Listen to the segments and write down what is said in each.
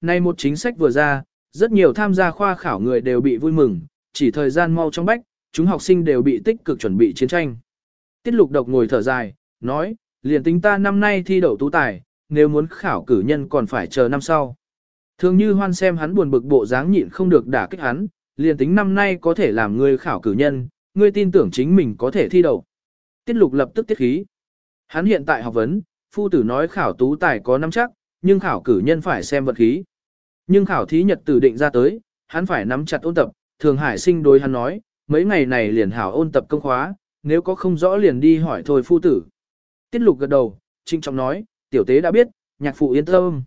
Nay một chính sách vừa ra, rất nhiều tham gia khoa khảo người đều bị vui mừng, chỉ thời gian mau trong bách, chúng học sinh đều bị tích cực chuẩn bị chiến tranh. Tiết lục độc ngồi thở dài, nói, liền tính ta năm nay thi đậu tú tài, nếu muốn khảo cử nhân còn phải chờ năm sau. Thường như hoan xem hắn buồn bực bộ dáng nhịn không được đả kích hắn, liền tính năm nay có thể làm ngươi khảo cử nhân, ngươi tin tưởng chính mình có thể thi đậu. Tiết lục lập tức tiết khí. Hắn hiện tại học vấn, phu tử nói khảo tú tài có năm chắc, nhưng khảo cử nhân phải xem vật khí. Nhưng khảo thí nhật tử định ra tới, hắn phải nắm chặt ôn tập, thường hải sinh đối hắn nói, mấy ngày này liền hảo ôn tập công khóa, nếu có không rõ liền đi hỏi thôi phu tử. Tiết lục gật đầu, trinh trọng nói, tiểu tế đã biết, nhạc phụ yên tâm.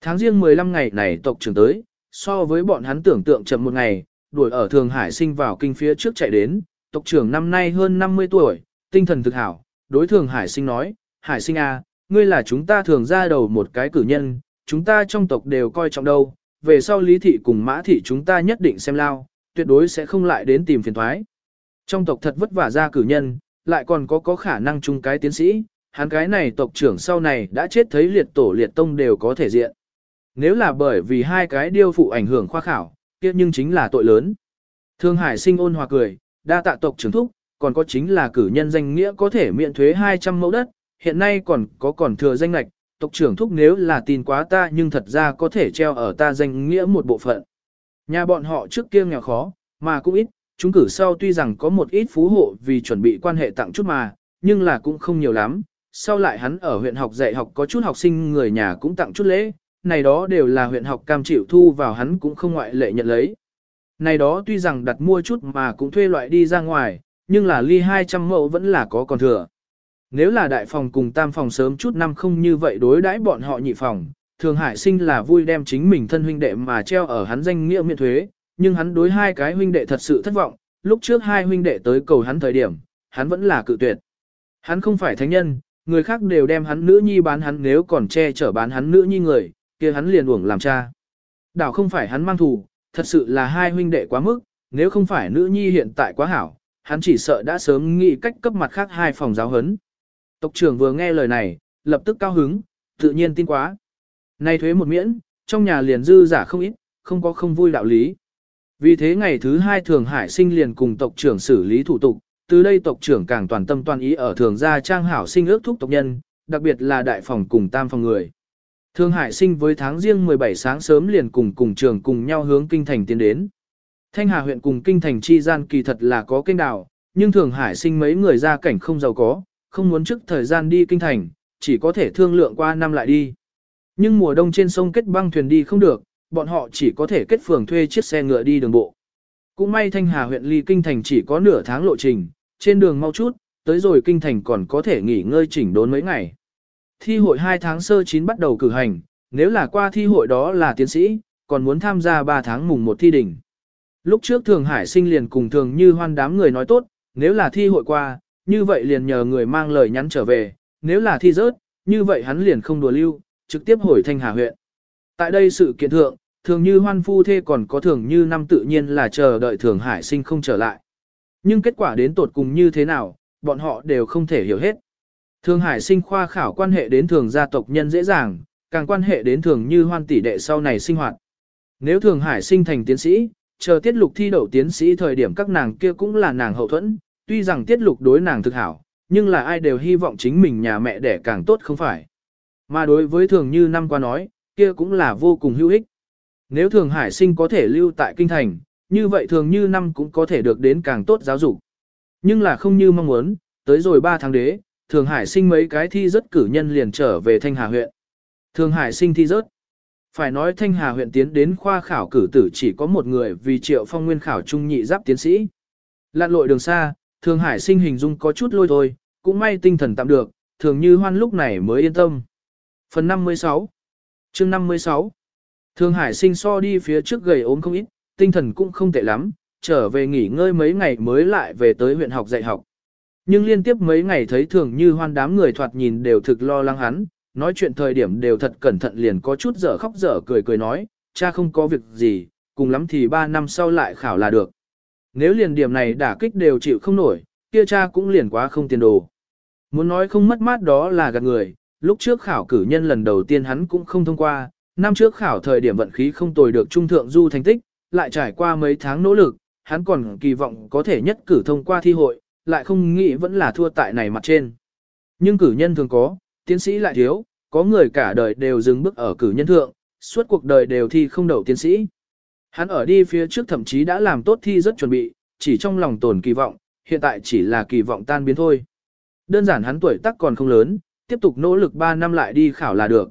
Tháng riêng 15 ngày này tộc trưởng tới, so với bọn hắn tưởng tượng chậm một ngày, đuổi ở Thường Hải sinh vào kinh phía trước chạy đến, tộc trưởng năm nay hơn 50 tuổi, tinh thần thực hảo, đối Thường Hải sinh nói, Hải sinh à, ngươi là chúng ta thường ra đầu một cái cử nhân, chúng ta trong tộc đều coi trọng đâu, về sau lý thị cùng mã thị chúng ta nhất định xem lao, tuyệt đối sẽ không lại đến tìm phiền thoái. Trong tộc thật vất vả ra cử nhân, lại còn có có khả năng chung cái tiến sĩ, hắn cái này tộc trưởng sau này đã chết thấy liệt tổ liệt tông đều có thể diện. Nếu là bởi vì hai cái điêu phụ ảnh hưởng khoa khảo, kia nhưng chính là tội lớn. Thương Hải sinh ôn hòa cười, đa tạ tộc trưởng thúc, còn có chính là cử nhân danh nghĩa có thể miễn thuế 200 mẫu đất, hiện nay còn có còn thừa danh lạch, tộc trưởng thúc nếu là tin quá ta nhưng thật ra có thể treo ở ta danh nghĩa một bộ phận. Nhà bọn họ trước kia nghèo khó, mà cũng ít, chúng cử sau tuy rằng có một ít phú hộ vì chuẩn bị quan hệ tặng chút mà, nhưng là cũng không nhiều lắm. Sau lại hắn ở huyện học dạy học có chút học sinh người nhà cũng tặng chút lễ, này đó đều là huyện học cam chịu thu vào hắn cũng không ngoại lệ nhận lấy. Này đó tuy rằng đặt mua chút mà cũng thuê loại đi ra ngoài, nhưng là ly 200 mẫu vẫn là có còn thừa. Nếu là đại phòng cùng tam phòng sớm chút năm không như vậy đối đãi bọn họ nhị phòng, thường hải sinh là vui đem chính mình thân huynh đệ mà treo ở hắn danh nghĩa miễn thuế, nhưng hắn đối hai cái huynh đệ thật sự thất vọng, lúc trước hai huynh đệ tới cầu hắn thời điểm, hắn vẫn là cự tuyệt. Hắn không phải thánh nhân, người khác đều đem hắn nữ nhi bán hắn nếu còn che chở bán hắn nữ nhi người, kia hắn liền uổng làm cha. Đảo không phải hắn mang thù, thật sự là hai huynh đệ quá mức, nếu không phải nữ nhi hiện tại quá hảo, hắn chỉ sợ đã sớm nghĩ cách cấp mặt khác hai phòng giáo hấn. Tộc trưởng vừa nghe lời này, lập tức cao hứng, tự nhiên tin quá. Nay thuế một miễn, trong nhà liền dư giả không ít, không có không vui đạo lý. Vì thế ngày thứ hai thường hải sinh liền cùng tộc trưởng xử lý thủ tục, từ đây tộc trưởng càng toàn tâm toàn ý ở thường gia trang hảo sinh ước thúc tộc nhân, đặc biệt là đại phòng cùng tam phòng người. Thường hải sinh với tháng riêng 17 sáng sớm liền cùng cùng trường cùng nhau hướng kinh thành tiến đến. Thanh Hà huyện cùng kinh thành chi gian kỳ thật là có kênh đảo, nhưng thường hải sinh mấy người ra cảnh không giàu có, không muốn trước thời gian đi kinh thành, chỉ có thể thương lượng qua năm lại đi. Nhưng mùa đông trên sông kết băng thuyền đi không được, bọn họ chỉ có thể kết phường thuê chiếc xe ngựa đi đường bộ. Cũng may Thanh Hà huyện ly kinh thành chỉ có nửa tháng lộ trình, trên đường mau chút, tới rồi kinh thành còn có thể nghỉ ngơi chỉnh đốn mấy ngày. Thi hội 2 tháng sơ chín bắt đầu cử hành, nếu là qua thi hội đó là tiến sĩ, còn muốn tham gia 3 tháng mùng 1 thi đỉnh. Lúc trước Thường Hải sinh liền cùng thường như hoan đám người nói tốt, nếu là thi hội qua, như vậy liền nhờ người mang lời nhắn trở về, nếu là thi rớt, như vậy hắn liền không đùa lưu, trực tiếp hồi thanh hà huyện. Tại đây sự kiện thượng, thường như hoan phu thê còn có thường như năm tự nhiên là chờ đợi thường hải sinh không trở lại. Nhưng kết quả đến tột cùng như thế nào, bọn họ đều không thể hiểu hết. Thường hải sinh khoa khảo quan hệ đến thường gia tộc nhân dễ dàng, càng quan hệ đến thường như hoan tỷ đệ sau này sinh hoạt. Nếu thường hải sinh thành tiến sĩ, chờ tiết lục thi đậu tiến sĩ thời điểm các nàng kia cũng là nàng hậu thuẫn, tuy rằng tiết lục đối nàng thực hảo, nhưng là ai đều hy vọng chính mình nhà mẹ đẻ càng tốt không phải. Mà đối với thường như năm qua nói, kia cũng là vô cùng hữu ích. Nếu thường hải sinh có thể lưu tại kinh thành, như vậy thường như năm cũng có thể được đến càng tốt giáo dục. Nhưng là không như mong muốn, tới rồi 3 tháng đế, thường hải sinh mấy cái thi rất cử nhân liền trở về Thanh Hà huyện. Thường hải sinh thi rớt. Phải nói Thanh Hà huyện tiến đến khoa khảo cử tử chỉ có một người vì triệu phong nguyên khảo trung nhị giáp tiến sĩ. Lạn lội đường xa, thường hải sinh hình dung có chút lôi thôi, cũng may tinh thần tạm được, thường như hoan lúc này mới yên tâm. Phần 56 chương 56 Thường hải sinh so đi phía trước gầy ốm không ít, tinh thần cũng không tệ lắm, trở về nghỉ ngơi mấy ngày mới lại về tới huyện học dạy học. Nhưng liên tiếp mấy ngày thấy thường như hoan đám người thoạt nhìn đều thực lo lắng hắn, nói chuyện thời điểm đều thật cẩn thận liền có chút dở khóc dở cười cười nói, cha không có việc gì, cùng lắm thì 3 năm sau lại khảo là được. Nếu liền điểm này đả kích đều chịu không nổi, kia cha cũng liền quá không tiền đồ. Muốn nói không mất mát đó là gạt người, lúc trước khảo cử nhân lần đầu tiên hắn cũng không thông qua, năm trước khảo thời điểm vận khí không tồi được trung thượng du thành tích, lại trải qua mấy tháng nỗ lực, hắn còn kỳ vọng có thể nhất cử thông qua thi hội, lại không nghĩ vẫn là thua tại này mặt trên. Nhưng cử nhân thường có, tiến sĩ lại thiếu, có người cả đời đều dừng bước ở cử nhân thượng, suốt cuộc đời đều thi không đậu tiến sĩ. Hắn ở đi phía trước thậm chí đã làm tốt thi rất chuẩn bị, chỉ trong lòng tồn kỳ vọng, hiện tại chỉ là kỳ vọng tan biến thôi. Đơn giản hắn tuổi tác còn không lớn, tiếp tục nỗ lực 3 năm lại đi khảo là được.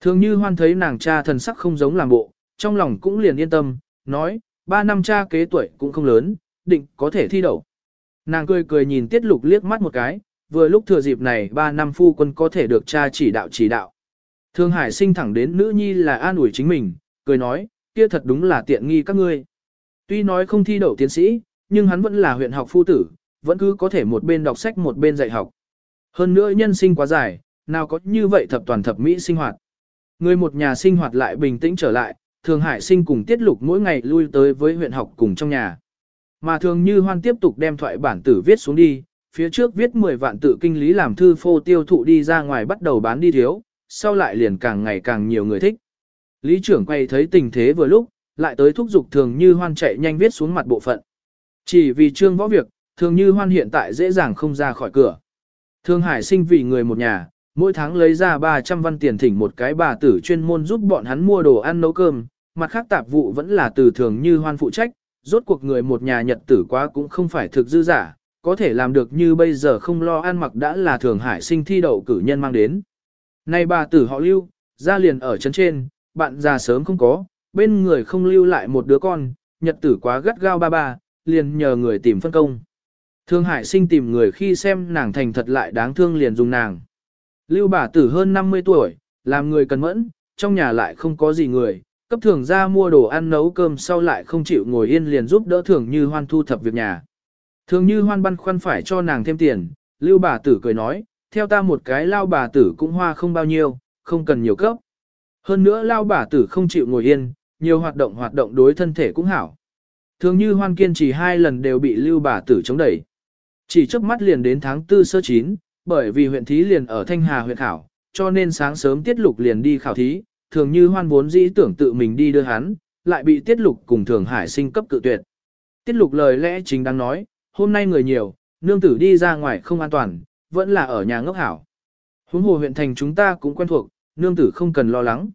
Thường như hoan thấy nàng cha thần sắc không giống làm bộ, trong lòng cũng liền yên tâm, nói, 3 năm cha kế tuổi cũng không lớn, định có thể thi đậu. Nàng cười cười nhìn tiết lục liếc mắt một cái, vừa lúc thừa dịp này 3 năm phu quân có thể được cha chỉ đạo chỉ đạo. Thương Hải sinh thẳng đến nữ nhi là an ủi chính mình, cười nói, kia thật đúng là tiện nghi các ngươi. Tuy nói không thi đậu tiến sĩ, nhưng hắn vẫn là huyện học phu tử, vẫn cứ có thể một bên đọc sách một bên dạy học. Hơn nữa nhân sinh quá dài, nào có như vậy thập toàn thập mỹ sinh hoạt. Người một nhà sinh hoạt lại bình tĩnh trở lại, Thường Hải sinh cùng tiết lục mỗi ngày lui tới với huyện học cùng trong nhà. Mà thường như hoan tiếp tục đem thoại bản tử viết xuống đi, phía trước viết 10 vạn tự kinh lý làm thư phô tiêu thụ đi ra ngoài bắt đầu bán đi thiếu, sau lại liền càng ngày càng nhiều người thích. Lý trưởng quay thấy tình thế vừa lúc, lại tới thúc giục thường như hoan chạy nhanh viết xuống mặt bộ phận. Chỉ vì trương võ việc, thường như hoan hiện tại dễ dàng không ra khỏi cửa. Thương hải sinh vì người một nhà, mỗi tháng lấy ra 300 văn tiền thỉnh một cái bà tử chuyên môn giúp bọn hắn mua đồ ăn nấu cơm, mặt khác tạp vụ vẫn là từ thường như hoan phụ trách, rốt cuộc người một nhà nhật tử quá cũng không phải thực dư giả, có thể làm được như bây giờ không lo ăn mặc đã là thường hải sinh thi đậu cử nhân mang đến. Này bà tử họ lưu, ra liền ở chân trên, bạn già sớm không có, bên người không lưu lại một đứa con, nhật tử quá gắt gao ba ba, liền nhờ người tìm phân công. Thương Hải sinh tìm người khi xem nàng thành thật lại đáng thương liền dùng nàng. Lưu bà tử hơn 50 tuổi, làm người cần mẫn, trong nhà lại không có gì người, cấp thường ra mua đồ ăn nấu cơm sau lại không chịu ngồi yên liền giúp đỡ thường như hoan thu thập việc nhà. Thường như hoan băn khoăn phải cho nàng thêm tiền, lưu bà tử cười nói, theo ta một cái lao bà tử cũng hoa không bao nhiêu, không cần nhiều cấp. Hơn nữa lao bà tử không chịu ngồi yên, nhiều hoạt động hoạt động đối thân thể cũng hảo. Thường như hoan kiên trì hai lần đều bị lưu bà tử chống đẩy. Chỉ trước mắt liền đến tháng 4 sơ chín, bởi vì huyện thí liền ở Thanh Hà huyện khảo, cho nên sáng sớm tiết lục liền đi khảo thí, thường như hoan vốn dĩ tưởng tự mình đi đưa hắn, lại bị tiết lục cùng thường hải sinh cấp cự tuyệt. Tiết lục lời lẽ chính đang nói, hôm nay người nhiều, nương tử đi ra ngoài không an toàn, vẫn là ở nhà ngốc hảo. Huống hồ huyện thành chúng ta cũng quen thuộc, nương tử không cần lo lắng.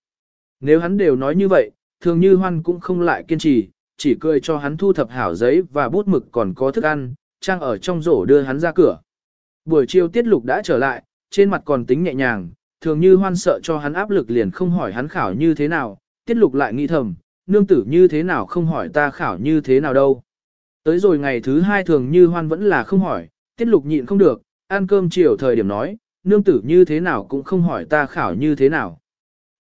Nếu hắn đều nói như vậy, thường như hoan cũng không lại kiên trì, chỉ cười cho hắn thu thập hảo giấy và bút mực còn có thức ăn, trang ở trong rổ đưa hắn ra cửa. Buổi chiều tiết lục đã trở lại, trên mặt còn tính nhẹ nhàng, thường như hoan sợ cho hắn áp lực liền không hỏi hắn khảo như thế nào, tiết lục lại nghĩ thầm, nương tử như thế nào không hỏi ta khảo như thế nào đâu. Tới rồi ngày thứ hai thường như hoan vẫn là không hỏi, tiết lục nhịn không được, ăn cơm chiều thời điểm nói, nương tử như thế nào cũng không hỏi ta khảo như thế nào.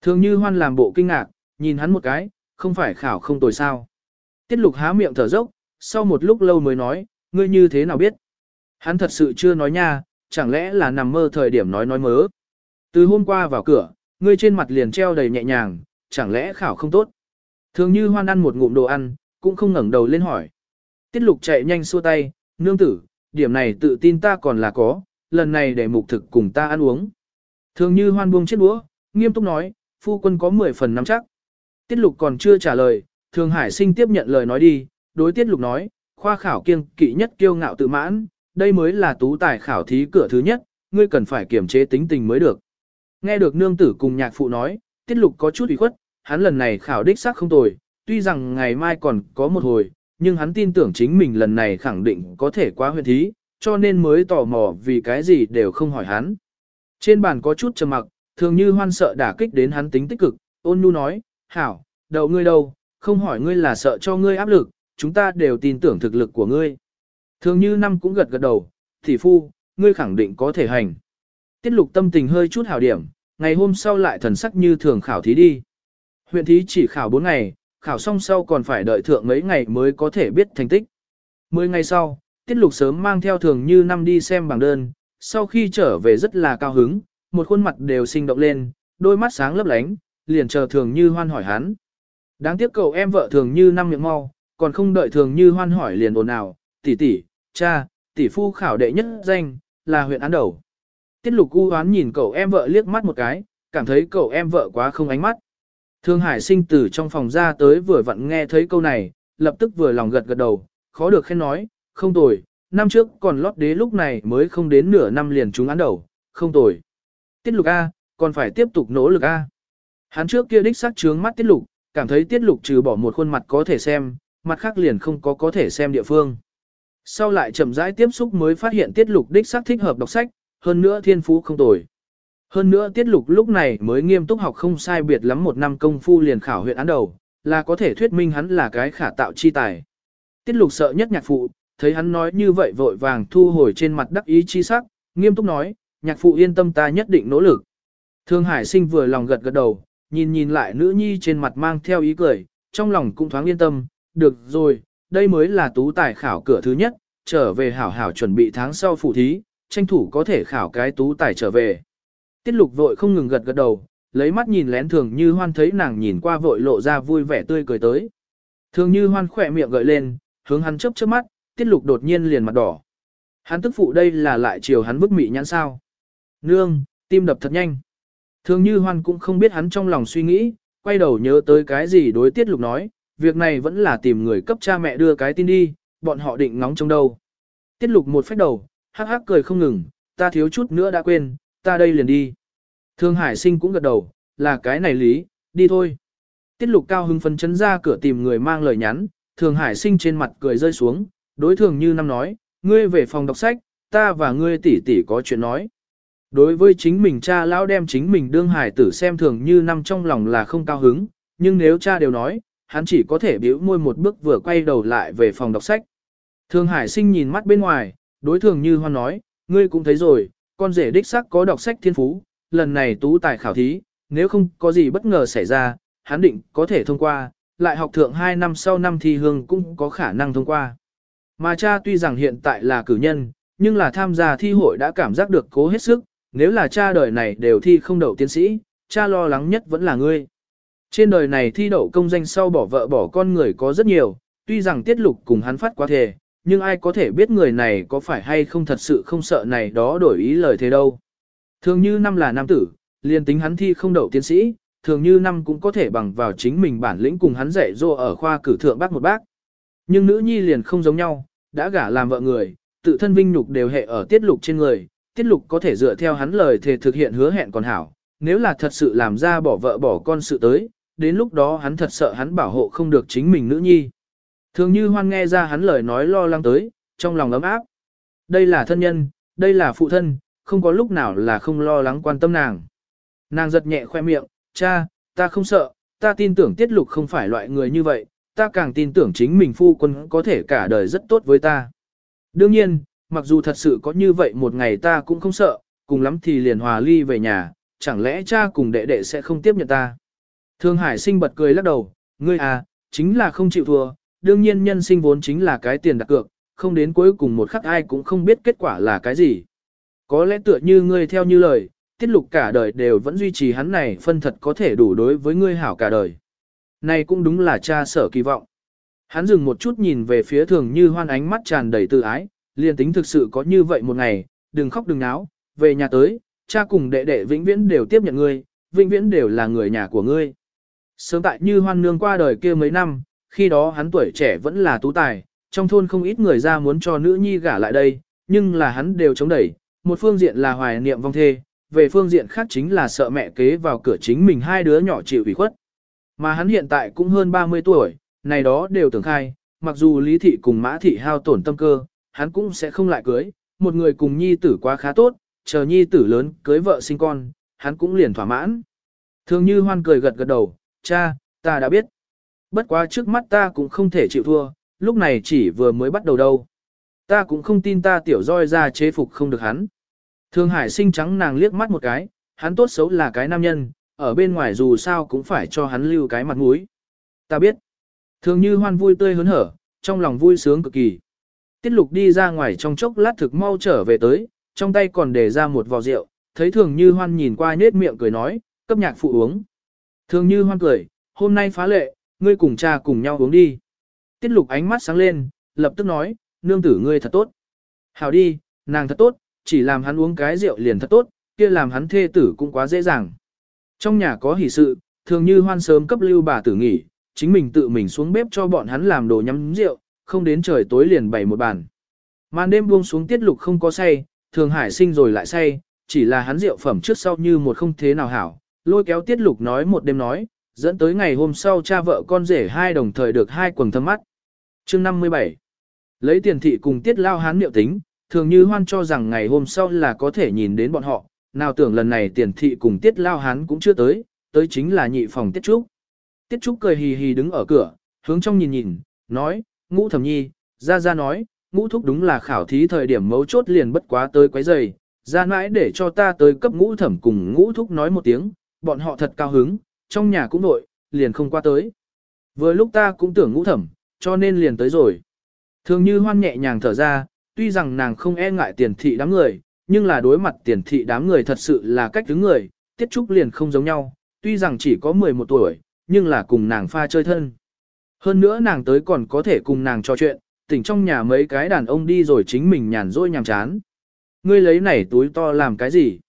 Thường như hoan làm bộ kinh ngạc, nhìn hắn một cái, không phải khảo không tồi sao. Tiết lục há miệng thở dốc, sau một lúc lâu mới nói, ngươi như thế nào biết? Hắn thật sự chưa nói nha, chẳng lẽ là nằm mơ thời điểm nói nói mớ. Từ hôm qua vào cửa, ngươi trên mặt liền treo đầy nhẹ nhàng, chẳng lẽ khảo không tốt. Thường như hoan ăn một ngụm đồ ăn, cũng không ngẩng đầu lên hỏi. Tiết lục chạy nhanh xua tay, nương tử, điểm này tự tin ta còn là có, lần này để mục thực cùng ta ăn uống. Thường như hoan buông chiếc đũa, nghiêm túc nói, phu quân có 10 phần nắm chắc. Tiết lục còn chưa trả lời, thường hải sinh tiếp nhận lời nói đi, đối tiết lục nói, khoa khảo kiêng kỵ nhất kiêu ngạo tự mãn, đây mới là tú tài khảo thí cửa thứ nhất, ngươi cần phải kiểm chế tính tình mới được. Nghe được nương tử cùng nhạc phụ nói, tiết lục có chút ủy khuất, hắn lần này khảo đích xác không tồi, tuy rằng ngày mai còn có một hồi, nhưng hắn tin tưởng chính mình lần này khẳng định có thể qua huyện thí, cho nên mới tò mò vì cái gì đều không hỏi hắn. Trên bàn có chút trầm mặc, thường như hoan sợ đả kích đến hắn tính tích cực, ôn nhu nói, hảo, đầu ngươi đâu, không hỏi ngươi là sợ cho ngươi áp lực, chúng ta đều tin tưởng thực lực của ngươi. Thường như năm cũng gật gật đầu, thị phu, ngươi khẳng định có thể hành. Tiết lục tâm tình hơi chút hảo điểm, ngày hôm sau lại thần sắc như thường khảo thí đi. Huyện thí chỉ khảo 4 ngày, khảo xong sau còn phải đợi thượng mấy ngày mới có thể biết thành tích. 10 ngày sau, tiết lục sớm mang theo thường như năm đi xem bảng đơn, sau khi trở về rất là cao hứng, một khuôn mặt đều sinh động lên, đôi mắt sáng lấp lánh, liền chờ thường như hoan hỏi hắn. Đáng tiếc cậu em vợ thường như năm miệng mau, còn không đợi thường như hoan hỏi liền ồn ào, tỷ tỷ, cha, tỷ phu khảo đệ nhất danh, là huyện án đầu. Tiết lục u hoán nhìn cậu em vợ liếc mắt một cái, cảm thấy cậu em vợ quá không ánh mắt. Thương Hải sinh từ trong phòng ra tới vừa vặn nghe thấy câu này, lập tức vừa lòng gật gật đầu, khó được khen nói, không tồi, năm trước còn lót đế lúc này mới không đến nửa năm liền chúng án đầu, không tồi. Tiết lục A, còn phải tiếp tục nỗ lực A. Hắn trước kia đích xác trướng mắt tiết lục, cảm thấy tiết lục trừ bỏ một khuôn mặt có thể xem, mặt khác liền không có có thể xem địa phương. Sau lại chậm rãi tiếp xúc mới phát hiện tiết lục đích xác thích hợp đọc sách, hơn nữa thiên phú không tồi. Hơn nữa tiết lục lúc này mới nghiêm túc học không sai biệt lắm một năm công phu liền khảo huyện án đầu, là có thể thuyết minh hắn là cái khả tạo chi tài. Tiết lục sợ nhất nhạc phụ, thấy hắn nói như vậy vội vàng thu hồi trên mặt đắc ý chi sắc, nghiêm túc nói, nhạc phụ yên tâm ta nhất định nỗ lực. Thương Hải sinh vừa lòng gật gật đầu, nhìn nhìn lại nữ nhi trên mặt mang theo ý cười, trong lòng cũng thoáng yên tâm, được rồi, đây mới là tú tài khảo cửa thứ nhất, trở về hảo hảo chuẩn bị tháng sau phụ thí, tranh thủ có thể khảo cái tú tài trở về. Tiết lục vội không ngừng gật gật đầu, lấy mắt nhìn lén thường như hoan thấy nàng nhìn qua vội lộ ra vui vẻ tươi cười tới. Thường như hoan khỏe miệng gợi lên, hướng hắn chớp chớp mắt, tiết lục đột nhiên liền mặt đỏ. Hắn tức phụ đây là lại chiều hắn bức mị nhãn sao. Nương, tim đập thật nhanh. Thường như hoan cũng không biết hắn trong lòng suy nghĩ, quay đầu nhớ tới cái gì đối tiết lục nói, việc này vẫn là tìm người cấp cha mẹ đưa cái tin đi, bọn họ định ngóng trong đâu. Tiết lục một phép đầu, hắc hắc cười không ngừng, ta thiếu chút nữa đã quên, ta đây liền đi. Thương Hải sinh cũng gật đầu, là cái này lý, đi thôi. Tiết lục cao hưng phấn chấn ra cửa tìm người mang lời nhắn, Thường Hải sinh trên mặt cười rơi xuống, đối thường như năm nói, ngươi về phòng đọc sách, ta và ngươi tỷ tỷ có chuyện nói. Đối với chính mình cha lão đem chính mình đương hải tử xem thường như năm trong lòng là không cao hứng, nhưng nếu cha đều nói, hắn chỉ có thể biểu môi một bước vừa quay đầu lại về phòng đọc sách. Thường hải sinh nhìn mắt bên ngoài, đối thường như hoan nói, ngươi cũng thấy rồi, con rể đích sắc có đọc sách thiên phú, lần này tú tài khảo thí, nếu không có gì bất ngờ xảy ra, hắn định có thể thông qua, lại học thượng 2 năm sau năm thi hương cũng có khả năng thông qua. Mà cha tuy rằng hiện tại là cử nhân, nhưng là tham gia thi hội đã cảm giác được cố hết sức, nếu là cha đời này đều thi không đậu tiến sĩ, cha lo lắng nhất vẫn là ngươi. Trên đời này thi đậu công danh sau bỏ vợ bỏ con người có rất nhiều, tuy rằng tiết lục cùng hắn phát quá thề, nhưng ai có thể biết người này có phải hay không thật sự không sợ này đó đổi ý lời thế đâu. Thường như năm là nam tử, liền tính hắn thi không đậu tiến sĩ, thường như năm cũng có thể bằng vào chính mình bản lĩnh cùng hắn dạy dỗ ở khoa cử thượng bác một bác. Nhưng nữ nhi liền không giống nhau, đã gả làm vợ người, tự thân vinh nhục đều hệ ở tiết lục trên người, tiết lục có thể dựa theo hắn lời thề thực hiện hứa hẹn còn hảo, nếu là thật sự làm ra bỏ vợ bỏ con sự tới, đến lúc đó hắn thật sợ hắn bảo hộ không được chính mình nữ nhi. Thường như hoan nghe ra hắn lời nói lo lắng tới, trong lòng ấm áp. Đây là thân nhân, đây là phụ thân, không có lúc nào là không lo lắng quan tâm nàng. Nàng giật nhẹ khoe miệng, cha, ta không sợ, ta tin tưởng tiết lục không phải loại người như vậy, ta càng tin tưởng chính mình phu quân có thể cả đời rất tốt với ta. Đương nhiên, mặc dù thật sự có như vậy một ngày ta cũng không sợ, cùng lắm thì liền hòa ly về nhà, chẳng lẽ cha cùng đệ đệ sẽ không tiếp nhận ta. Thương Hải sinh bật cười lắc đầu, ngươi à, chính là không chịu thua, đương nhiên nhân sinh vốn chính là cái tiền đặt cược, không đến cuối cùng một khắc ai cũng không biết kết quả là cái gì. Có lẽ tựa như ngươi theo như lời, tiết lục cả đời đều vẫn duy trì hắn này phân thật có thể đủ đối với ngươi hảo cả đời. Này cũng đúng là cha sở kỳ vọng. Hắn dừng một chút nhìn về phía thường như hoan ánh mắt tràn đầy tự ái, liền tính thực sự có như vậy một ngày, đừng khóc đừng náo, về nhà tới, cha cùng đệ đệ vĩnh viễn đều tiếp nhận ngươi, vĩnh viễn đều là người nhà của ngươi. Sớm tại như hoan nương qua đời kia mấy năm, khi đó hắn tuổi trẻ vẫn là tú tài, trong thôn không ít người ra muốn cho nữ nhi gả lại đây, nhưng là hắn đều chống đẩy, một phương diện là hoài niệm vong thê, về phương diện khác chính là sợ mẹ kế vào cửa chính mình hai đứa nhỏ chịu ủy khuất. Mà hắn hiện tại cũng hơn 30 tuổi, này đó đều tưởng khai, mặc dù lý thị cùng mã thị hao tổn tâm cơ, hắn cũng sẽ không lại cưới, một người cùng nhi tử quá khá tốt, chờ nhi tử lớn cưới vợ sinh con, hắn cũng liền thỏa mãn. Thường như hoan cười gật gật đầu, cha, ta đã biết. Bất quá trước mắt ta cũng không thể chịu thua, lúc này chỉ vừa mới bắt đầu đâu. Ta cũng không tin ta tiểu roi ra chế phục không được hắn. Thường Hải sinh trắng nàng liếc mắt một cái, hắn tốt xấu là cái nam nhân, ở bên ngoài dù sao cũng phải cho hắn lưu cái mặt mũi. Ta biết. Thường như hoan vui tươi hớn hở, trong lòng vui sướng cực kỳ. Tiết lục đi ra ngoài trong chốc lát thực mau trở về tới, trong tay còn để ra một vò rượu, thấy thường như hoan nhìn qua nết miệng cười nói, cấp nhạc phụ uống. Thường như hoan cười, hôm nay phá lệ, ngươi cùng cha cùng nhau uống đi. Tiết lục ánh mắt sáng lên, lập tức nói, nương tử ngươi thật tốt. Hảo đi, nàng thật tốt, chỉ làm hắn uống cái rượu liền thật tốt, kia làm hắn thê tử cũng quá dễ dàng. Trong nhà có hỷ sự, thường như hoan sớm cấp lưu bà tử nghỉ, chính mình tự mình xuống bếp cho bọn hắn làm đồ nhắm rượu, không đến trời tối liền bày một bàn. Màn đêm buông xuống tiết lục không có say, thường hải sinh rồi lại say, chỉ là hắn rượu phẩm trước sau như một không thế nào hảo, lôi kéo tiết lục nói một đêm nói, dẫn tới ngày hôm sau cha vợ con rể hai đồng thời được hai quần thâm mắt. chương 57 Lấy tiền thị cùng tiết lao hán niệu tính, thường như hoan cho rằng ngày hôm sau là có thể nhìn đến bọn họ, nào tưởng lần này tiền thị cùng tiết lao hán cũng chưa tới, tới chính là nhị phòng tiết trúc. Tiết trúc cười hì hì đứng ở cửa, hướng trong nhìn nhìn, nói, ngũ thẩm nhi, ra ra nói, ngũ thúc đúng là khảo thí thời điểm mấu chốt liền bất quá tới quấy giày, ra mãi để cho ta tới cấp ngũ thẩm cùng ngũ thúc nói một tiếng, bọn họ thật cao hứng, trong nhà cũng nội, liền không qua tới. Vừa lúc ta cũng tưởng ngũ thẩm, cho nên liền tới rồi. Thường như hoan nhẹ nhàng thở ra, tuy rằng nàng không e ngại tiền thị đám người, nhưng là đối mặt tiền thị đám người thật sự là cách thứ người, tiết trúc liền không giống nhau, tuy rằng chỉ có 11 tuổi, nhưng là cùng nàng pha chơi thân. Hơn nữa nàng tới còn có thể cùng nàng trò chuyện, tỉnh trong nhà mấy cái đàn ông đi rồi chính mình nhàn rỗi nhàm chán. Ngươi lấy này túi to làm cái gì?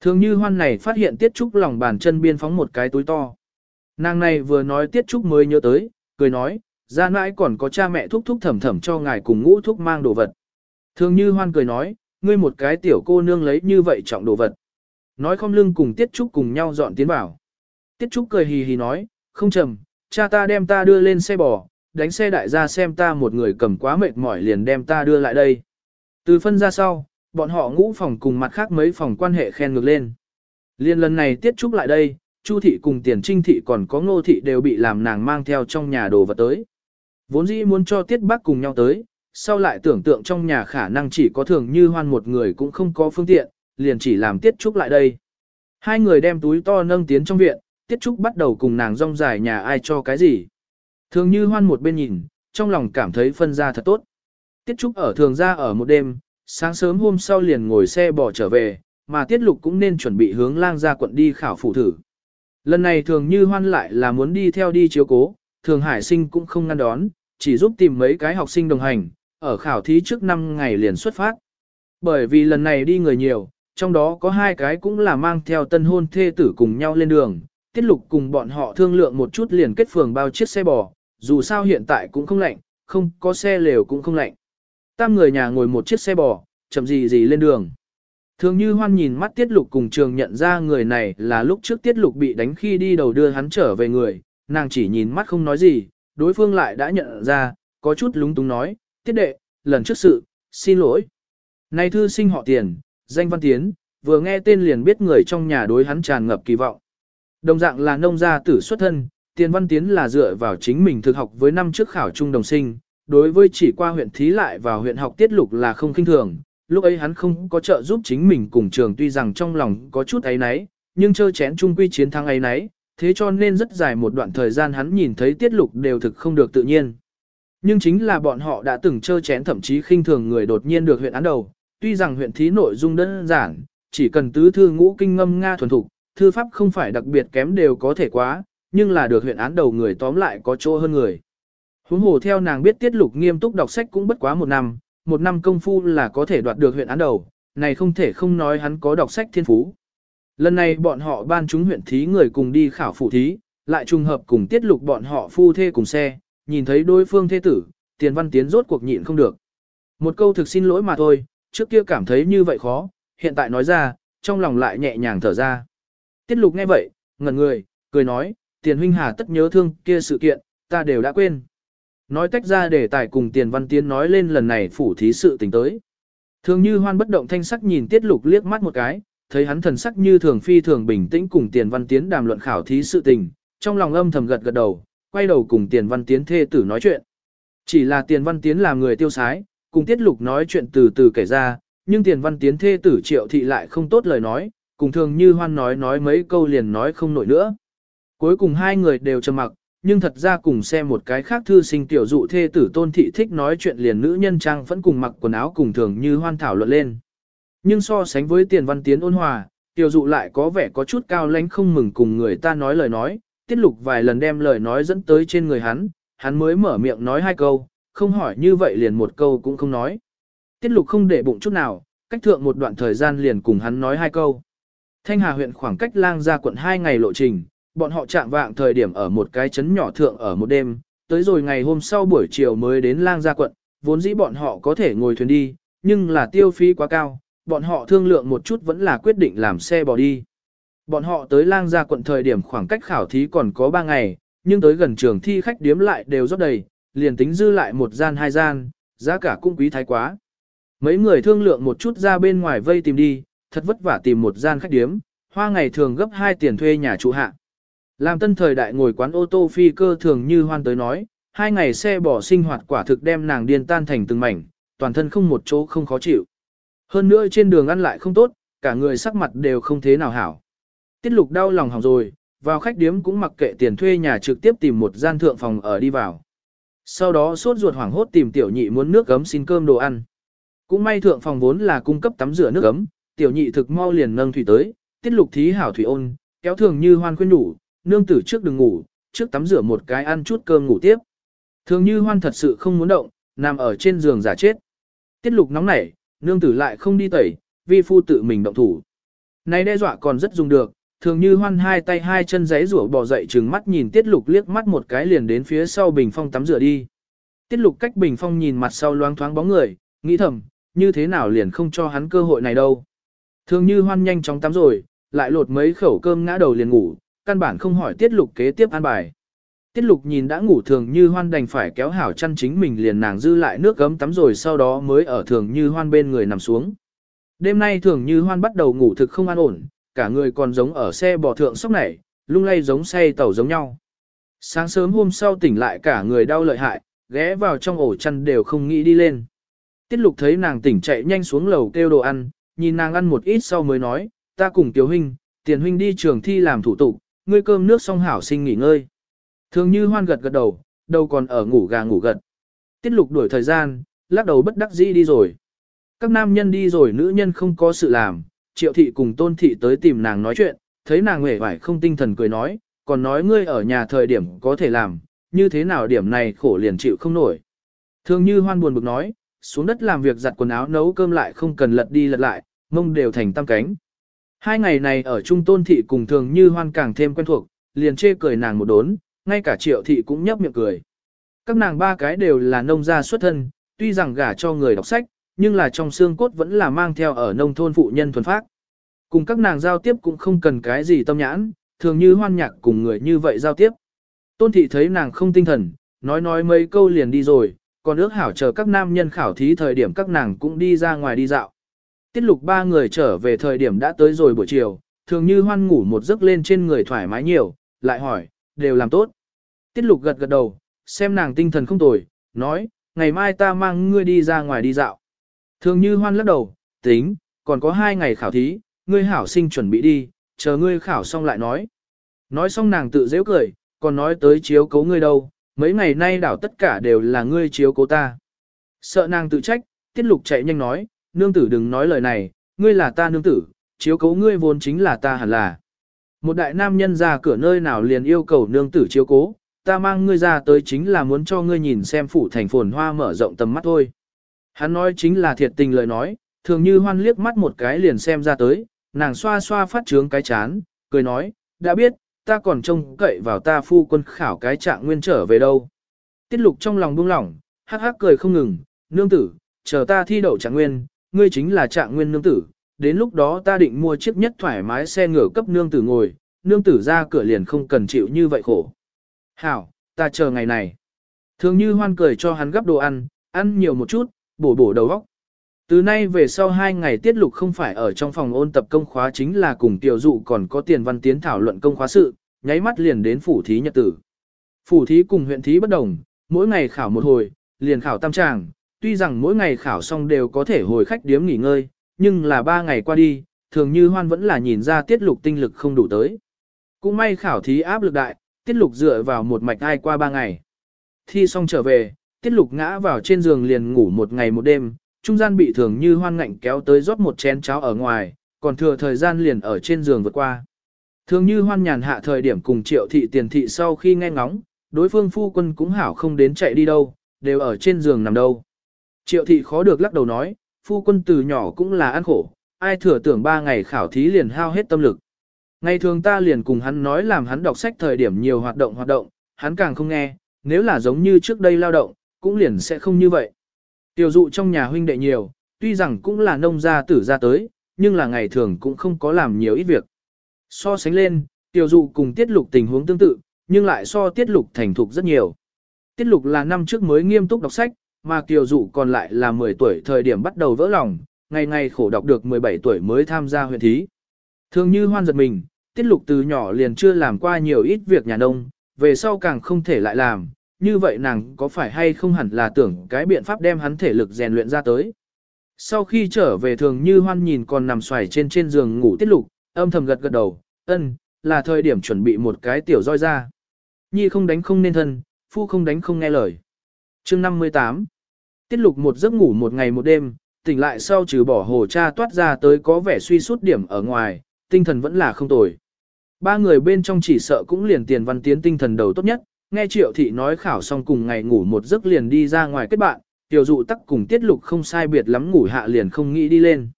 Thường như hoan này phát hiện tiết trúc lòng bàn chân biên phóng một cái túi to. Nàng này vừa nói tiết trúc mới nhớ tới, cười nói, ra mãi còn có cha mẹ thúc thúc thẩm thẩm cho ngài cùng ngũ thúc mang đồ vật. Thường như hoan cười nói, ngươi một cái tiểu cô nương lấy như vậy trọng đồ vật. Nói không lưng cùng tiết trúc cùng nhau dọn tiến vào. Tiết trúc cười hì hì nói, không trầm, cha ta đem ta đưa lên xe bò, đánh xe đại gia xem ta một người cầm quá mệt mỏi liền đem ta đưa lại đây. Từ phân ra sau, bọn họ ngũ phòng cùng mặt khác mấy phòng quan hệ khen ngược lên. Liên lần này tiết trúc lại đây, Chu thị cùng tiền trinh thị còn có ngô thị đều bị làm nàng mang theo trong nhà đồ vật tới. Vốn dĩ muốn cho tiết bác cùng nhau tới, sau lại tưởng tượng trong nhà khả năng chỉ có thường như hoan một người cũng không có phương tiện, liền chỉ làm tiết trúc lại đây. Hai người đem túi to nâng tiến trong viện, tiết trúc bắt đầu cùng nàng rong dài nhà ai cho cái gì. Thường như hoan một bên nhìn, trong lòng cảm thấy phân ra thật tốt. Tiết trúc ở thường ra ở một đêm, sáng sớm hôm sau liền ngồi xe bỏ trở về, mà tiết lục cũng nên chuẩn bị hướng lang ra quận đi khảo phủ thử. Lần này thường như hoan lại là muốn đi theo đi chiếu cố, thường hải sinh cũng không ngăn đón, chỉ giúp tìm mấy cái học sinh đồng hành, ở khảo thí trước 5 ngày liền xuất phát. Bởi vì lần này đi người nhiều, trong đó có hai cái cũng là mang theo tân hôn thê tử cùng nhau lên đường, tiết lục cùng bọn họ thương lượng một chút liền kết phường bao chiếc xe bò, dù sao hiện tại cũng không lạnh, không có xe lều cũng không lạnh. Tam người nhà ngồi một chiếc xe bò, chậm gì gì lên đường. Thường như hoan nhìn mắt tiết lục cùng trường nhận ra người này là lúc trước tiết lục bị đánh khi đi đầu đưa hắn trở về người, nàng chỉ nhìn mắt không nói gì, đối phương lại đã nhận ra, có chút lúng túng nói, tiết đệ, lần trước sự, xin lỗi. Này thư sinh họ tiền, danh văn tiến, vừa nghe tên liền biết người trong nhà đối hắn tràn ngập kỳ vọng. Đồng dạng là nông gia tử xuất thân, tiền văn tiến là dựa vào chính mình thực học với năm trước khảo trung đồng sinh, đối với chỉ qua huyện thí lại vào huyện học tiết lục là không kinh thường, lúc ấy hắn không có trợ giúp chính mình cùng trường tuy rằng trong lòng có chút ấy nấy, nhưng chơi chén trung quy chiến thắng ấy nấy, thế cho nên rất dài một đoạn thời gian hắn nhìn thấy tiết lục đều thực không được tự nhiên. Nhưng chính là bọn họ đã từng chơi chén thậm chí khinh thường người đột nhiên được huyện án đầu, tuy rằng huyện thí nội dung đơn giản, chỉ cần tứ thư ngũ kinh ngâm Nga thuần thục, thư pháp không phải đặc biệt kém đều có thể quá, nhưng là được huyện án đầu người tóm lại có chỗ hơn người. Huống hồ theo nàng biết tiết lục nghiêm túc đọc sách cũng bất quá một năm, một năm công phu là có thể đoạt được huyện án đầu, này không thể không nói hắn có đọc sách thiên phú. Lần này bọn họ ban chúng huyện thí người cùng đi khảo phụ thí, lại trùng hợp cùng tiết lục bọn họ phu thê cùng xe, nhìn thấy đối phương thế tử, tiền văn tiến rốt cuộc nhịn không được. Một câu thực xin lỗi mà thôi, trước kia cảm thấy như vậy khó, hiện tại nói ra, trong lòng lại nhẹ nhàng thở ra. Tiết lục nghe vậy, ngẩn người, cười nói, tiền huynh hà tất nhớ thương kia sự kiện, ta đều đã quên. Nói tách ra để tài cùng tiền văn tiến nói lên lần này phủ thí sự tình tới. Thường như hoan bất động thanh sắc nhìn tiết lục liếc mắt một cái, thấy hắn thần sắc như thường phi thường bình tĩnh cùng tiền văn tiến đàm luận khảo thí sự tình, trong lòng âm thầm gật gật đầu, quay đầu cùng tiền văn tiến thê tử nói chuyện. Chỉ là tiền văn tiến làm người tiêu sái, cùng tiết lục nói chuyện từ từ kể ra, nhưng tiền văn tiến thê tử triệu thị lại không tốt lời nói, cùng thường như hoan nói nói mấy câu liền nói không nổi nữa. Cuối cùng hai người đều trầm mặc, nhưng thật ra cùng xem một cái khác thư sinh tiểu dụ thê tử tôn thị thích nói chuyện liền nữ nhân trang vẫn cùng mặc quần áo cùng thường như hoan thảo luận lên. Nhưng so sánh với tiền văn tiến ôn hòa, tiểu dụ lại có vẻ có chút cao lãnh không mừng cùng người ta nói lời nói, tiết lục vài lần đem lời nói dẫn tới trên người hắn, hắn mới mở miệng nói hai câu, không hỏi như vậy liền một câu cũng không nói. Tiết lục không để bụng chút nào, cách thượng một đoạn thời gian liền cùng hắn nói hai câu. Thanh Hà huyện khoảng cách lang ra quận hai ngày lộ trình, bọn họ chạm vạng thời điểm ở một cái trấn nhỏ thượng ở một đêm, tới rồi ngày hôm sau buổi chiều mới đến lang gia quận, vốn dĩ bọn họ có thể ngồi thuyền đi, nhưng là tiêu phí quá cao, bọn họ thương lượng một chút vẫn là quyết định làm xe bò đi. Bọn họ tới lang gia quận thời điểm khoảng cách khảo thí còn có 3 ngày, nhưng tới gần trường thi khách điếm lại đều rất đầy, liền tính dư lại một gian hai gian, giá cả cũng quý thái quá. Mấy người thương lượng một chút ra bên ngoài vây tìm đi, thật vất vả tìm một gian khách điếm, hoa ngày thường gấp hai tiền thuê nhà trụ hạ. Làm tân thời đại ngồi quán ô tô phi cơ thường như hoan tới nói, hai ngày xe bỏ sinh hoạt quả thực đem nàng điên tan thành từng mảnh, toàn thân không một chỗ không khó chịu. Hơn nữa trên đường ăn lại không tốt, cả người sắc mặt đều không thế nào hảo. Tiết lục đau lòng hỏng rồi, vào khách điếm cũng mặc kệ tiền thuê nhà trực tiếp tìm một gian thượng phòng ở đi vào. Sau đó sốt ruột hoảng hốt tìm tiểu nhị muốn nước gấm xin cơm đồ ăn. Cũng may thượng phòng vốn là cung cấp tắm rửa nước gấm, tiểu nhị thực mau liền nâng thủy tới, tiết lục thí hảo thủy ôn, kéo thường như hoan khuyên đủ, nương tử trước đừng ngủ, trước tắm rửa một cái ăn chút cơm ngủ tiếp. Thường như hoan thật sự không muốn động, nằm ở trên giường giả chết. Tiết lục nóng nảy, nương tử lại không đi tẩy, vi phu tự mình động thủ. Này đe dọa còn rất dùng được, thường như hoan hai tay hai chân giấy rủa bò dậy trừng mắt nhìn tiết lục liếc mắt một cái liền đến phía sau bình phong tắm rửa đi. Tiết lục cách bình phong nhìn mặt sau loáng thoáng bóng người, nghĩ thầm, như thế nào liền không cho hắn cơ hội này đâu. Thường như hoan nhanh chóng tắm rồi, lại lột mấy khẩu cơm ngã đầu liền ngủ, căn bản không hỏi tiết lục kế tiếp ăn bài. Tiết lục nhìn đã ngủ thường như hoan đành phải kéo hảo chăn chính mình liền nàng dư lại nước gấm tắm rồi sau đó mới ở thường như hoan bên người nằm xuống. Đêm nay thường như hoan bắt đầu ngủ thực không an ổn, cả người còn giống ở xe bò thượng sóc nảy, lung lay giống xe tàu giống nhau. Sáng sớm hôm sau tỉnh lại cả người đau lợi hại, ghé vào trong ổ chăn đều không nghĩ đi lên. Tiết lục thấy nàng tỉnh chạy nhanh xuống lầu kêu đồ ăn, nhìn nàng ăn một ít sau mới nói, ta cùng tiểu huynh, tiền huynh đi trường thi làm thủ tục, ngươi cơm nước xong hảo sinh nghỉ ngơi. Thường như hoan gật gật đầu, đâu còn ở ngủ gà ngủ gật. Tiết lục đuổi thời gian, lắc đầu bất đắc dĩ đi rồi. Các nam nhân đi rồi nữ nhân không có sự làm, triệu thị cùng tôn thị tới tìm nàng nói chuyện, thấy nàng nghề vải không tinh thần cười nói, còn nói ngươi ở nhà thời điểm có thể làm, như thế nào điểm này khổ liền chịu không nổi. Thường như hoan buồn bực nói, xuống đất làm việc giặt quần áo nấu cơm lại không cần lật đi lật lại, mông đều thành tam cánh. Hai ngày này ở trung tôn thị cùng thường như hoan càng thêm quen thuộc, liền chê cười nàng một đốn, ngay cả triệu thị cũng nhấp miệng cười. Các nàng ba cái đều là nông gia xuất thân, tuy rằng gả cho người đọc sách, nhưng là trong xương cốt vẫn là mang theo ở nông thôn phụ nhân thuần phát. Cùng các nàng giao tiếp cũng không cần cái gì tâm nhãn, thường như hoan nhạc cùng người như vậy giao tiếp. Tôn thị thấy nàng không tinh thần, nói nói mấy câu liền đi rồi, còn ước hảo chờ các nam nhân khảo thí thời điểm các nàng cũng đi ra ngoài đi dạo. Tiết lục ba người trở về thời điểm đã tới rồi buổi chiều, thường như hoan ngủ một giấc lên trên người thoải mái nhiều, lại hỏi, đều làm tốt. Tiết lục gật gật đầu, xem nàng tinh thần không tồi, nói, ngày mai ta mang ngươi đi ra ngoài đi dạo. Thường như hoan lắc đầu, tính, còn có hai ngày khảo thí, ngươi hảo sinh chuẩn bị đi, chờ ngươi khảo xong lại nói. Nói xong nàng tự dễ cười, còn nói tới chiếu cố ngươi đâu, mấy ngày nay đảo tất cả đều là ngươi chiếu cố ta. Sợ nàng tự trách, tiết lục chạy nhanh nói, nương tử đừng nói lời này, ngươi là ta nương tử, chiếu cố ngươi vốn chính là ta hẳn là. Một đại nam nhân ra cửa nơi nào liền yêu cầu nương tử chiếu cố, ta mang ngươi ra tới chính là muốn cho ngươi nhìn xem phủ thành phồn hoa mở rộng tầm mắt thôi. Hắn nói chính là thiệt tình lời nói, thường như hoan liếc mắt một cái liền xem ra tới, nàng xoa xoa phát trướng cái chán, cười nói, đã biết, ta còn trông cậy vào ta phu quân khảo cái trạng nguyên trở về đâu. Tiết lục trong lòng buông lỏng, hắc hắc cười không ngừng, nương tử, chờ ta thi đậu trạng nguyên, ngươi chính là trạng nguyên nương tử, đến lúc đó ta định mua chiếc nhất thoải mái xe ngựa cấp nương tử ngồi, nương tử ra cửa liền không cần chịu như vậy khổ. Hảo, ta chờ ngày này. Thường như hoan cười cho hắn gấp đồ ăn, ăn nhiều một chút, bổ bổ đầu óc. Từ nay về sau hai ngày tiết lục không phải ở trong phòng ôn tập công khóa chính là cùng tiểu dụ còn có tiền văn tiến thảo luận công khóa sự, nháy mắt liền đến phủ thí nhật tử. Phủ thí cùng huyện thí bất đồng, mỗi ngày khảo một hồi, liền khảo tam tràng, tuy rằng mỗi ngày khảo xong đều có thể hồi khách điếm nghỉ ngơi, nhưng là ba ngày qua đi, thường như hoan vẫn là nhìn ra tiết lục tinh lực không đủ tới. Cũng may khảo thí áp lực đại, tiết lục dựa vào một mạch ai qua ba ngày. Thi xong trở về, tiết lục ngã vào trên giường liền ngủ một ngày một đêm, trung gian bị thường như hoan ngạnh kéo tới rót một chén cháo ở ngoài, còn thừa thời gian liền ở trên giường vượt qua. Thường như hoan nhàn hạ thời điểm cùng triệu thị tiền thị sau khi nghe ngóng, đối phương phu quân cũng hảo không đến chạy đi đâu, đều ở trên giường nằm đâu. Triệu thị khó được lắc đầu nói, phu quân từ nhỏ cũng là ăn khổ, ai thừa tưởng ba ngày khảo thí liền hao hết tâm lực. Ngày thường ta liền cùng hắn nói làm hắn đọc sách thời điểm nhiều hoạt động hoạt động, hắn càng không nghe, nếu là giống như trước đây lao động, cũng liền sẽ không như vậy. Tiểu dụ trong nhà huynh đệ nhiều, tuy rằng cũng là nông gia tử ra tới, nhưng là ngày thường cũng không có làm nhiều ít việc. So sánh lên, tiểu dụ cùng tiết lục tình huống tương tự, nhưng lại so tiết lục thành thục rất nhiều. Tiết lục là năm trước mới nghiêm túc đọc sách, mà tiểu dụ còn lại là 10 tuổi thời điểm bắt đầu vỡ lòng, ngày ngày khổ đọc được 17 tuổi mới tham gia huyện thí. Thường như hoan giật mình, tiết lục từ nhỏ liền chưa làm qua nhiều ít việc nhà nông, về sau càng không thể lại làm, như vậy nàng có phải hay không hẳn là tưởng cái biện pháp đem hắn thể lực rèn luyện ra tới. Sau khi trở về thường như hoan nhìn còn nằm xoài trên trên giường ngủ tiết lục, âm thầm gật gật đầu, ân, là thời điểm chuẩn bị một cái tiểu roi ra. Nhi không đánh không nên thân, phu không đánh không nghe lời. chương 58 Tiết lục một giấc ngủ một ngày một đêm, tỉnh lại sau trừ bỏ hồ cha toát ra tới có vẻ suy sút điểm ở ngoài, tinh thần vẫn là không tồi. Ba người bên trong chỉ sợ cũng liền tiền văn tiến tinh thần đầu tốt nhất, nghe triệu thị nói khảo xong cùng ngày ngủ một giấc liền đi ra ngoài kết bạn, tiểu dụ tắc cùng tiết lục không sai biệt lắm ngủ hạ liền không nghĩ đi lên.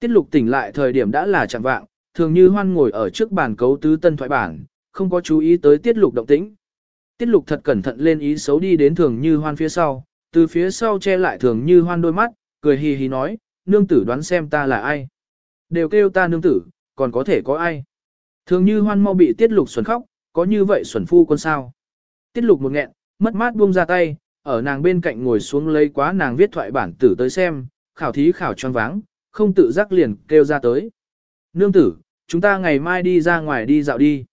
Tiết lục tỉnh lại thời điểm đã là chẳng vạng, thường như hoan ngồi ở trước bàn cấu tứ tân thoại bản, không có chú ý tới tiết lục động tĩnh. Tiết lục thật cẩn thận lên ý xấu đi đến thường như hoan phía sau, từ phía sau che lại thường như hoan đôi mắt, cười hì hì nói, nương tử đoán xem ta là ai. Đều kêu ta nương tử, còn có thể có ai. Thường như hoan mau bị tiết lục xuẩn khóc, có như vậy xuẩn phu con sao. Tiết lục một nghẹn, mất mát buông ra tay, ở nàng bên cạnh ngồi xuống lấy quá nàng viết thoại bản tử tới xem, khảo thí khảo tròn váng, không tự giác liền kêu ra tới. Nương tử, chúng ta ngày mai đi ra ngoài đi dạo đi.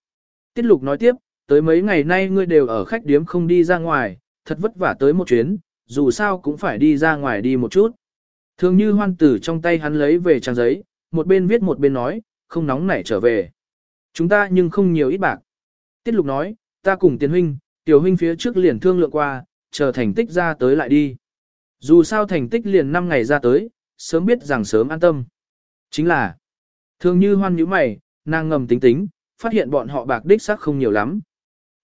Tiết lục nói tiếp, tới mấy ngày nay ngươi đều ở khách điếm không đi ra ngoài, thật vất vả tới một chuyến, dù sao cũng phải đi ra ngoài đi một chút. Thường như hoan tử trong tay hắn lấy về trang giấy, một bên viết một bên nói, không nóng nảy trở về. Chúng ta nhưng không nhiều ít bạc. Tiết lục nói, ta cùng tiền huynh, tiểu huynh phía trước liền thương lượng qua, chờ thành tích ra tới lại đi. Dù sao thành tích liền 5 ngày ra tới, sớm biết rằng sớm an tâm. Chính là, thường như hoan nhíu mày, nàng ngầm tính tính, phát hiện bọn họ bạc đích xác không nhiều lắm.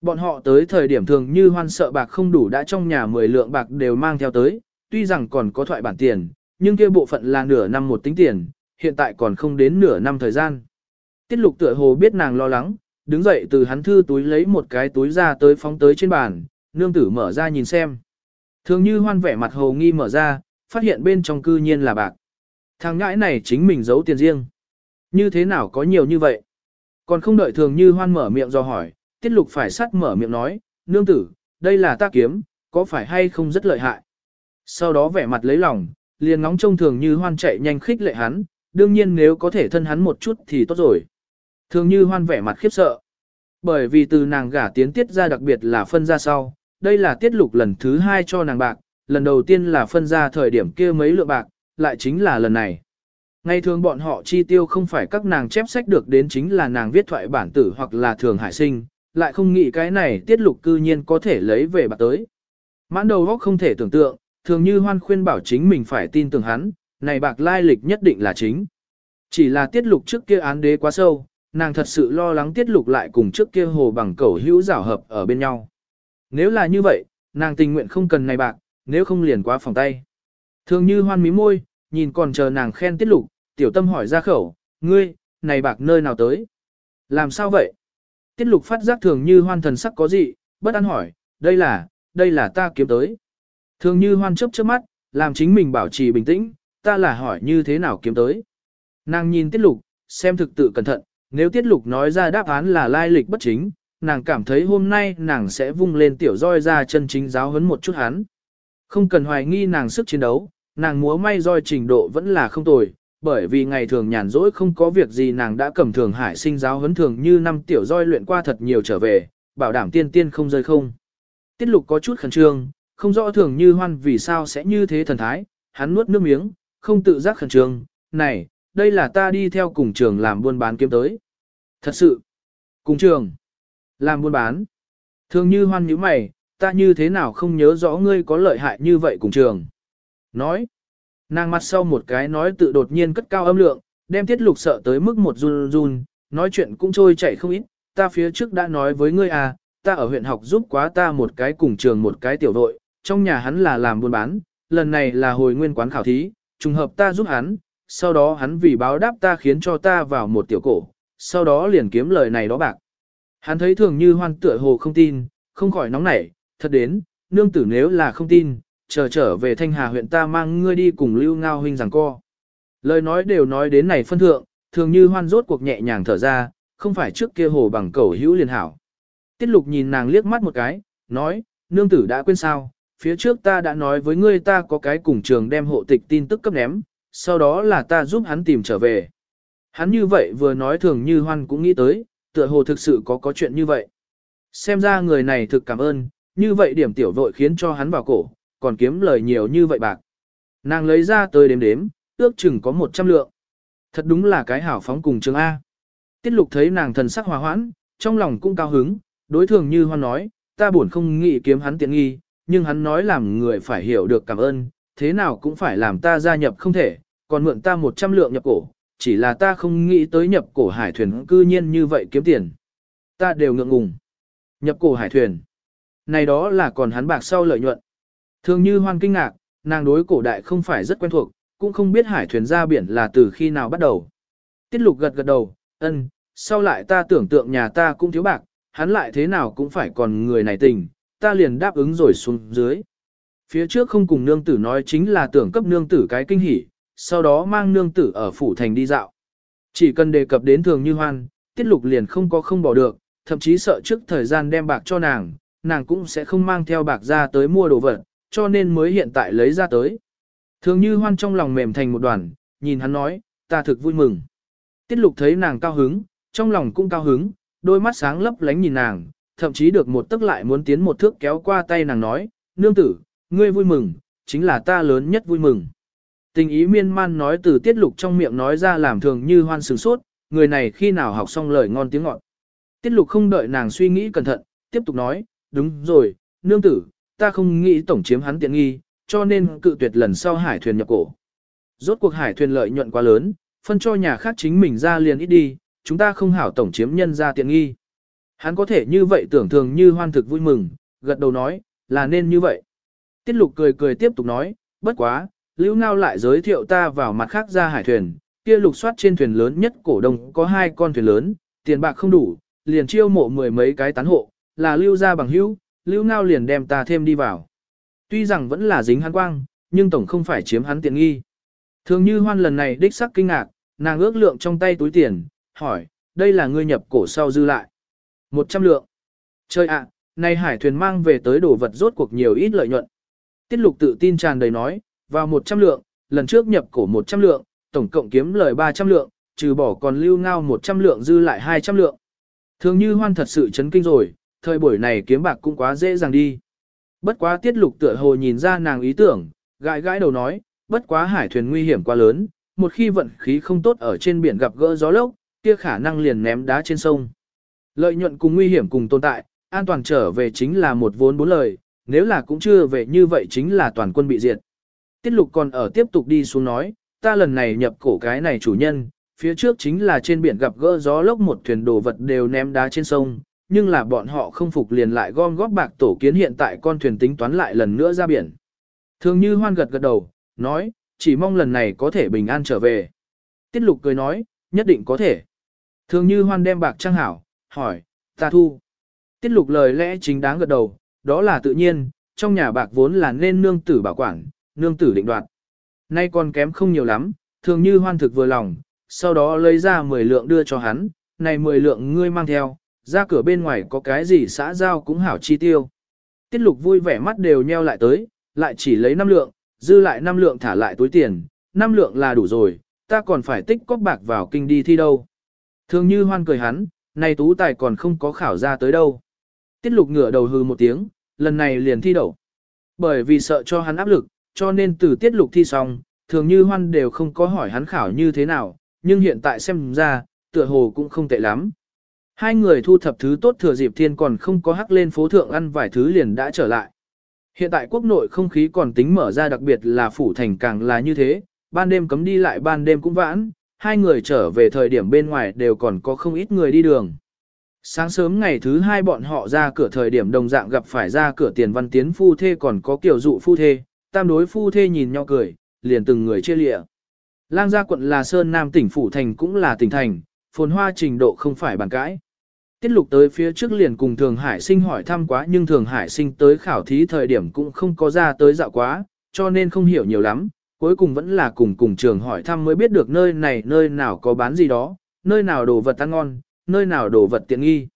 Bọn họ tới thời điểm thường như hoan sợ bạc không đủ đã trong nhà 10 lượng bạc đều mang theo tới, tuy rằng còn có thoại bản tiền, nhưng kia bộ phận là nửa năm một tính tiền, hiện tại còn không đến nửa năm thời gian. Tiết lục tựa hồ biết nàng lo lắng, đứng dậy từ hắn thư túi lấy một cái túi ra tới phóng tới trên bàn, nương tử mở ra nhìn xem. Thường như hoan vẻ mặt hồ nghi mở ra, phát hiện bên trong cư nhiên là bạc. Thằng ngãi này chính mình giấu tiền riêng. Như thế nào có nhiều như vậy? Còn không đợi thường như hoan mở miệng do hỏi, tiết lục phải sắt mở miệng nói, nương tử, đây là ta kiếm, có phải hay không rất lợi hại? Sau đó vẻ mặt lấy lòng, liền ngóng trông thường như hoan chạy nhanh khích lệ hắn, đương nhiên nếu có thể thân hắn một chút thì tốt rồi. Thường như hoan vẻ mặt khiếp sợ. Bởi vì từ nàng gả tiến tiết ra đặc biệt là phân ra sau, đây là tiết lục lần thứ hai cho nàng bạc, lần đầu tiên là phân ra thời điểm kia mấy lượng bạc, lại chính là lần này. Ngày thường bọn họ chi tiêu không phải các nàng chép sách được đến chính là nàng viết thoại bản tử hoặc là thường hải sinh, lại không nghĩ cái này tiết lục cư nhiên có thể lấy về bạc tới. Mãn đầu góc không thể tưởng tượng, thường như hoan khuyên bảo chính mình phải tin tưởng hắn, này bạc lai lịch nhất định là chính. Chỉ là tiết lục trước kia án đế quá sâu, nàng thật sự lo lắng tiết lục lại cùng trước kia hồ bằng cẩu hữu rảo hợp ở bên nhau. Nếu là như vậy, nàng tình nguyện không cần này bạc, nếu không liền quá phòng tay. Thường như hoan mí môi, nhìn còn chờ nàng khen tiết lục, tiểu tâm hỏi ra khẩu, ngươi, này bạc nơi nào tới? Làm sao vậy? Tiết lục phát giác thường như hoan thần sắc có gì, bất an hỏi, đây là, đây là ta kiếm tới. Thường như hoan chớp chớp mắt, làm chính mình bảo trì bình tĩnh, ta là hỏi như thế nào kiếm tới. Nàng nhìn tiết lục, xem thực tự cẩn thận, nếu tiết lục nói ra đáp án là lai lịch bất chính, nàng cảm thấy hôm nay nàng sẽ vung lên tiểu roi ra chân chính giáo huấn một chút hắn. Không cần hoài nghi nàng sức chiến đấu, nàng múa may roi trình độ vẫn là không tồi, bởi vì ngày thường nhàn rỗi không có việc gì nàng đã cầm thường hải sinh giáo huấn thường như năm tiểu roi luyện qua thật nhiều trở về, bảo đảm tiên tiên không rơi không. Tiết lục có chút khẩn trương, không rõ thường như hoan vì sao sẽ như thế thần thái, hắn nuốt nước miếng, không tự giác khẩn trương, này, đây là ta đi theo cùng trường làm buôn bán kiếm tới. Thật sự, cùng trường, làm buôn bán. Thường như hoan như mày, ta như thế nào không nhớ rõ ngươi có lợi hại như vậy cùng trường. Nói, nàng mặt sau một cái nói tự đột nhiên cất cao âm lượng, đem tiết lục sợ tới mức một run run, nói chuyện cũng trôi chảy không ít, ta phía trước đã nói với ngươi à, ta ở huyện học giúp quá ta một cái cùng trường một cái tiểu đội, trong nhà hắn là làm buôn bán, lần này là hồi nguyên quán khảo thí, trùng hợp ta giúp hắn, sau đó hắn vì báo đáp ta khiến cho ta vào một tiểu cổ, sau đó liền kiếm lời này đó bạc. Hắn thấy thường như hoan tựa hồ không tin, không khỏi nóng nảy, thật đến, nương tử nếu là không tin, chờ trở về thanh hà huyện ta mang ngươi đi cùng lưu ngao huynh rằng co. Lời nói đều nói đến này phân thượng, thường như hoan rốt cuộc nhẹ nhàng thở ra, không phải trước kia hồ bằng cầu hữu liền hảo. Tiết lục nhìn nàng liếc mắt một cái, nói, nương tử đã quên sao, phía trước ta đã nói với ngươi ta có cái cùng trường đem hộ tịch tin tức cấp ném, sau đó là ta giúp hắn tìm trở về. Hắn như vậy vừa nói thường như hoan cũng nghĩ tới, tựa hồ thực sự có có chuyện như vậy. Xem ra người này thực cảm ơn, như vậy điểm tiểu vội khiến cho hắn vào cổ, còn kiếm lời nhiều như vậy bạc. Nàng lấy ra tới đếm đếm, ước chừng có 100 lượng. Thật đúng là cái hảo phóng cùng trường A. Tiết lục thấy nàng thần sắc hòa hoãn, trong lòng cũng cao hứng, đối thường như hoan nói, ta buồn không nghĩ kiếm hắn tiện nghi, nhưng hắn nói làm người phải hiểu được cảm ơn, thế nào cũng phải làm ta gia nhập không thể, còn mượn ta 100 lượng nhập cổ, chỉ là ta không nghĩ tới nhập cổ hải thuyền cư nhiên như vậy kiếm tiền. Ta đều ngượng ngùng. Nhập cổ hải thuyền. Này đó là còn hắn bạc sau lợi nhuận. Thường như hoan kinh ngạc, nàng đối cổ đại không phải rất quen thuộc, cũng không biết hải thuyền ra biển là từ khi nào bắt đầu. Tiết lục gật gật đầu, ân, sau lại ta tưởng tượng nhà ta cũng thiếu bạc, hắn lại thế nào cũng phải còn người này tình, ta liền đáp ứng rồi xuống dưới. Phía trước không cùng nương tử nói chính là tưởng cấp nương tử cái kinh hỉ, sau đó mang nương tử ở phủ thành đi dạo. Chỉ cần đề cập đến thường như hoan, tiết lục liền không có không bỏ được, thậm chí sợ trước thời gian đem bạc cho nàng, nàng cũng sẽ không mang theo bạc ra tới mua đồ vật, cho nên mới hiện tại lấy ra tới. Thường như hoan trong lòng mềm thành một đoàn, nhìn hắn nói, ta thực vui mừng. Tiết lục thấy nàng cao hứng, trong lòng cũng cao hứng, đôi mắt sáng lấp lánh nhìn nàng, thậm chí được một tức lại muốn tiến một thước kéo qua tay nàng nói, nương tử, ngươi vui mừng, chính là ta lớn nhất vui mừng. Tình ý miên man nói từ tiết lục trong miệng nói ra làm thường như hoan sừng sốt, người này khi nào học xong lời ngon tiếng ngọt. Tiết lục không đợi nàng suy nghĩ cẩn thận, tiếp tục nói, đúng rồi, nương tử, ta không nghĩ tổng chiếm hắn tiện nghi, cho nên cự tuyệt lần sau hải thuyền nhập cổ. Rốt cuộc hải thuyền lợi nhuận quá lớn, phân cho nhà khác chính mình ra liền ít đi, chúng ta không hảo tổng chiếm nhân ra tiện nghi. Hắn có thể như vậy tưởng thường như hoan thực vui mừng, gật đầu nói, là nên như vậy. Tiết lục cười cười tiếp tục nói, bất quá, Lưu Ngao lại giới thiệu ta vào mặt khác ra hải thuyền, kia lục soát trên thuyền lớn nhất cổ đông có hai con thuyền lớn, tiền bạc không đủ, liền chiêu mộ mười mấy cái tán hộ, là lưu ra bằng hữu, Lưu Ngao liền đem ta thêm đi vào. Tuy rằng vẫn là dính hắn quang, nhưng tổng không phải chiếm hắn tiện nghi. Thường như hoan lần này đích sắc kinh ngạc, nàng ước lượng trong tay túi tiền, hỏi, đây là ngươi nhập cổ sau dư lại. Một trăm lượng. Chơi ạ, nay hải thuyền mang về tới đồ vật rốt cuộc nhiều ít lợi nhuận. Tiết lục tự tin tràn đầy nói, vào 100 lượng, lần trước nhập cổ 100 lượng, tổng cộng kiếm lời 300 lượng, trừ bỏ còn lưu ngao 100 lượng dư lại 200 lượng. Thường như hoan thật sự chấn kinh rồi, thời buổi này kiếm bạc cũng quá dễ dàng đi. Bất quá tiết lục tựa hồ nhìn ra nàng ý tưởng, gãi gãi đầu nói, bất quá hải thuyền nguy hiểm quá lớn, một khi vận khí không tốt ở trên biển gặp gỡ gió lốc, kia khả năng liền ném đá trên sông. Lợi nhuận cùng nguy hiểm cùng tồn tại, an toàn trở về chính là một vốn bốn lời, nếu là cũng chưa về như vậy chính là toàn quân bị diệt. Tiết lục còn ở tiếp tục đi xuống nói, ta lần này nhập cổ cái này chủ nhân, phía trước chính là trên biển gặp gỡ gió lốc một thuyền đồ vật đều ném đá trên sông, nhưng là bọn họ không phục liền lại gom góp bạc tổ kiến hiện tại con thuyền tính toán lại lần nữa ra biển. Thường như hoan gật gật đầu, nói, chỉ mong lần này có thể bình an trở về. Tiết lục cười nói, nhất định có thể. Thường như hoan đem bạc trang hảo, hỏi, ta thu. Tiết lục lời lẽ chính đáng gật đầu, đó là tự nhiên, trong nhà bạc vốn là nên nương tử bảo quản, nương tử định đoạt. Nay còn kém không nhiều lắm, thường như hoan thực vừa lòng, sau đó lấy ra 10 lượng đưa cho hắn, này 10 lượng ngươi mang theo, ra cửa bên ngoài có cái gì xã giao cũng hảo chi tiêu. Tiết lục vui vẻ mắt đều nheo lại tới, lại chỉ lấy 5 lượng, dư lại 5 lượng thả lại túi tiền, 5 lượng là đủ rồi, ta còn phải tích cóp bạc vào kinh đi thi đâu. Thường như hoan cười hắn, này tú tài còn không có khảo ra tới đâu. Tiết lục ngửa đầu hư một tiếng, lần này liền thi đậu. Bởi vì sợ cho hắn áp lực, cho nên từ tiết lục thi xong, thường như hoan đều không có hỏi hắn khảo như thế nào, nhưng hiện tại xem ra, tựa hồ cũng không tệ lắm. Hai người thu thập thứ tốt thừa dịp thiên còn không có hắc lên phố thượng ăn vài thứ liền đã trở lại. Hiện tại quốc nội không khí còn tính mở ra đặc biệt là phủ thành càng là như thế, ban đêm cấm đi lại ban đêm cũng vãn, hai người trở về thời điểm bên ngoài đều còn có không ít người đi đường. Sáng sớm ngày thứ hai bọn họ ra cửa thời điểm đồng dạng gặp phải ra cửa tiền văn tiến phu thê còn có kiểu dụ phu thê, tam đối phu thê nhìn nhau cười, liền từng người chia lịa. Lang gia quận là Sơn Nam tỉnh Phủ Thành cũng là tỉnh thành, phồn hoa trình độ không phải bàn cãi. Tiết lục tới phía trước liền cùng Thường Hải sinh hỏi thăm quá nhưng Thường Hải sinh tới khảo thí thời điểm cũng không có ra tới dạo quá, cho nên không hiểu nhiều lắm, cuối cùng vẫn là cùng cùng trường hỏi thăm mới biết được nơi này nơi nào có bán gì đó, nơi nào đồ vật ăn ngon, nơi nào đồ vật tiện nghi.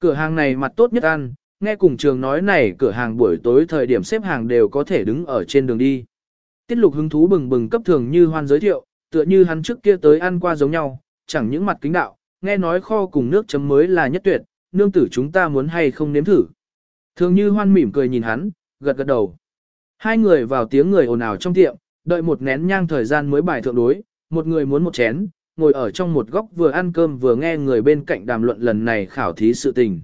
Cửa hàng này mặt tốt nhất ăn, nghe cùng trường nói này cửa hàng buổi tối thời điểm xếp hàng đều có thể đứng ở trên đường đi. Tiết lục hứng thú bừng bừng cấp thường như hoan giới thiệu, tựa như hắn trước kia tới ăn qua giống nhau, chẳng những mặt kính đạo, nghe nói kho cùng nước chấm mới là nhất tuyệt, nương tử chúng ta muốn hay không nếm thử. Thường như hoan mỉm cười nhìn hắn, gật gật đầu. Hai người vào tiếng người ồn ào trong tiệm, đợi một nén nhang thời gian mới bài thượng đối, một người muốn một chén, ngồi ở trong một góc vừa ăn cơm vừa nghe người bên cạnh đàm luận lần này khảo thí sự tình.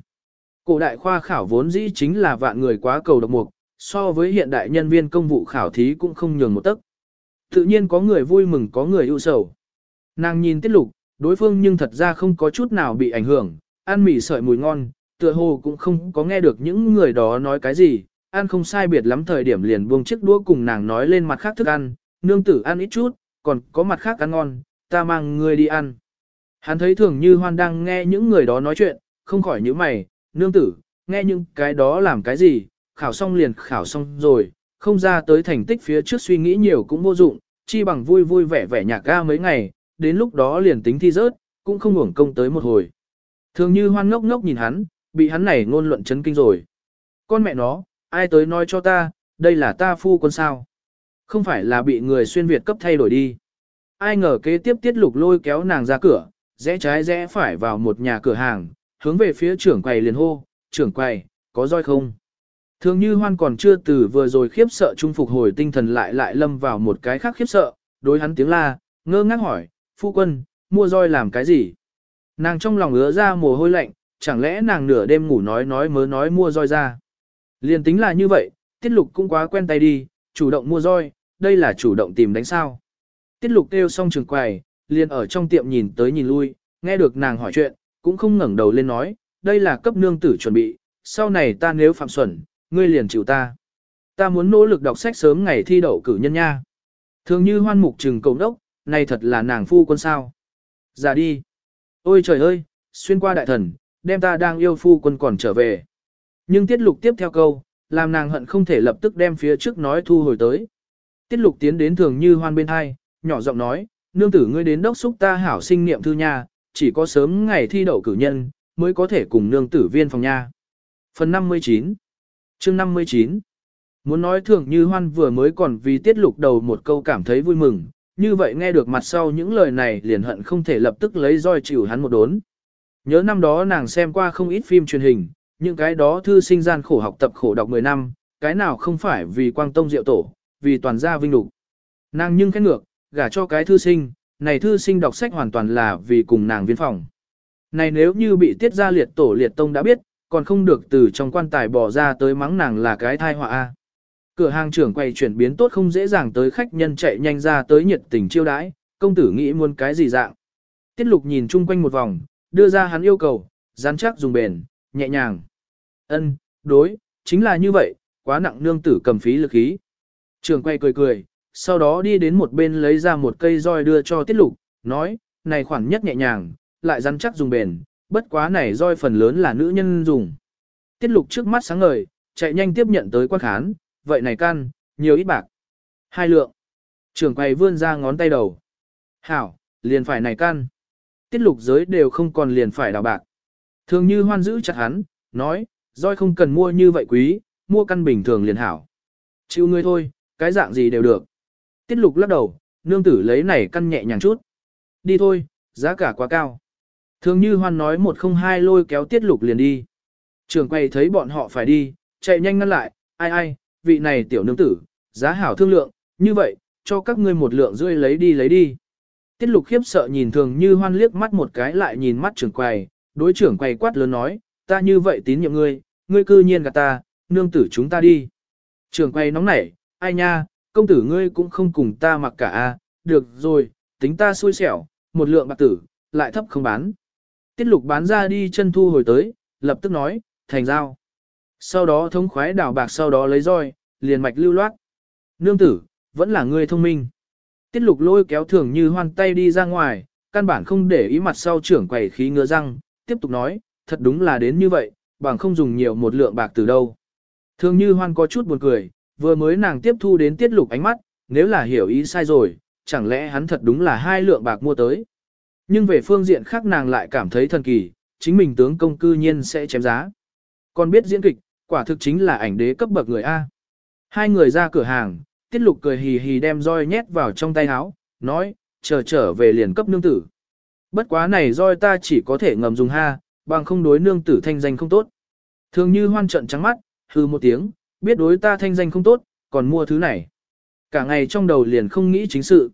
Cổ đại khoa khảo vốn dĩ chính là vạn người quá cầu độc mục, so với hiện đại nhân viên công vụ khảo thí cũng không nhường một tấc. Tự nhiên có người vui mừng có người ưu sầu. Nàng nhìn tiết lục, đối phương nhưng thật ra không có chút nào bị ảnh hưởng, ăn mì sợi mùi ngon, tựa hồ cũng không có nghe được những người đó nói cái gì, ăn không sai biệt lắm thời điểm liền buông chiếc đũa cùng nàng nói lên mặt khác thức ăn, nương tử ăn ít chút, còn có mặt khác ăn ngon, ta mang ngươi đi ăn. Hắn thấy thường như hoan đang nghe những người đó nói chuyện, không khỏi nhíu mày, nương tử, nghe những cái đó làm cái gì, khảo xong liền khảo xong rồi, không ra tới thành tích phía trước suy nghĩ nhiều cũng vô dụng, chi bằng vui vui vẻ vẻ nhạc ga mấy ngày, đến lúc đó liền tính thi rớt, cũng không uổng công tới một hồi. Thường như hoan ngốc ngốc nhìn hắn, bị hắn này ngôn luận chấn kinh rồi. Con mẹ nó, ai tới nói cho ta, đây là ta phu quân sao. Không phải là bị người xuyên Việt cấp thay đổi đi. Ai ngờ kế tiếp tiết lục lôi kéo nàng ra cửa, rẽ trái rẽ phải vào một nhà cửa hàng, hướng về phía trưởng quầy liền hô, trưởng quầy, có roi không? Thường như hoan còn chưa từ vừa rồi khiếp sợ trung phục hồi tinh thần lại lại lâm vào một cái khác khiếp sợ, đối hắn tiếng la, ngơ ngác hỏi, phu quân, mua roi làm cái gì? Nàng trong lòng ứa ra mồ hôi lạnh, chẳng lẽ nàng nửa đêm ngủ nói nói mớ nói mua roi ra? Liên tính là như vậy, tiết lục cũng quá quen tay đi, chủ động mua roi, đây là chủ động tìm đánh sao. Tiết lục kêu xong trường quầy, liền ở trong tiệm nhìn tới nhìn lui, nghe được nàng hỏi chuyện, cũng không ngẩng đầu lên nói, đây là cấp nương tử chuẩn bị, sau này ta nếu phạm xuẩn, ngươi liền chịu ta. Ta muốn nỗ lực đọc sách sớm ngày thi đậu cử nhân nha. Thường như hoan mục trừng cầu đốc, này thật là nàng phu quân sao. Ra đi. Ôi trời ơi, xuyên qua đại thần, đem ta đang yêu phu quân còn trở về. Nhưng tiết lục tiếp theo câu, làm nàng hận không thể lập tức đem phía trước nói thu hồi tới. Tiết lục tiến đến thường như hoan bên hai, nhỏ giọng nói, nương tử ngươi đến đốc xúc ta hảo sinh niệm thư nha, chỉ có sớm ngày thi đậu cử nhân, mới có thể cùng nương tử viên phòng nha. Phần 59 chương 59 Muốn nói thường như hoan vừa mới còn vì tiết lục đầu một câu cảm thấy vui mừng, như vậy nghe được mặt sau những lời này liền hận không thể lập tức lấy roi chịu hắn một đốn. Nhớ năm đó nàng xem qua không ít phim truyền hình, những cái đó thư sinh gian khổ học tập khổ đọc 10 năm, cái nào không phải vì quang tông diệu tổ, vì toàn gia vinh đủ. Nàng nhưng khét ngược, gả cho cái thư sinh, này thư sinh đọc sách hoàn toàn là vì cùng nàng viên phòng. Này nếu như bị tiết ra liệt tổ liệt tông đã biết, còn không được từ trong quan tài bỏ ra tới mắng nàng là cái thai họa a. Cửa hàng trưởng quay chuyển biến tốt không dễ dàng tới khách nhân chạy nhanh ra tới nhiệt tình chiêu đãi, công tử nghĩ muốn cái gì dạng. Tiết lục nhìn chung quanh một vòng, đưa ra hắn yêu cầu, rắn chắc dùng bền, nhẹ nhàng. Ân, đối, chính là như vậy, quá nặng nương tử cầm phí lực khí. Trường quay cười cười, sau đó đi đến một bên lấy ra một cây roi đưa cho tiết lục, nói, này khoản nhất nhẹ nhàng, lại rắn chắc dùng bền, bất quá này roi phần lớn là nữ nhân dùng. Tiết lục trước mắt sáng ngời, chạy nhanh tiếp nhận tới quan khán, vậy này can, nhiều ít bạc. Hai lượng. Trường quay vươn ra ngón tay đầu. Hảo, liền phải này can. Tiết lục giới đều không còn liền phải đào bạc. Thường như hoan giữ chặt hắn, nói, roi không cần mua như vậy quý, mua căn bình thường liền hảo. Chịu ngươi thôi, cái dạng gì đều được. Tiết lục lắc đầu, nương tử lấy này căn nhẹ nhàng chút. Đi thôi, giá cả quá cao. Thường như hoan nói một không hai lôi kéo tiết lục liền đi. Trường quay thấy bọn họ phải đi, chạy nhanh ngăn lại, ai ai, vị này tiểu nương tử, giá hảo thương lượng, như vậy, cho các ngươi một lượng rưỡi lấy đi lấy đi. Tiết lục khiếp sợ nhìn thường như hoan liếc mắt một cái lại nhìn mắt trưởng quầy, đối trưởng quầy quát lớn nói, ta như vậy tín nhiệm ngươi, ngươi cư nhiên gạt ta, nương tử chúng ta đi. Trưởng quầy nóng nảy, ai nha, công tử ngươi cũng không cùng ta mặc cả a, được rồi, tính ta xui xẻo, một lượng bạc tử, lại thấp không bán. Tiết lục bán ra đi chân thu hồi tới, lập tức nói, thành giao. Sau đó thống khoái đảo bạc sau đó lấy roi, liền mạch lưu loát. Nương tử, vẫn là ngươi thông minh. Tiết lục lôi kéo thường như hoan tay đi ra ngoài, căn bản không để ý mặt sau trưởng quầy khí ngứa răng, tiếp tục nói, thật đúng là đến như vậy, bằng không dùng nhiều một lượng bạc từ đâu. Thường như hoan có chút buồn cười, vừa mới nàng tiếp thu đến tiết lục ánh mắt, nếu là hiểu ý sai rồi, chẳng lẽ hắn thật đúng là hai lượng bạc mua tới. Nhưng về phương diện khác nàng lại cảm thấy thần kỳ, chính mình tướng công cư nhiên sẽ chém giá. Còn biết diễn kịch, quả thực chính là ảnh đế cấp bậc người A. Hai người ra cửa hàng, tiết lục cười hì hì đem roi nhét vào trong tay áo, nói, chờ trở về liền cấp nương tử. Bất quá này roi ta chỉ có thể ngầm dùng ha, bằng không đối nương tử thanh danh không tốt. Thường như hoan trận trắng mắt, hư một tiếng, biết đối ta thanh danh không tốt, còn mua thứ này. Cả ngày trong đầu liền không nghĩ chính sự.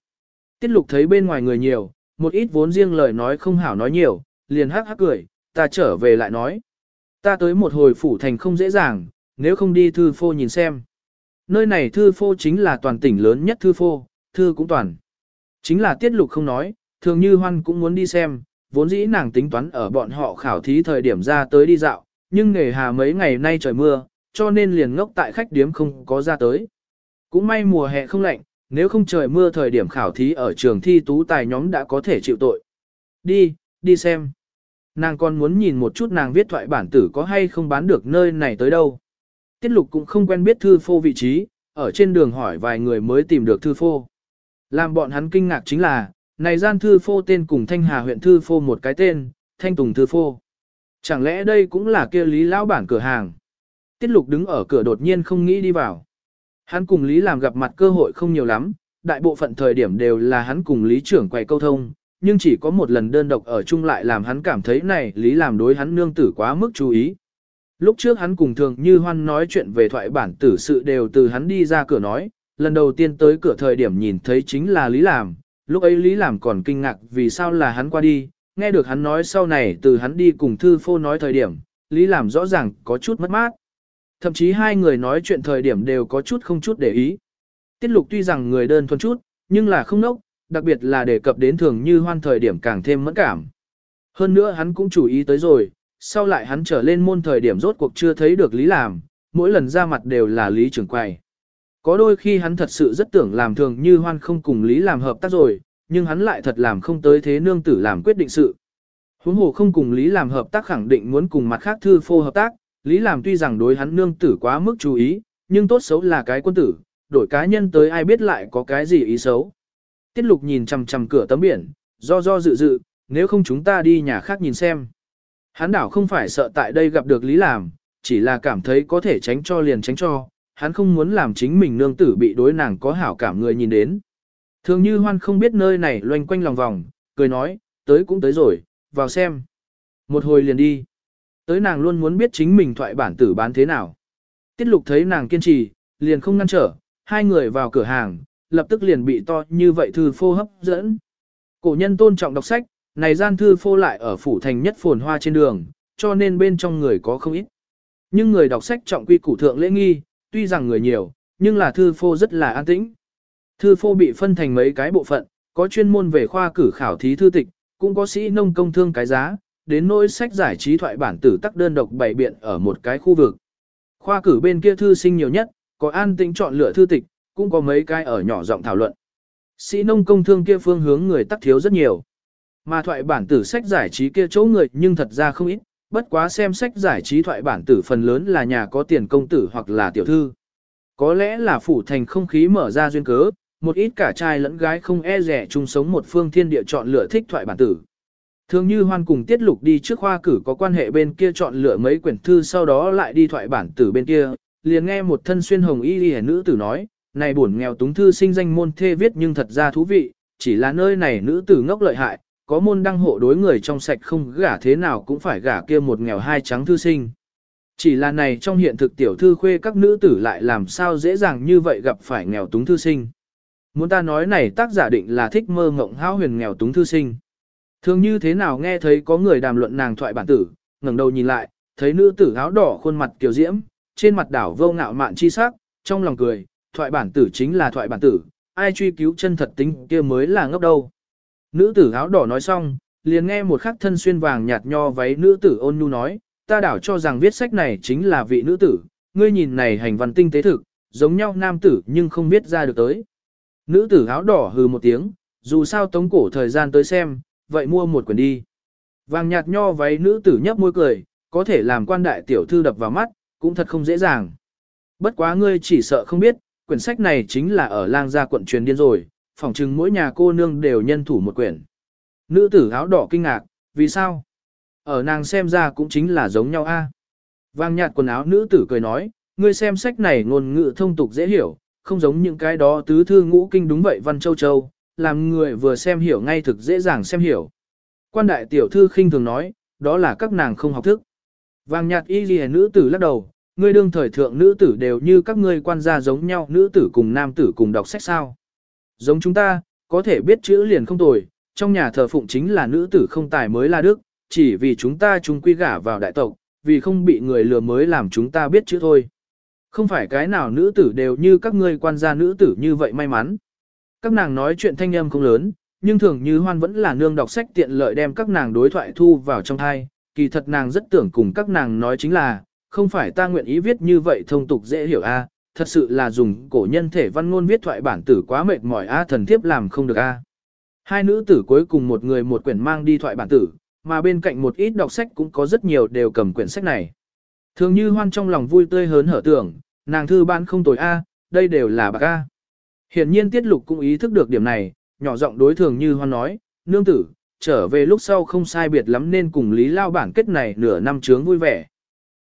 Tiết lục thấy bên ngoài người nhiều, một ít vốn riêng lời nói không hảo nói nhiều, liền hắc hắc cười, ta trở về lại nói. Ta tới một hồi phủ thành không dễ dàng, nếu không đi thư phô nhìn xem. Nơi này thư phô chính là toàn tỉnh lớn nhất thư phô, thư cũng toàn. Chính là tiết lục không nói, thường như hoan cũng muốn đi xem, vốn dĩ nàng tính toán ở bọn họ khảo thí thời điểm ra tới đi dạo, nhưng nghề hà mấy ngày nay trời mưa, cho nên liền ngốc tại khách điếm không có ra tới. Cũng may mùa hè không lạnh, nếu không trời mưa thời điểm khảo thí ở trường thi tú tài nhóm đã có thể chịu tội. Đi, đi xem. Nàng còn muốn nhìn một chút nàng viết thoại bản tử có hay không bán được nơi này tới đâu. Tiết lục cũng không quen biết thư phô vị trí, ở trên đường hỏi vài người mới tìm được thư phô. Làm bọn hắn kinh ngạc chính là, này gian thư phô tên cùng Thanh Hà huyện thư phô một cái tên, Thanh Tùng thư phô. Chẳng lẽ đây cũng là kia Lý lão bản cửa hàng? Tiết lục đứng ở cửa đột nhiên không nghĩ đi vào. Hắn cùng Lý làm gặp mặt cơ hội không nhiều lắm, đại bộ phận thời điểm đều là hắn cùng Lý trưởng quay câu thông, nhưng chỉ có một lần đơn độc ở chung lại làm hắn cảm thấy này Lý làm đối hắn nương tử quá mức chú ý. Lúc trước hắn cùng thường như hoan nói chuyện về thoại bản tử sự đều từ hắn đi ra cửa nói, lần đầu tiên tới cửa thời điểm nhìn thấy chính là Lý làm, lúc ấy Lý làm còn kinh ngạc vì sao là hắn qua đi, nghe được hắn nói sau này từ hắn đi cùng thư phô nói thời điểm, Lý làm rõ ràng có chút mất mát. Thậm chí hai người nói chuyện thời điểm đều có chút không chút để ý. Tiết lục tuy rằng người đơn thuần chút, nhưng là không nốc, đặc biệt là đề cập đến thường như hoan thời điểm càng thêm mẫn cảm. Hơn nữa hắn cũng chú ý tới rồi, sau lại hắn trở lên môn thời điểm rốt cuộc chưa thấy được Lý làm, mỗi lần ra mặt đều là Lý trưởng quầy. Có đôi khi hắn thật sự rất tưởng làm thường như hoan không cùng Lý làm hợp tác rồi, nhưng hắn lại thật làm không tới thế nương tử làm quyết định sự. Huống hồ không cùng Lý làm hợp tác khẳng định muốn cùng mặt khác thư phô hợp tác, Lý làm tuy rằng đối hắn nương tử quá mức chú ý, nhưng tốt xấu là cái quân tử, đổi cá nhân tới ai biết lại có cái gì ý xấu. Tiết lục nhìn chằm chằm cửa tấm biển, do do dự dự, nếu không chúng ta đi nhà khác nhìn xem. Hắn đảo không phải sợ tại đây gặp được Lý làm, chỉ là cảm thấy có thể tránh cho liền tránh cho, hắn không muốn làm chính mình nương tử bị đối nàng có hảo cảm người nhìn đến. Thường như hoan không biết nơi này loanh quanh lòng vòng, cười nói, tới cũng tới rồi, vào xem. Một hồi liền đi. Tới nàng luôn muốn biết chính mình thoại bản tử bán thế nào. Tiết lục thấy nàng kiên trì, liền không ngăn trở, hai người vào cửa hàng, lập tức liền bị to như vậy thư phô hấp dẫn. Cổ nhân tôn trọng đọc sách, này gian thư phô lại ở phủ thành nhất phồn hoa trên đường, cho nên bên trong người có không ít. Nhưng người đọc sách trọng quy củ thượng lễ nghi, tuy rằng người nhiều, nhưng là thư phô rất là an tĩnh. Thư phô bị phân thành mấy cái bộ phận, có chuyên môn về khoa cử khảo thí thư tịch, cũng có sĩ nông công thương cái giá, đến nỗi sách giải trí thoại bản tử tắc đơn độc bày biện ở một cái khu vực. Khoa cử bên kia thư sinh nhiều nhất, có an tĩnh chọn lựa thư tịch, cũng có mấy cái ở nhỏ giọng thảo luận. Sĩ nông công thương kia phương hướng người tắc thiếu rất nhiều. Mà thoại bản tử sách giải trí kia chỗ người nhưng thật ra không ít, bất quá xem sách giải trí thoại bản tử phần lớn là nhà có tiền công tử hoặc là tiểu thư. Có lẽ là phủ thành không khí mở ra duyên cớ, một ít cả trai lẫn gái không e rẻ chung sống một phương thiên địa chọn lựa thích thoại bản tử. Thường như hoan cùng tiết lục đi trước khoa cử có quan hệ bên kia chọn lựa mấy quyển thư sau đó lại đi thoại bản tử bên kia, liền nghe một thân xuyên hồng y y nữ tử nói, này buồn nghèo túng thư sinh danh môn thê viết nhưng thật ra thú vị, chỉ là nơi này nữ tử ngốc lợi hại, có môn đăng hộ đối người trong sạch không gả thế nào cũng phải gả kia một nghèo hai trắng thư sinh. Chỉ là này trong hiện thực tiểu thư khuê các nữ tử lại làm sao dễ dàng như vậy gặp phải nghèo túng thư sinh. Muốn ta nói này tác giả định là thích mơ ngộng hao huyền nghèo túng thư sinh. Thường như thế nào nghe thấy có người đàm luận nàng thoại bản tử, ngẩng đầu nhìn lại, thấy nữ tử áo đỏ khuôn mặt kiều diễm, trên mặt đảo vô ngạo mạn chi sắc, trong lòng cười, thoại bản tử chính là thoại bản tử, ai truy cứu chân thật tính kia mới là ngốc đâu. Nữ tử áo đỏ nói xong, liền nghe một khắc thân xuyên vàng nhạt nho váy nữ tử ôn nhu nói, ta đảo cho rằng viết sách này chính là vị nữ tử, ngươi nhìn này hành văn tinh tế thực, giống nhau nam tử nhưng không biết ra được tới. Nữ tử áo đỏ hừ một tiếng, dù sao tống cổ thời gian tới xem, vậy mua một quyển đi. Vàng nhạt nho váy nữ tử nhấp môi cười, có thể làm quan đại tiểu thư đập vào mắt, cũng thật không dễ dàng. Bất quá ngươi chỉ sợ không biết, quyển sách này chính là ở lang gia quận truyền điên rồi, phỏng chừng mỗi nhà cô nương đều nhân thủ một quyển. Nữ tử áo đỏ kinh ngạc, vì sao? Ở nàng xem ra cũng chính là giống nhau a. Vàng nhạt quần áo nữ tử cười nói, ngươi xem sách này ngôn ngữ thông tục dễ hiểu, không giống những cái đó tứ thư ngũ kinh đúng vậy văn châu châu, làm người vừa xem hiểu ngay thực dễ dàng xem hiểu. Quan đại tiểu thư khinh thường nói, đó là các nàng không học thức. Vàng nhạt y ghi nữ tử lắc đầu, ngươi đương thời thượng nữ tử đều như các ngươi quan gia giống nhau, nữ tử cùng nam tử cùng đọc sách sao. Giống chúng ta, có thể biết chữ liền không tồi, trong nhà thờ phụng chính là nữ tử không tài mới là đức, chỉ vì chúng ta chúng quy gả vào đại tộc, vì không bị người lừa mới làm chúng ta biết chữ thôi. Không phải cái nào nữ tử đều như các ngươi quan gia nữ tử như vậy may mắn. Các nàng nói chuyện thanh âm không lớn, nhưng thường như hoan vẫn là nương đọc sách tiện lợi đem các nàng đối thoại thu vào trong thai, kỳ thật nàng rất tưởng cùng các nàng nói chính là, không phải ta nguyện ý viết như vậy thông tục dễ hiểu a, thật sự là dùng cổ nhân thể văn ngôn viết thoại bản tử quá mệt mỏi a thần thiếp làm không được a. Hai nữ tử cuối cùng một người một quyển mang đi thoại bản tử, mà bên cạnh một ít đọc sách cũng có rất nhiều đều cầm quyển sách này. Thường như hoan trong lòng vui tươi hớn hở tưởng, nàng thư ban không tồi a, đây đều là bạc a. Hiển nhiên tiết lục cũng ý thức được điểm này, nhỏ giọng đối thường như hoan nói, nương tử, trở về lúc sau không sai biệt lắm nên cùng Lý Lao bản kết này nửa năm trướng vui vẻ.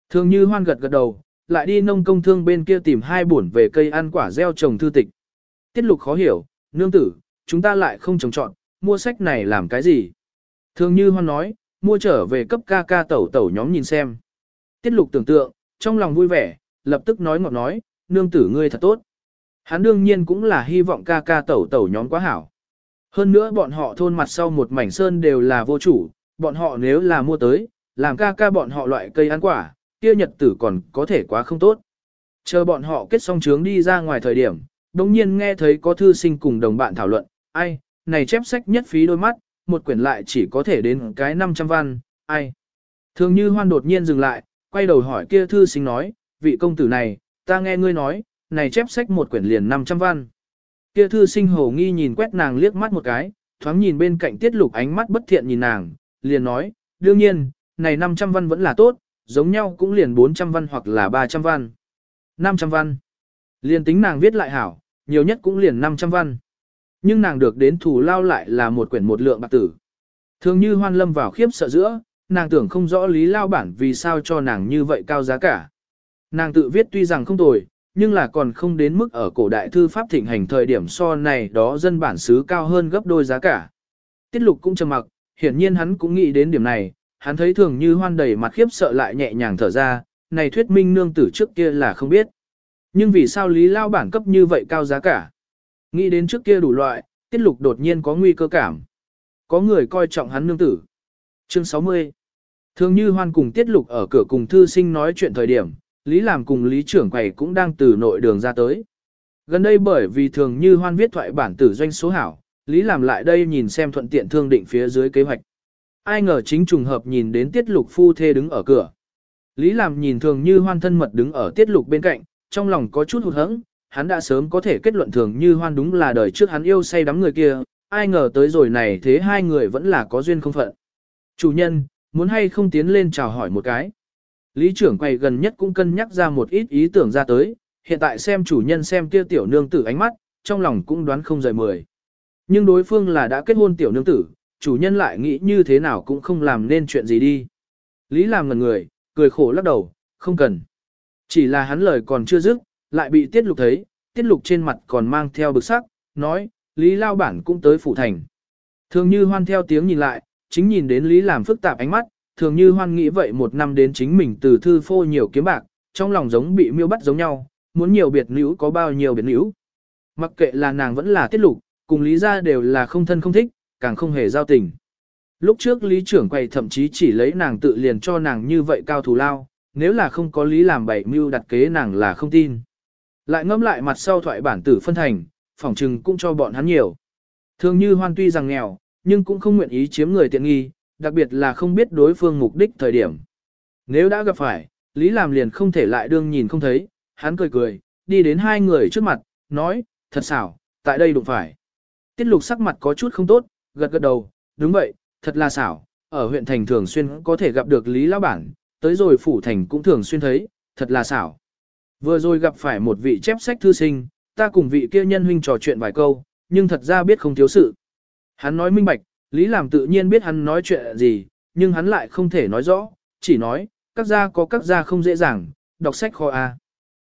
Thường như hoan gật gật đầu, lại đi nông công thương bên kia tìm hai bổn về cây ăn quả gieo trồng thư tịch. Tiết lục khó hiểu, nương tử, chúng ta lại không trồng trọn, mua sách này làm cái gì? Thường như hoan nói, mua trở về cấp ca ca tẩu tẩu nhóm nhìn xem. Tiết lục tưởng tượng, trong lòng vui vẻ, lập tức nói ngọt nói, nương tử ngươi thật tốt. Hắn đương nhiên cũng là hy vọng ca ca tẩu tẩu nhóm quá hảo. Hơn nữa bọn họ thôn mặt sau một mảnh sơn đều là vô chủ, bọn họ nếu là mua tới, làm ca ca bọn họ loại cây ăn quả, kia nhật tử còn có thể quá không tốt. Chờ bọn họ kết xong trướng đi ra ngoài thời điểm, đồng nhiên nghe thấy có thư sinh cùng đồng bạn thảo luận, ai, này chép sách nhất phí đôi mắt, một quyển lại chỉ có thể đến cái 500 văn, ai. Thường như hoan đột nhiên dừng lại, quay đầu hỏi kia thư sinh nói, vị công tử này, ta nghe ngươi nói, này chép sách một quyển liền 500 văn. Kia thư sinh hồ nghi nhìn quét nàng liếc mắt một cái, thoáng nhìn bên cạnh tiết lục ánh mắt bất thiện nhìn nàng, liền nói, đương nhiên, này 500 văn vẫn là tốt, giống nhau cũng liền 400 văn hoặc là 300 văn. 500 văn. Liền tính nàng viết lại hảo, nhiều nhất cũng liền 500 văn. Nhưng nàng được đến thù lao lại là một quyển một lượng bạc tử. Thường như hoan lâm vào khiếp sợ giữa, nàng tưởng không rõ lý lao bản vì sao cho nàng như vậy cao giá cả. Nàng tự viết tuy rằng không tồi, nhưng là còn không đến mức ở cổ đại thư pháp thịnh hành thời điểm so này đó dân bản xứ cao hơn gấp đôi giá cả. Tiết lục cũng trầm mặc, hiển nhiên hắn cũng nghĩ đến điểm này, hắn thấy thường như hoan đầy mặt khiếp sợ lại nhẹ nhàng thở ra, này thuyết minh nương tử trước kia là không biết. Nhưng vì sao lý lao bản cấp như vậy cao giá cả? Nghĩ đến trước kia đủ loại, tiết lục đột nhiên có nguy cơ cảm. Có người coi trọng hắn nương tử. Chương 60 Thường như hoan cùng tiết lục ở cửa cùng thư sinh nói chuyện thời điểm, Lý làm cùng Lý trưởng quầy cũng đang từ nội đường ra tới. Gần đây bởi vì thường như hoan viết thoại bản tử doanh số hảo, Lý làm lại đây nhìn xem thuận tiện thương định phía dưới kế hoạch. Ai ngờ chính trùng hợp nhìn đến tiết lục phu thê đứng ở cửa. Lý làm nhìn thường như hoan thân mật đứng ở tiết lục bên cạnh, trong lòng có chút hụt hẫng, hắn đã sớm có thể kết luận thường như hoan đúng là đời trước hắn yêu say đắm người kia, ai ngờ tới rồi này thế hai người vẫn là có duyên không phận. Chủ nhân, muốn hay không tiến lên chào hỏi một cái. Lý trưởng quay gần nhất cũng cân nhắc ra một ít ý tưởng ra tới, hiện tại xem chủ nhân xem kia tiểu nương tử ánh mắt, trong lòng cũng đoán không rời mười. Nhưng đối phương là đã kết hôn tiểu nương tử, chủ nhân lại nghĩ như thế nào cũng không làm nên chuyện gì đi. Lý làm ngần người, cười khổ lắc đầu, không cần. Chỉ là hắn lời còn chưa dứt, lại bị tiết lục thấy, tiết lục trên mặt còn mang theo bực sắc, nói, Lý lao bản cũng tới phủ thành. Thường như hoan theo tiếng nhìn lại, chính nhìn đến Lý làm phức tạp ánh mắt, thường như hoan nghĩ vậy một năm đến chính mình từ thư phô nhiều kiếm bạc, trong lòng giống bị miêu bắt giống nhau, muốn nhiều biệt nữ có bao nhiêu biệt nữ. Mặc kệ là nàng vẫn là tiết lục, cùng Lý ra đều là không thân không thích, càng không hề giao tình. Lúc trước Lý trưởng quầy thậm chí chỉ lấy nàng tự liền cho nàng như vậy cao thù lao, nếu là không có Lý làm bảy mưu đặt kế nàng là không tin. Lại ngâm lại mặt sau thoại bản tử phân thành, phỏng trừng cũng cho bọn hắn nhiều. Thường như hoan tuy rằng nghèo, nhưng cũng không nguyện ý chiếm người tiện nghi, đặc biệt là không biết đối phương mục đích thời điểm. Nếu đã gặp phải, Lý làm liền không thể lại đương nhìn không thấy, hắn cười cười, đi đến hai người trước mặt, nói, thật xảo, tại đây đụng phải. Tiết lục sắc mặt có chút không tốt, gật gật đầu, đúng vậy, thật là xảo, ở huyện thành thường xuyên có thể gặp được Lý Lão Bản, tới rồi phủ thành cũng thường xuyên thấy, thật là xảo. Vừa rồi gặp phải một vị chép sách thư sinh, ta cùng vị kia nhân huynh trò chuyện vài câu, nhưng thật ra biết không thiếu sự. Hắn nói minh bạch, Lý làm tự nhiên biết hắn nói chuyện gì, nhưng hắn lại không thể nói rõ, chỉ nói, các gia có các gia không dễ dàng, đọc sách khó a.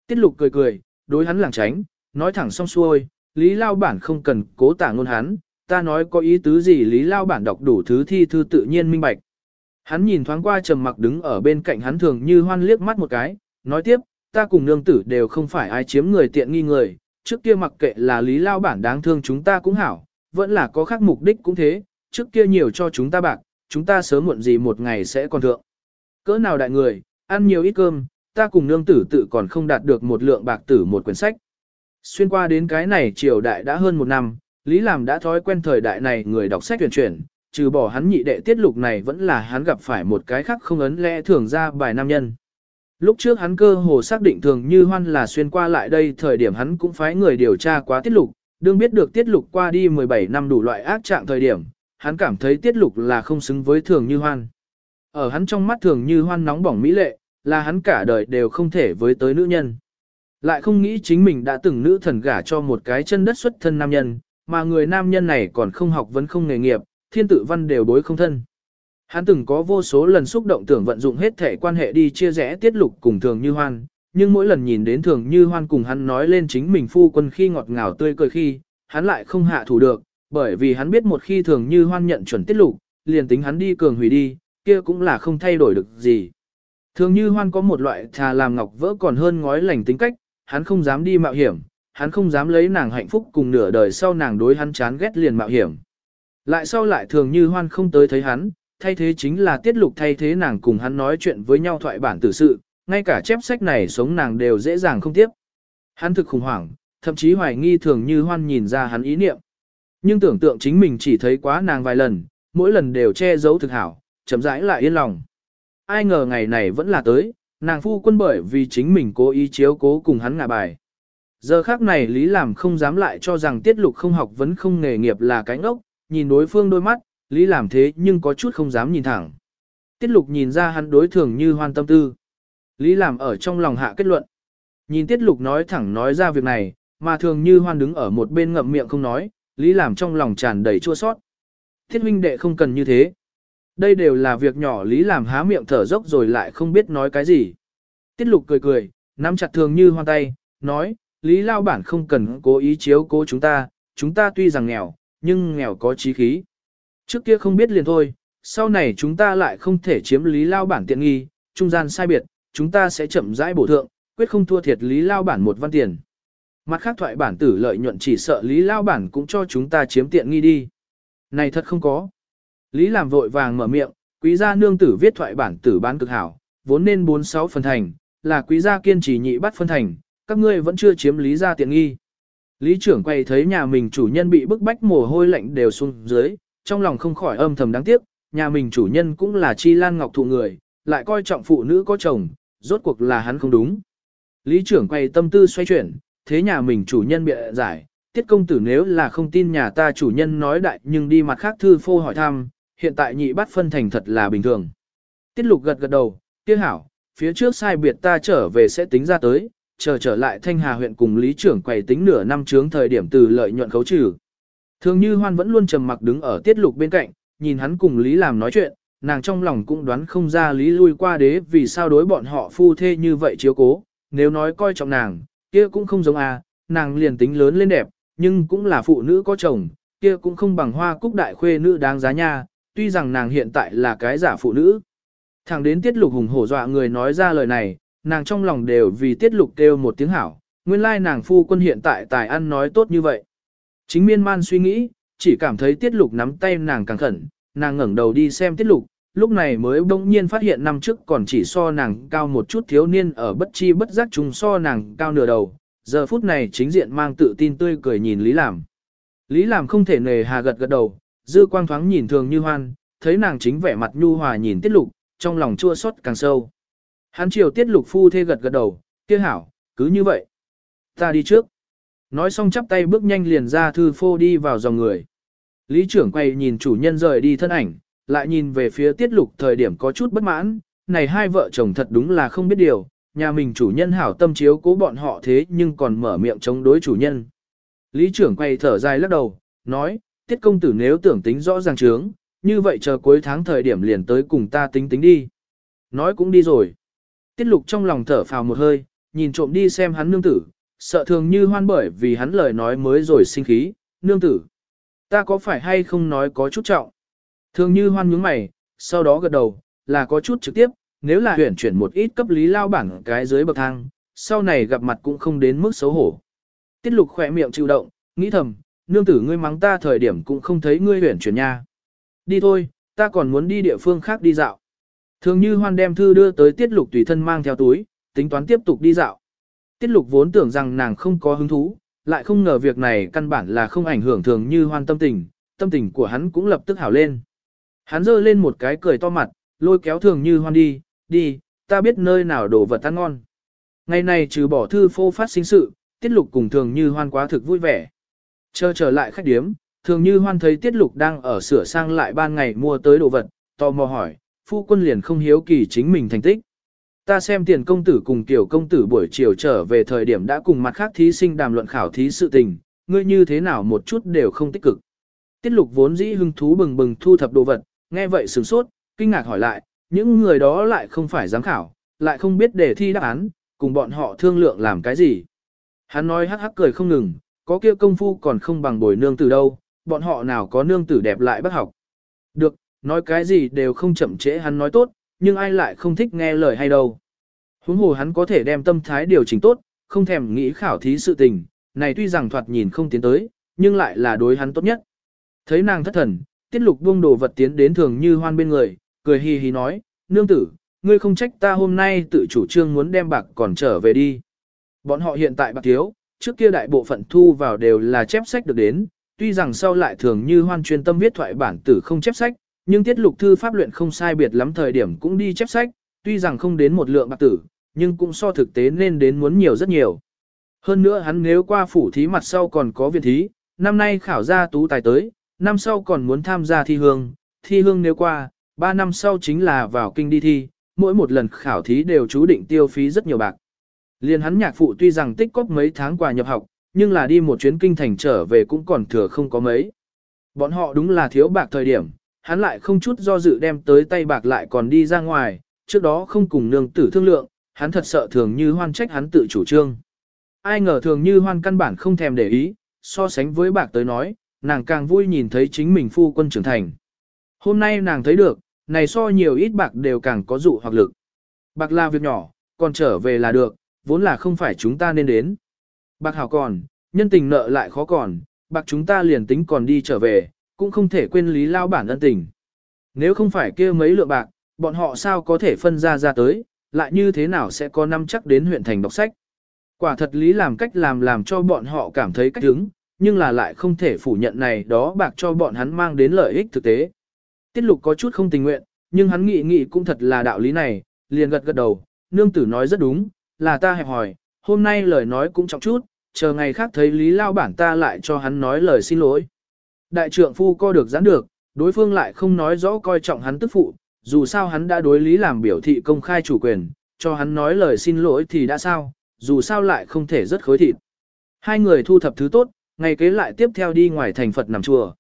Tiết lục cười cười, đối hắn lảng tránh, nói thẳng xong xuôi, Lý Lao Bản không cần cố tả ngôn hắn, ta nói có ý tứ gì Lý Lao Bản đọc đủ thứ thi thư tự nhiên minh bạch. Hắn nhìn thoáng qua trầm mặc đứng ở bên cạnh hắn thường như hoan liếc mắt một cái, nói tiếp, ta cùng nương tử đều không phải ai chiếm người tiện nghi người, trước kia mặc kệ là Lý Lao Bản đáng thương chúng ta cũng hảo, vẫn là có khác mục đích cũng thế, trước kia nhiều cho chúng ta bạc, chúng ta sớm muộn gì một ngày sẽ còn thượng. Cỡ nào đại người, ăn nhiều ít cơm, ta cùng nương tử tự còn không đạt được một lượng bạc tử một quyển sách. Xuyên qua đến cái này triều đại đã hơn một năm, Lý Làm đã thói quen thời đại này người đọc sách tuyển chuyển, trừ bỏ hắn nhị đệ tiết lục này vẫn là hắn gặp phải một cái khác không ấn lẽ thường ra bài nam nhân. Lúc trước hắn cơ hồ xác định thường như hoan là xuyên qua lại đây thời điểm hắn cũng phái người điều tra quá tiết lục, đương biết được tiết lục qua đi 17 năm đủ loại ác trạng thời điểm, hắn cảm thấy tiết lục là không xứng với thường như hoan. Ở hắn trong mắt thường như hoan nóng bỏng mỹ lệ, là hắn cả đời đều không thể với tới nữ nhân. Lại không nghĩ chính mình đã từng nữ thần gả cho một cái chân đất xuất thân nam nhân, mà người nam nhân này còn không học vẫn không nghề nghiệp, thiên tự văn đều đối không thân. Hắn từng có vô số lần xúc động tưởng vận dụng hết thể quan hệ đi chia rẽ tiết lục cùng thường như hoan, nhưng mỗi lần nhìn đến thường như hoan cùng hắn nói lên chính mình phu quân khi ngọt ngào tươi cười khi, hắn lại không hạ thủ được, bởi vì hắn biết một khi thường như hoan nhận chuẩn tiết lục, liền tính hắn đi cường hủy đi, kia cũng là không thay đổi được gì. Thường như hoan có một loại thà làm ngọc vỡ còn hơn ngói lành tính cách, hắn không dám đi mạo hiểm, hắn không dám lấy nàng hạnh phúc cùng nửa đời sau nàng đối hắn chán ghét liền mạo hiểm. Lại sau lại thường như hoan không tới thấy hắn, thay thế chính là tiết lục thay thế nàng cùng hắn nói chuyện với nhau thoại bản tử sự, ngay cả chép sách này sống nàng đều dễ dàng không tiếp. Hắn thực khủng hoảng, thậm chí hoài nghi thường như hoan nhìn ra hắn ý niệm. Nhưng tưởng tượng chính mình chỉ thấy quá nàng vài lần, mỗi lần đều che giấu thực hảo, chậm rãi lại yên lòng. Ai ngờ ngày này vẫn là tới, nàng phu quân bởi vì chính mình cố ý chiếu cố cùng hắn ngả bài. Giờ khác này Lý làm không dám lại cho rằng tiết lục không học vẫn không nghề nghiệp là cái ngốc, nhìn đối phương đôi mắt, Lý làm thế nhưng có chút không dám nhìn thẳng. Tiết lục nhìn ra hắn đối thường như hoan tâm tư. Lý làm ở trong lòng hạ kết luận. Nhìn tiết lục nói thẳng nói ra việc này, mà thường như hoan đứng ở một bên ngậm miệng không nói, Lý làm trong lòng tràn đầy chua sót. Thiết huynh đệ không cần như thế. Đây đều là việc nhỏ Lý làm há miệng thở dốc rồi lại không biết nói cái gì. Tiết lục cười cười, nắm chặt thường như hoa tay, nói, Lý Lao Bản không cần cố ý chiếu cố chúng ta, chúng ta tuy rằng nghèo, nhưng nghèo có trí khí. Trước kia không biết liền thôi, sau này chúng ta lại không thể chiếm Lý Lao Bản tiện nghi, trung gian sai biệt, chúng ta sẽ chậm rãi bổ thượng, quyết không thua thiệt Lý Lao Bản một văn tiền. Mặt khác thoại bản tử lợi nhuận chỉ sợ Lý Lao Bản cũng cho chúng ta chiếm tiện nghi đi. Này thật không có. Lý làm vội vàng mở miệng, quý gia nương tử viết thoại bản tử bán cực hảo, vốn nên 46 phần thành, là quý gia kiên trì nhị bắt phân thành, các ngươi vẫn chưa chiếm lý gia tiện nghi. Lý trưởng quay thấy nhà mình chủ nhân bị bức bách mồ hôi lạnh đều xuống dưới, trong lòng không khỏi âm thầm đáng tiếc, nhà mình chủ nhân cũng là chi lan ngọc thụ người, lại coi trọng phụ nữ có chồng, rốt cuộc là hắn không đúng. Lý trưởng quay tâm tư xoay chuyển, thế nhà mình chủ nhân bịa giải, tiết công tử nếu là không tin nhà ta chủ nhân nói đại nhưng đi mặt khác thư phô hỏi thăm, hiện tại nhị bắt phân thành thật là bình thường. Tiết lục gật gật đầu, tiếc hảo, phía trước sai biệt ta trở về sẽ tính ra tới, chờ trở lại thanh hà huyện cùng lý trưởng quầy tính nửa năm trướng thời điểm từ lợi nhuận khấu trừ. Thường như hoan vẫn luôn trầm mặc đứng ở tiết lục bên cạnh, nhìn hắn cùng lý làm nói chuyện, nàng trong lòng cũng đoán không ra lý lui qua đế vì sao đối bọn họ phu thê như vậy chiếu cố, nếu nói coi trọng nàng, kia cũng không giống à, nàng liền tính lớn lên đẹp, nhưng cũng là phụ nữ có chồng, kia cũng không bằng hoa cúc đại khuê nữ đáng giá nha, tuy rằng nàng hiện tại là cái giả phụ nữ. Thẳng đến tiết lục hùng hổ dọa người nói ra lời này, nàng trong lòng đều vì tiết lục kêu một tiếng hảo, nguyên lai nàng phu quân hiện tại tài ăn nói tốt như vậy. Chính miên man suy nghĩ, chỉ cảm thấy tiết lục nắm tay nàng càng khẩn, nàng ngẩng đầu đi xem tiết lục, lúc này mới bỗng nhiên phát hiện năm trước còn chỉ so nàng cao một chút thiếu niên ở bất chi bất giác trùng so nàng cao nửa đầu, giờ phút này chính diện mang tự tin tươi cười nhìn Lý Làm. Lý Làm không thể nề hà gật gật đầu, dư quang thoáng nhìn thường như hoan, thấy nàng chính vẻ mặt nhu hòa nhìn tiết lục, trong lòng chua xót càng sâu. Hắn chiều tiết lục phu thê gật gật đầu, kia hảo, cứ như vậy. Ta đi trước. Nói xong chắp tay bước nhanh liền ra thư phô đi vào dòng người. Lý trưởng quay nhìn chủ nhân rời đi thân ảnh, lại nhìn về phía tiết lục thời điểm có chút bất mãn, này hai vợ chồng thật đúng là không biết điều, nhà mình chủ nhân hảo tâm chiếu cố bọn họ thế nhưng còn mở miệng chống đối chủ nhân. Lý trưởng quay thở dài lắc đầu, nói, tiết công tử nếu tưởng tính rõ ràng trướng, như vậy chờ cuối tháng thời điểm liền tới cùng ta tính tính đi. Nói cũng đi rồi. Tiết lục trong lòng thở phào một hơi, nhìn trộm đi xem hắn nương tử, sợ thường như hoan bởi vì hắn lời nói mới rồi sinh khí, nương tử. Ta có phải hay không nói có chút trọng? Thường như hoan nhướng mày, sau đó gật đầu, là có chút trực tiếp, nếu là huyển chuyển một ít cấp lý lao bảng cái dưới bậc thang, sau này gặp mặt cũng không đến mức xấu hổ. Tiết lục khỏe miệng chịu động, nghĩ thầm, nương tử ngươi mắng ta thời điểm cũng không thấy ngươi huyển chuyển nha. Đi thôi, ta còn muốn đi địa phương khác đi dạo. Thường như hoan đem thư đưa tới tiết lục tùy thân mang theo túi, tính toán tiếp tục đi dạo. Tiết lục vốn tưởng rằng nàng không có hứng thú, lại không ngờ việc này căn bản là không ảnh hưởng thường như hoan tâm tình, tâm tình của hắn cũng lập tức hảo lên. Hắn giơ lên một cái cười to mặt, lôi kéo thường như hoan đi, đi, ta biết nơi nào đồ vật ăn ngon. Ngày này trừ bỏ thư phô phát sinh sự, tiết lục cùng thường như hoan quá thực vui vẻ. Chờ trở lại khách điếm, thường như hoan thấy tiết lục đang ở sửa sang lại ban ngày mua tới đồ vật, tò mò hỏi, phu quân liền không hiếu kỳ chính mình thành tích. Ta xem tiền công tử cùng tiểu công tử buổi chiều trở về thời điểm đã cùng mặt khác thí sinh đàm luận khảo thí sự tình, ngươi như thế nào một chút đều không tích cực. Tiết lục vốn dĩ hưng thú bừng bừng thu thập đồ vật, nghe vậy sửng sốt, kinh ngạc hỏi lại, những người đó lại không phải giám khảo, lại không biết đề thi đáp án, cùng bọn họ thương lượng làm cái gì. Hắn nói hắc hắc cười không ngừng, có kia công phu còn không bằng bồi nương tử đâu, bọn họ nào có nương tử đẹp lại bác học. Được, nói cái gì đều không chậm trễ hắn nói tốt, nhưng ai lại không thích nghe lời hay đâu. Huống hồ hắn có thể đem tâm thái điều chỉnh tốt, không thèm nghĩ khảo thí sự tình, này tuy rằng thoạt nhìn không tiến tới, nhưng lại là đối hắn tốt nhất. Thấy nàng thất thần, tiết lục buông đồ vật tiến đến thường như hoan bên người, cười hì hì nói, nương tử, ngươi không trách ta hôm nay tự chủ trương muốn đem bạc còn trở về đi. Bọn họ hiện tại bạc thiếu, trước kia đại bộ phận thu vào đều là chép sách được đến, tuy rằng sau lại thường như hoan chuyên tâm viết thoại bản tử không chép sách, nhưng tiết lục thư pháp luyện không sai biệt lắm thời điểm cũng đi chép sách, tuy rằng không đến một lượng bạc tử, nhưng cũng so thực tế nên đến muốn nhiều rất nhiều. Hơn nữa hắn nếu qua phủ thí mặt sau còn có viện thí, năm nay khảo ra tú tài tới, năm sau còn muốn tham gia thi hương, thi hương nếu qua, ba năm sau chính là vào kinh đi thi, mỗi một lần khảo thí đều chú định tiêu phí rất nhiều bạc. Liên hắn nhạc phụ tuy rằng tích cóp mấy tháng quà nhập học, nhưng là đi một chuyến kinh thành trở về cũng còn thừa không có mấy. Bọn họ đúng là thiếu bạc thời điểm, hắn lại không chút do dự đem tới tay bạc lại còn đi ra ngoài, trước đó không cùng nương tử thương lượng, hắn thật sợ thường như hoan trách hắn tự chủ trương. Ai ngờ thường như hoan căn bản không thèm để ý, so sánh với bạc tới nói, nàng càng vui nhìn thấy chính mình phu quân trưởng thành. Hôm nay nàng thấy được, này so nhiều ít bạc đều càng có dụ hoặc lực. Bạc là việc nhỏ, còn trở về là được, vốn là không phải chúng ta nên đến. Bạc hảo còn, nhân tình nợ lại khó còn, bạc chúng ta liền tính còn đi trở về, cũng không thể quên lý lao bản ân tình. Nếu không phải kia mấy lượng bạc, bọn họ sao có thể phân ra ra tới, lại như thế nào sẽ có năm chắc đến huyện thành đọc sách. Quả thật lý làm cách làm làm cho bọn họ cảm thấy cách hứng, nhưng là lại không thể phủ nhận này đó bạc cho bọn hắn mang đến lợi ích thực tế. Tiết lục có chút không tình nguyện, nhưng hắn nghĩ nghĩ cũng thật là đạo lý này, liền gật gật đầu, nương tử nói rất đúng, là ta hẹp hỏi, hôm nay lời nói cũng trọng chút, chờ ngày khác thấy lý lao bản ta lại cho hắn nói lời xin lỗi. Đại trượng phu co được giãn được, đối phương lại không nói rõ coi trọng hắn tức phụ, dù sao hắn đã đối lý làm biểu thị công khai chủ quyền, cho hắn nói lời xin lỗi thì đã sao, dù sao lại không thể rất khối thịt. Hai người thu thập thứ tốt, ngày kế lại tiếp theo đi ngoài thành Phật nằm chùa.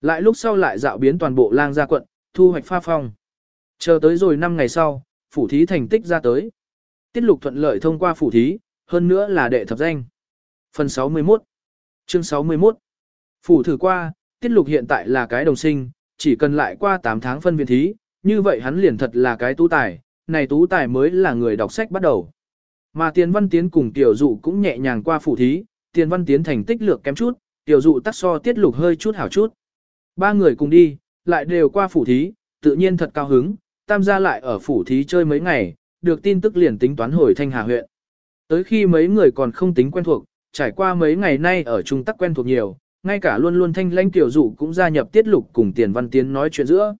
Lại lúc sau lại dạo biến toàn bộ lang gia quận, thu hoạch pha phong. Chờ tới rồi 5 ngày sau, phủ thí thành tích ra tới. Tiết lục thuận lợi thông qua phủ thí, hơn nữa là đệ thập danh. Phần 61 Chương 61 Phủ thử qua, tiết lục hiện tại là cái đồng sinh, chỉ cần lại qua 8 tháng phân viện thí, như vậy hắn liền thật là cái tú tài, này tú tài mới là người đọc sách bắt đầu. Mà tiền văn tiến cùng tiểu dụ cũng nhẹ nhàng qua phủ thí, tiền văn tiến thành tích lược kém chút, tiểu dụ tắc so tiết lục hơi chút hảo chút. Ba người cùng đi, lại đều qua phủ thí, tự nhiên thật cao hứng, tam gia lại ở phủ thí chơi mấy ngày, được tin tức liền tính toán hồi thanh hà huyện. Tới khi mấy người còn không tính quen thuộc, trải qua mấy ngày nay ở trung tắc quen thuộc nhiều, ngay cả luôn luôn thanh lãnh tiểu dụ cũng gia nhập tiết lục cùng tiền văn tiến nói chuyện giữa.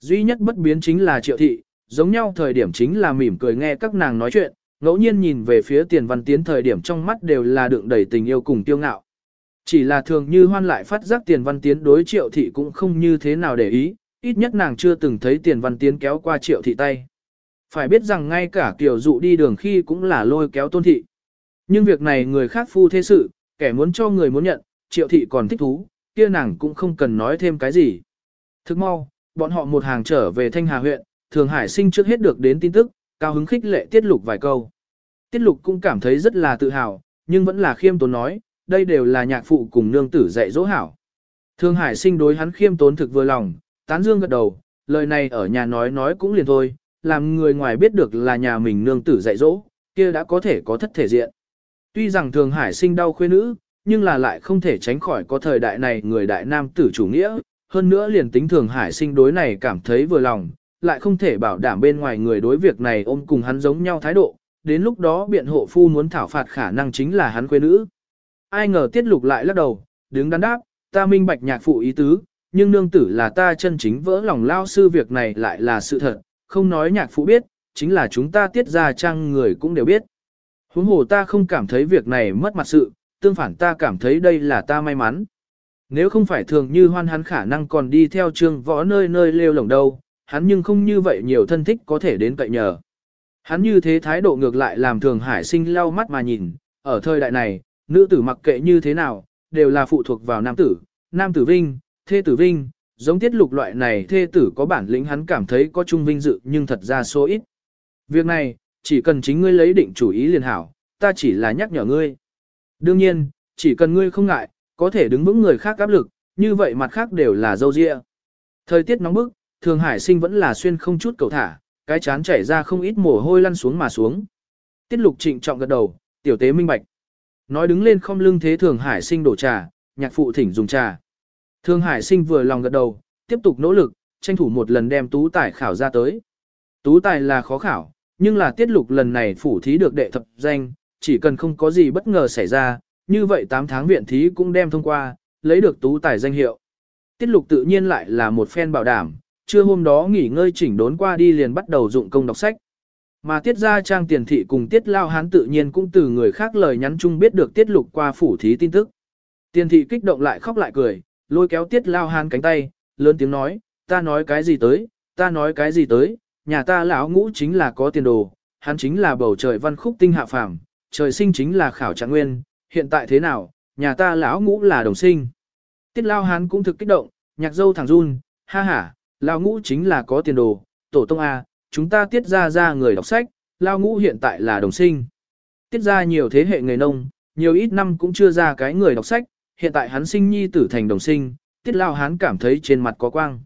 Duy nhất bất biến chính là triệu thị, giống nhau thời điểm chính là mỉm cười nghe các nàng nói chuyện, ngẫu nhiên nhìn về phía tiền văn tiến thời điểm trong mắt đều là đựng đầy tình yêu cùng tiêu ngạo. Chỉ là thường như hoan lại phát giác tiền văn tiến đối triệu thị cũng không như thế nào để ý, ít nhất nàng chưa từng thấy tiền văn tiến kéo qua triệu thị tay. Phải biết rằng ngay cả kiểu dụ đi đường khi cũng là lôi kéo tôn thị. Nhưng việc này người khác phu thế sự, kẻ muốn cho người muốn nhận, triệu thị còn thích thú, kia nàng cũng không cần nói thêm cái gì. Thức mau, bọn họ một hàng trở về Thanh Hà huyện, Thường Hải sinh trước hết được đến tin tức, cao hứng khích lệ tiết lục vài câu. Tiết lục cũng cảm thấy rất là tự hào, nhưng vẫn là khiêm tốn nói, đây đều là nhạc phụ cùng nương tử dạy dỗ hảo. Thương Hải sinh đối hắn khiêm tốn thực vừa lòng, tán dương gật đầu, lời này ở nhà nói nói cũng liền thôi, làm người ngoài biết được là nhà mình nương tử dạy dỗ, kia đã có thể có thất thể diện. Tuy rằng Thường Hải sinh đau khuê nữ, nhưng là lại không thể tránh khỏi có thời đại này người đại nam tử chủ nghĩa, hơn nữa liền tính Thường Hải sinh đối này cảm thấy vừa lòng, lại không thể bảo đảm bên ngoài người đối việc này ôm cùng hắn giống nhau thái độ, đến lúc đó biện hộ phu muốn thảo phạt khả năng chính là hắn quê nữ. Ai ngờ tiết lục lại lắc đầu, đứng đắn đáp, ta minh bạch nhạc phụ ý tứ, nhưng nương tử là ta chân chính vỡ lòng lao sư việc này lại là sự thật, không nói nhạc phụ biết, chính là chúng ta tiết ra trang người cũng đều biết. Huống hồ ta không cảm thấy việc này mất mặt sự, tương phản ta cảm thấy đây là ta may mắn. Nếu không phải thường như hoan hắn khả năng còn đi theo trương võ nơi nơi lêu lồng đâu, hắn nhưng không như vậy nhiều thân thích có thể đến cậy nhờ. Hắn như thế thái độ ngược lại làm thường hải sinh lau mắt mà nhìn, ở thời đại này, nữ tử mặc kệ như thế nào, đều là phụ thuộc vào nam tử, nam tử vinh, thê tử vinh, giống tiết lục loại này thê tử có bản lĩnh hắn cảm thấy có chung vinh dự nhưng thật ra số ít. Việc này, chỉ cần chính ngươi lấy định chủ ý liền hảo, ta chỉ là nhắc nhở ngươi. Đương nhiên, chỉ cần ngươi không ngại, có thể đứng vững người khác áp lực, như vậy mặt khác đều là dâu dịa. Thời tiết nóng bức, thường hải sinh vẫn là xuyên không chút cầu thả, cái chán chảy ra không ít mồ hôi lăn xuống mà xuống. Tiết lục trịnh trọng gật đầu, tiểu tế minh bạch. Nói đứng lên không lưng thế thường hải sinh đổ trà, nhạc phụ thỉnh dùng trà. Thường hải sinh vừa lòng gật đầu, tiếp tục nỗ lực, tranh thủ một lần đem tú tài khảo ra tới. Tú tài là khó khảo, nhưng là tiết lục lần này phủ thí được đệ thập danh, chỉ cần không có gì bất ngờ xảy ra, như vậy 8 tháng viện thí cũng đem thông qua, lấy được tú tài danh hiệu. Tiết lục tự nhiên lại là một phen bảo đảm, trưa hôm đó nghỉ ngơi chỉnh đốn qua đi liền bắt đầu dụng công đọc sách. Mà tiết ra trang tiền thị cùng tiết lao hán tự nhiên cũng từ người khác lời nhắn chung biết được tiết lục qua phủ thí tin tức. Tiền thị kích động lại khóc lại cười, lôi kéo tiết lao hán cánh tay, lớn tiếng nói, ta nói cái gì tới, ta nói cái gì tới, nhà ta lão ngũ chính là có tiền đồ, hắn chính là bầu trời văn khúc tinh hạ phàm, trời sinh chính là khảo trạng nguyên, hiện tại thế nào, nhà ta lão ngũ là đồng sinh. Tiết lao hán cũng thực kích động, nhạc dâu thẳng run, ha ha, lao ngũ chính là có tiền đồ, tổ tông A, chúng ta tiết ra ra người đọc sách, lao ngũ hiện tại là đồng sinh. Tiết ra nhiều thế hệ người nông, nhiều ít năm cũng chưa ra cái người đọc sách, hiện tại hắn sinh nhi tử thành đồng sinh, tiết lao hán cảm thấy trên mặt có quang.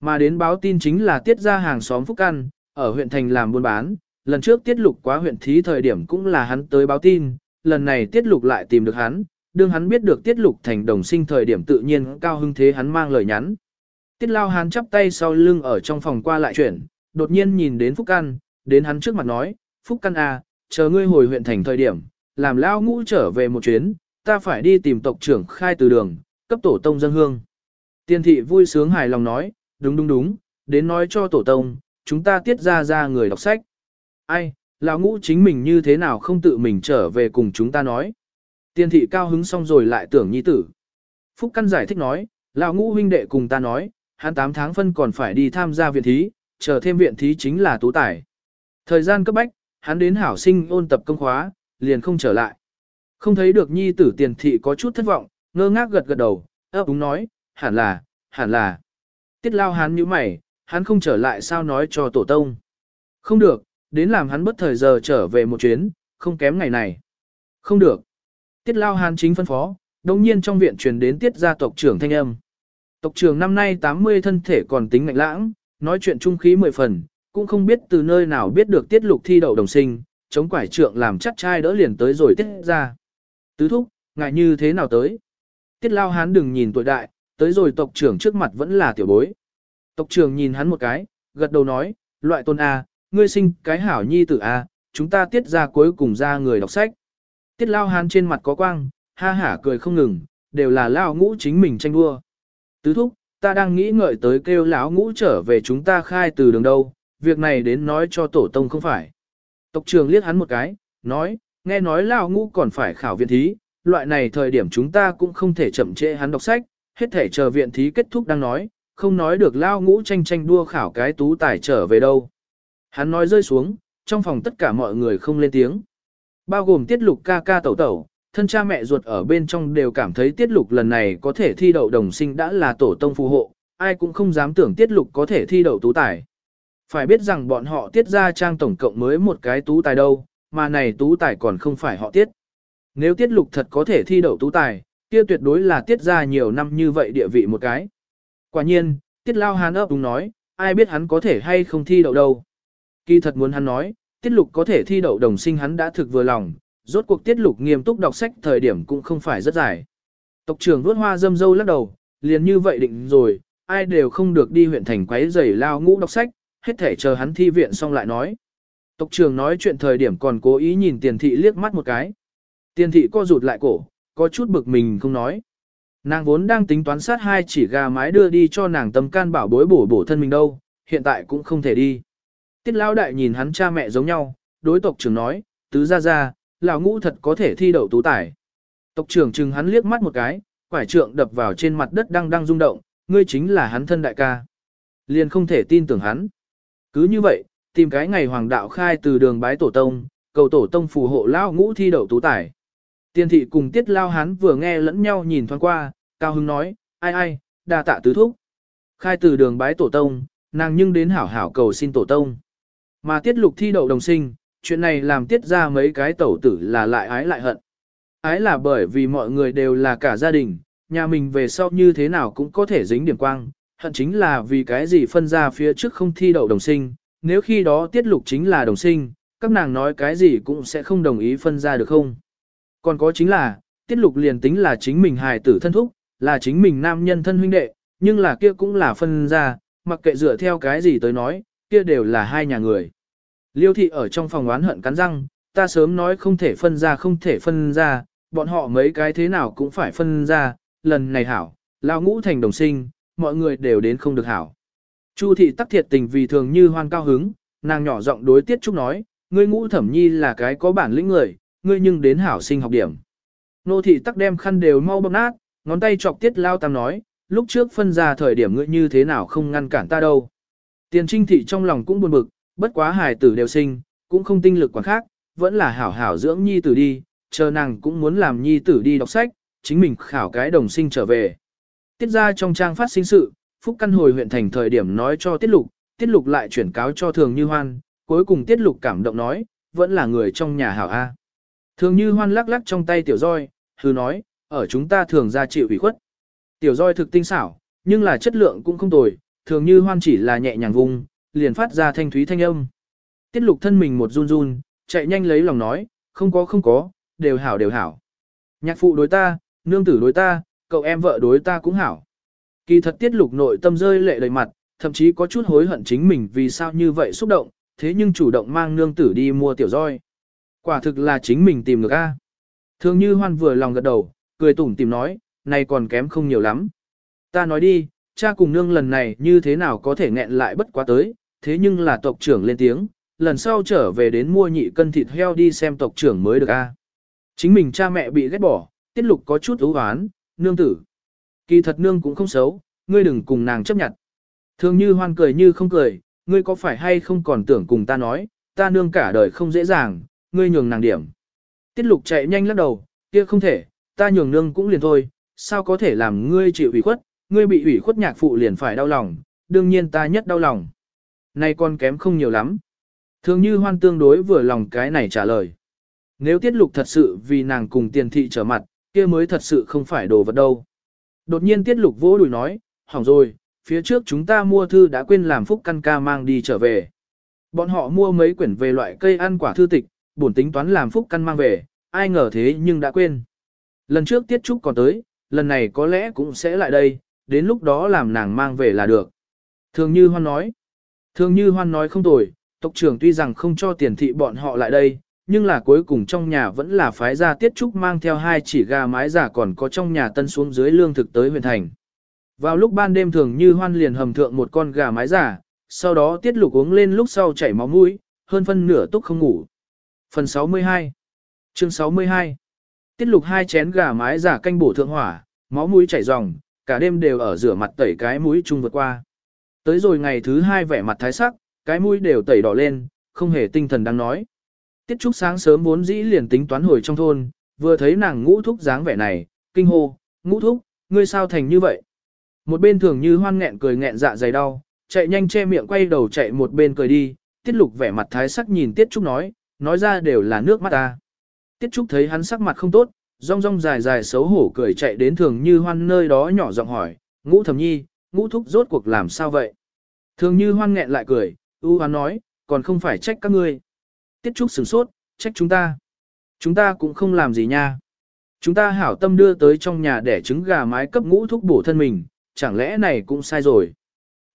Mà đến báo tin chính là tiết ra hàng xóm Phúc Căn, ở huyện thành làm buôn bán, lần trước tiết lục quá huyện thí thời điểm cũng là hắn tới báo tin, lần này tiết lục lại tìm được hắn, đương hắn biết được tiết lục thành đồng sinh thời điểm tự nhiên cao hưng thế hắn mang lời nhắn. Tiết lao hán chắp tay sau lưng ở trong phòng qua lại chuyển, đột nhiên nhìn đến Phúc Căn, đến hắn trước mặt nói, Phúc Căn à, chờ ngươi hồi huyện thành thời điểm, làm lao ngũ trở về một chuyến, ta phải đi tìm tộc trưởng khai từ đường, cấp tổ tông dân hương. Tiên thị vui sướng hài lòng nói, đúng đúng đúng, đến nói cho tổ tông, chúng ta tiết ra ra người đọc sách. Ai, lão ngũ chính mình như thế nào không tự mình trở về cùng chúng ta nói. Tiên thị cao hứng xong rồi lại tưởng nhi tử. Phúc Căn giải thích nói, lão ngũ huynh đệ cùng ta nói, hắn 8 tháng phân còn phải đi tham gia viện thí, chờ thêm viện thí chính là tú tài. Thời gian cấp bách, hắn đến hảo sinh ôn tập công khóa, liền không trở lại. Không thấy được nhi tử tiền thị có chút thất vọng, ngơ ngác gật gật đầu, ấp úng nói, hẳn là, hẳn là. Tiết lao hắn như mày, hắn không trở lại sao nói cho tổ tông. Không được, đến làm hắn bất thời giờ trở về một chuyến, không kém ngày này. Không được. Tiết lao hán chính phân phó, đồng nhiên trong viện truyền đến tiết gia tộc trưởng thanh âm. Tộc trưởng năm nay 80 thân thể còn tính ngạnh lãng, nói chuyện trung khí mười phần, cũng không biết từ nơi nào biết được tiết lục thi đậu đồng sinh, chống quải trượng làm chắc trai đỡ liền tới rồi tiết ra. Tứ thúc, ngại như thế nào tới? Tiết lao hán đừng nhìn tuổi đại, tới rồi tộc trưởng trước mặt vẫn là tiểu bối. Tộc trưởng nhìn hắn một cái, gật đầu nói, loại tôn A, ngươi sinh cái hảo nhi tử A, chúng ta tiết ra cuối cùng ra người đọc sách. Tiết lao hán trên mặt có quang, ha hả cười không ngừng, đều là lao ngũ chính mình tranh đua. Tứ thúc, ta đang nghĩ ngợi tới kêu lão ngũ trở về chúng ta khai từ đường đâu, việc này đến nói cho tổ tông không phải. Tộc trưởng liếc hắn một cái, nói, nghe nói lão ngũ còn phải khảo viện thí, loại này thời điểm chúng ta cũng không thể chậm trễ hắn đọc sách, hết thể chờ viện thí kết thúc đang nói, không nói được lão ngũ tranh tranh đua khảo cái tú tài trở về đâu. Hắn nói rơi xuống, trong phòng tất cả mọi người không lên tiếng. Bao gồm tiết lục ca ca tẩu tẩu, thân cha mẹ ruột ở bên trong đều cảm thấy tiết lục lần này có thể thi đậu đồng sinh đã là tổ tông phù hộ, ai cũng không dám tưởng tiết lục có thể thi đậu tú tài. Phải biết rằng bọn họ tiết ra trang tổng cộng mới một cái tú tài đâu, mà này tú tài còn không phải họ tiết. Nếu tiết lục thật có thể thi đậu tú tài, kia tuyệt đối là tiết ra nhiều năm như vậy địa vị một cái. Quả nhiên, tiết lao hán ấp đúng nói, ai biết hắn có thể hay không thi đậu đâu. Kỳ thật muốn hắn nói, tiết lục có thể thi đậu đồng sinh hắn đã thực vừa lòng, rốt cuộc tiết lục nghiêm túc đọc sách thời điểm cũng không phải rất dài. Tộc trưởng vuốt hoa dâm dâu lắc đầu, liền như vậy định rồi, ai đều không được đi huyện thành quấy giày lao ngũ đọc sách, hết thể chờ hắn thi viện xong lại nói. Tộc trưởng nói chuyện thời điểm còn cố ý nhìn tiền thị liếc mắt một cái. Tiền thị co rụt lại cổ, có chút bực mình không nói. Nàng vốn đang tính toán sát hai chỉ gà mái đưa đi cho nàng tâm can bảo bối bổ bổ thân mình đâu, hiện tại cũng không thể đi. Tiết lão đại nhìn hắn cha mẹ giống nhau, đối tộc trưởng nói, tứ ra ra, lão ngũ thật có thể thi đậu tú tài. Tộc trưởng chừng hắn liếc mắt một cái, quải trượng đập vào trên mặt đất đang đang rung động, ngươi chính là hắn thân đại ca. Liền không thể tin tưởng hắn. Cứ như vậy, tìm cái ngày hoàng đạo khai từ đường bái tổ tông, cầu tổ tông phù hộ lão ngũ thi đậu tú tài. Tiên thị cùng tiết lao hắn vừa nghe lẫn nhau nhìn thoáng qua, cao hứng nói, ai ai, đa tạ tứ thúc. Khai từ đường bái tổ tông, nàng nhưng đến hảo hảo cầu xin tổ tông. Mà tiết lục thi đậu đồng sinh, chuyện này làm tiết ra mấy cái tẩu tử là lại ái lại hận. Ái là bởi vì mọi người đều là cả gia đình, nhà mình về sau như thế nào cũng có thể dính điểm quang, hận chính là vì cái gì phân ra phía trước không thi đậu đồng sinh, nếu khi đó tiết lục chính là đồng sinh, các nàng nói cái gì cũng sẽ không đồng ý phân ra được không. Còn có chính là, tiết lục liền tính là chính mình hài tử thân thúc, là chính mình nam nhân thân huynh đệ, nhưng là kia cũng là phân ra, mặc kệ dựa theo cái gì tới nói, kia đều là hai nhà người. Liêu thị ở trong phòng oán hận cắn răng, ta sớm nói không thể phân ra không thể phân ra, bọn họ mấy cái thế nào cũng phải phân ra, lần này hảo, lao ngũ thành đồng sinh, mọi người đều đến không được hảo. Chu thị tắc thiệt tình vì thường như hoan cao hứng, nàng nhỏ giọng đối tiết trúc nói, ngươi ngũ thẩm nhi là cái có bản lĩnh người, ngươi nhưng đến hảo sinh học điểm. Nô thị tắc đem khăn đều mau bóp nát, ngón tay chọc tiết lao tam nói, lúc trước phân ra thời điểm ngươi như thế nào không ngăn cản ta đâu. Tiền trinh thị trong lòng cũng buồn bực, bất quá hài tử đều sinh, cũng không tinh lực quá khác, vẫn là hảo hảo dưỡng nhi tử đi, chờ nàng cũng muốn làm nhi tử đi đọc sách, chính mình khảo cái đồng sinh trở về. Tiết ra trong trang phát sinh sự, Phúc Căn hồi huyện thành thời điểm nói cho Tiết Lục, Tiết Lục lại chuyển cáo cho Thường Như Hoan, cuối cùng Tiết Lục cảm động nói, vẫn là người trong nhà hảo A. Thường Như Hoan lắc lắc trong tay tiểu roi, hư nói, ở chúng ta thường ra chịu ủy khuất. Tiểu roi thực tinh xảo, nhưng là chất lượng cũng không tồi, thường như hoan chỉ là nhẹ nhàng vùng, liền phát ra thanh thúy thanh âm. Tiết lục thân mình một run run, chạy nhanh lấy lòng nói, không có không có, đều hảo đều hảo. Nhạc phụ đối ta, nương tử đối ta, cậu em vợ đối ta cũng hảo. Kỳ thật tiết lục nội tâm rơi lệ đầy mặt, thậm chí có chút hối hận chính mình vì sao như vậy xúc động, thế nhưng chủ động mang nương tử đi mua tiểu roi. Quả thực là chính mình tìm được a. Thường như hoan vừa lòng gật đầu, cười tủm tìm nói, này còn kém không nhiều lắm. Ta nói đi, cha cùng nương lần này như thế nào có thể nghẹn lại bất quá tới, thế nhưng là tộc trưởng lên tiếng, lần sau trở về đến mua nhị cân thịt heo đi xem tộc trưởng mới được a. Chính mình cha mẹ bị ghét bỏ, tiết lục có chút ưu hoán, nương tử. Kỳ thật nương cũng không xấu, ngươi đừng cùng nàng chấp nhận. Thường như hoan cười như không cười, ngươi có phải hay không còn tưởng cùng ta nói, ta nương cả đời không dễ dàng, ngươi nhường nàng điểm. Tiết lục chạy nhanh lắc đầu, kia không thể, ta nhường nương cũng liền thôi, sao có thể làm ngươi chịu ủy khuất, ngươi bị ủy khuất nhạc phụ liền phải đau lòng, đương nhiên ta nhất đau lòng nay con kém không nhiều lắm. Thường như hoan tương đối vừa lòng cái này trả lời. Nếu tiết lục thật sự vì nàng cùng tiền thị trở mặt, kia mới thật sự không phải đồ vật đâu. Đột nhiên tiết lục vỗ đùi nói, hỏng rồi, phía trước chúng ta mua thư đã quên làm phúc căn ca mang đi trở về. Bọn họ mua mấy quyển về loại cây ăn quả thư tịch, bổn tính toán làm phúc căn mang về, ai ngờ thế nhưng đã quên. Lần trước Tiết Trúc còn tới, lần này có lẽ cũng sẽ lại đây, đến lúc đó làm nàng mang về là được. Thường như hoan nói. Thường như hoan nói không tồi, tộc trưởng tuy rằng không cho tiền thị bọn họ lại đây, nhưng là cuối cùng trong nhà vẫn là phái ra Tiết Trúc mang theo hai chỉ gà mái giả còn có trong nhà tân xuống dưới lương thực tới huyện thành. Vào lúc ban đêm thường như hoan liền hầm thượng một con gà mái giả, sau đó tiết lục uống lên lúc sau chảy máu mũi, hơn phân nửa túc không ngủ. Phần 62 Chương 62 Tiết lục hai chén gà mái giả canh bổ thượng hỏa, máu mũi chảy ròng, cả đêm đều ở rửa mặt tẩy cái mũi chung vượt qua. Tới rồi ngày thứ hai vẻ mặt thái sắc, cái mũi đều tẩy đỏ lên, không hề tinh thần đang nói. Tiết Trúc sáng sớm vốn dĩ liền tính toán hồi trong thôn, vừa thấy nàng ngũ thúc dáng vẻ này, kinh hô, ngũ thúc, ngươi sao thành như vậy? Một bên thường như hoan nghẹn cười nghẹn dạ dày đau, chạy nhanh che miệng quay đầu chạy một bên cười đi, Tiết Lục vẻ mặt thái sắc nhìn Tiết Trúc nói, nói ra đều là nước mắt ta. Tiết Trúc thấy hắn sắc mặt không tốt, rong rong dài dài xấu hổ cười chạy đến thường như hoan nơi đó nhỏ giọng hỏi, ngũ thẩm nhi, ngũ thúc rốt cuộc làm sao vậy? Thường như hoan nghẹn lại cười, ưu hoan nói, còn không phải trách các ngươi. Tiết Trúc sửng sốt, trách chúng ta. Chúng ta cũng không làm gì nha. Chúng ta hảo tâm đưa tới trong nhà để trứng gà mái cấp ngũ thúc bổ thân mình, chẳng lẽ này cũng sai rồi.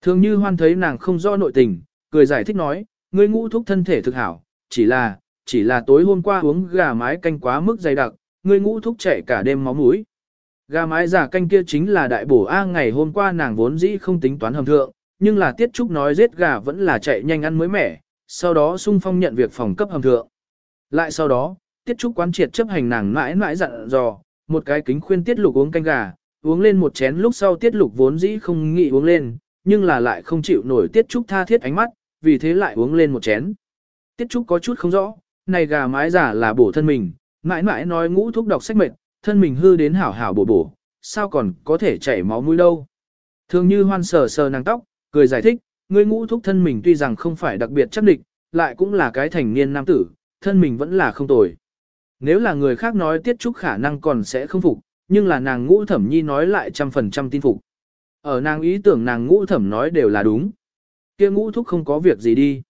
Thường như hoan thấy nàng không rõ nội tình, cười giải thích nói, ngươi ngũ thúc thân thể thực hảo, chỉ là, chỉ là tối hôm qua uống gà mái canh quá mức dày đặc, ngươi ngũ thúc chạy cả đêm máu mũi. Gà mái giả canh kia chính là đại bổ A ngày hôm qua nàng vốn dĩ không tính toán hầm thượng, nhưng là tiết trúc nói giết gà vẫn là chạy nhanh ăn mới mẻ, sau đó sung phong nhận việc phòng cấp hầm thượng. Lại sau đó, tiết trúc quán triệt chấp hành nàng mãi mãi dặn dò, một cái kính khuyên tiết lục uống canh gà, uống lên một chén lúc sau tiết lục vốn dĩ không nghĩ uống lên, nhưng là lại không chịu nổi tiết trúc tha thiết ánh mắt, vì thế lại uống lên một chén. Tiết trúc có chút không rõ, này gà mái giả là bổ thân mình, mãi mãi nói ngũ thúc đọc sách mệt, thân mình hư đến hảo hảo bổ bổ, sao còn có thể chảy máu mũi đâu. Thường như hoan sờ sờ nàng tóc, cười giải thích, ngươi ngũ thúc thân mình tuy rằng không phải đặc biệt chắc địch, lại cũng là cái thành niên nam tử, thân mình vẫn là không tồi. Nếu là người khác nói tiết trúc khả năng còn sẽ không phục, nhưng là nàng ngũ thẩm nhi nói lại trăm phần trăm tin phục. Ở nàng ý tưởng nàng ngũ thẩm nói đều là đúng. kia ngũ thúc không có việc gì đi.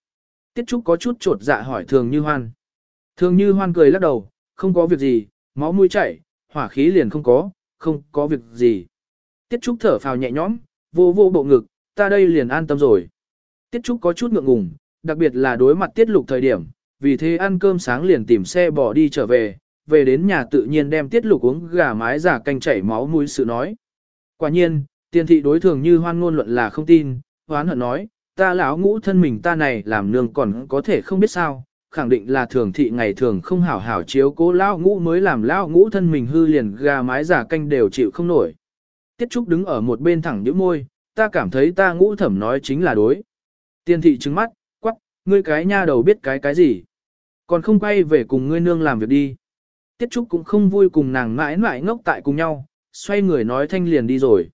Tiết trúc có chút trột dạ hỏi thường như hoan. Thường như hoan cười lắc đầu, không có việc gì, máu mũi chảy, hỏa khí liền không có, không có việc gì. Tiết trúc thở phào nhẹ nhõm, vô vô bộ ngực, ta đây liền an tâm rồi. Tiết trúc có chút ngượng ngùng, đặc biệt là đối mặt tiết lục thời điểm, vì thế ăn cơm sáng liền tìm xe bỏ đi trở về, về đến nhà tự nhiên đem tiết lục uống gà mái giả canh chảy máu mũi sự nói. Quả nhiên, tiền thị đối thường như hoan ngôn luận là không tin, hoán hận nói, ta lão ngũ thân mình ta này làm nương còn có thể không biết sao, khẳng định là thường thị ngày thường không hảo hảo chiếu cố lão ngũ mới làm lão ngũ thân mình hư liền gà mái giả canh đều chịu không nổi. Tiết Trúc đứng ở một bên thẳng nhíu môi, ta cảm thấy ta ngũ thẩm nói chính là đối. Tiên thị trừng mắt, quắc, ngươi cái nha đầu biết cái cái gì. Còn không quay về cùng ngươi nương làm việc đi. Tiết Trúc cũng không vui cùng nàng mãi mãi ngốc tại cùng nhau, xoay người nói thanh liền đi rồi.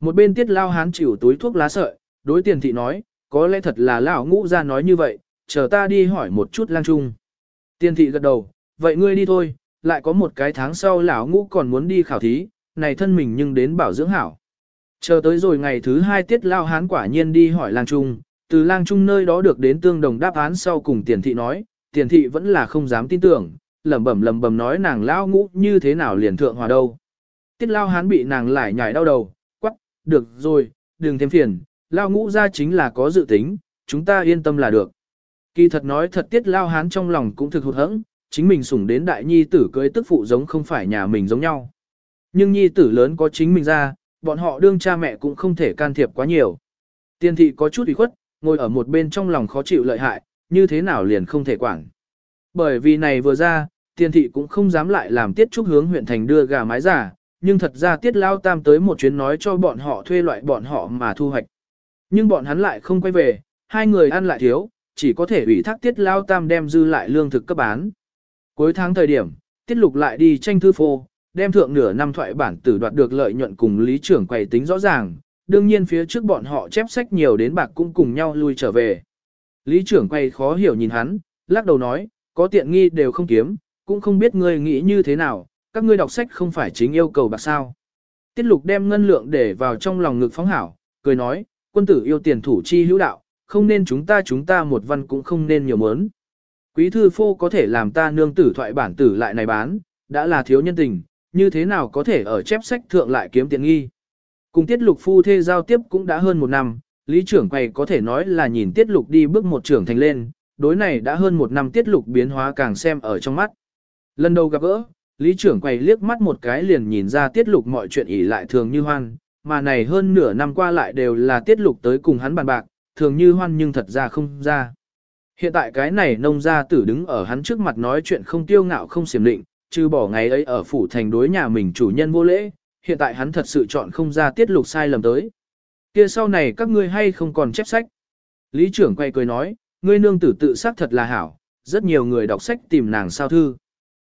Một bên tiết lao hán chịu túi thuốc lá sợi, đối tiền thị nói, có lẽ thật là lão ngũ ra nói như vậy, chờ ta đi hỏi một chút lang trung. Tiền thị gật đầu, vậy ngươi đi thôi, lại có một cái tháng sau lão ngũ còn muốn đi khảo thí, này thân mình nhưng đến bảo dưỡng hảo. Chờ tới rồi ngày thứ hai tiết lao hán quả nhiên đi hỏi lang trung, từ lang trung nơi đó được đến tương đồng đáp án sau cùng tiền thị nói, tiền thị vẫn là không dám tin tưởng, lẩm bẩm lẩm bẩm nói nàng lao ngũ như thế nào liền thượng hòa đâu. Tiết lao hán bị nàng lại nhảy đau đầu, quắc, được rồi, đừng thêm phiền, lao ngũ ra chính là có dự tính, chúng ta yên tâm là được. Kỳ thật nói thật tiết lao hán trong lòng cũng thực hụt hẫng, chính mình sủng đến đại nhi tử cưới tức phụ giống không phải nhà mình giống nhau. Nhưng nhi tử lớn có chính mình ra, bọn họ đương cha mẹ cũng không thể can thiệp quá nhiều. Tiên thị có chút ủy khuất, ngồi ở một bên trong lòng khó chịu lợi hại, như thế nào liền không thể quản. Bởi vì này vừa ra, tiên thị cũng không dám lại làm tiết trúc hướng huyện thành đưa gà mái giả, nhưng thật ra tiết lao tam tới một chuyến nói cho bọn họ thuê loại bọn họ mà thu hoạch. Nhưng bọn hắn lại không quay về, hai người ăn lại thiếu, chỉ có thể ủy thác tiết lao tam đem dư lại lương thực cấp bán. Cuối tháng thời điểm, tiết lục lại đi tranh thư phô, đem thượng nửa năm thoại bản tử đoạt được lợi nhuận cùng lý trưởng quầy tính rõ ràng, đương nhiên phía trước bọn họ chép sách nhiều đến bạc cũng cùng nhau lui trở về. Lý trưởng quầy khó hiểu nhìn hắn, lắc đầu nói, có tiện nghi đều không kiếm, cũng không biết ngươi nghĩ như thế nào, các ngươi đọc sách không phải chính yêu cầu bạc sao. Tiết lục đem ngân lượng để vào trong lòng ngực phóng hảo, cười nói, quân tử yêu tiền thủ chi hữu đạo, không nên chúng ta chúng ta một văn cũng không nên nhiều mớn. Quý thư phô có thể làm ta nương tử thoại bản tử lại này bán, đã là thiếu nhân tình, như thế nào có thể ở chép sách thượng lại kiếm tiền nghi. Cùng tiết lục phu thê giao tiếp cũng đã hơn một năm, lý trưởng quầy có thể nói là nhìn tiết lục đi bước một trưởng thành lên, đối này đã hơn một năm tiết lục biến hóa càng xem ở trong mắt. Lần đầu gặp gỡ, lý trưởng quầy liếc mắt một cái liền nhìn ra tiết lục mọi chuyện ỉ lại thường như hoan, mà này hơn nửa năm qua lại đều là tiết lục tới cùng hắn bàn bạc, thường như hoan nhưng thật ra không ra. Hiện tại cái này nông gia tử đứng ở hắn trước mặt nói chuyện không tiêu ngạo không xiểm định, trừ bỏ ngày ấy ở phủ thành đối nhà mình chủ nhân vô lễ, hiện tại hắn thật sự chọn không ra tiết lục sai lầm tới. Kia sau này các ngươi hay không còn chép sách. Lý trưởng quay cười nói, ngươi nương tử tự xác thật là hảo, rất nhiều người đọc sách tìm nàng sao thư.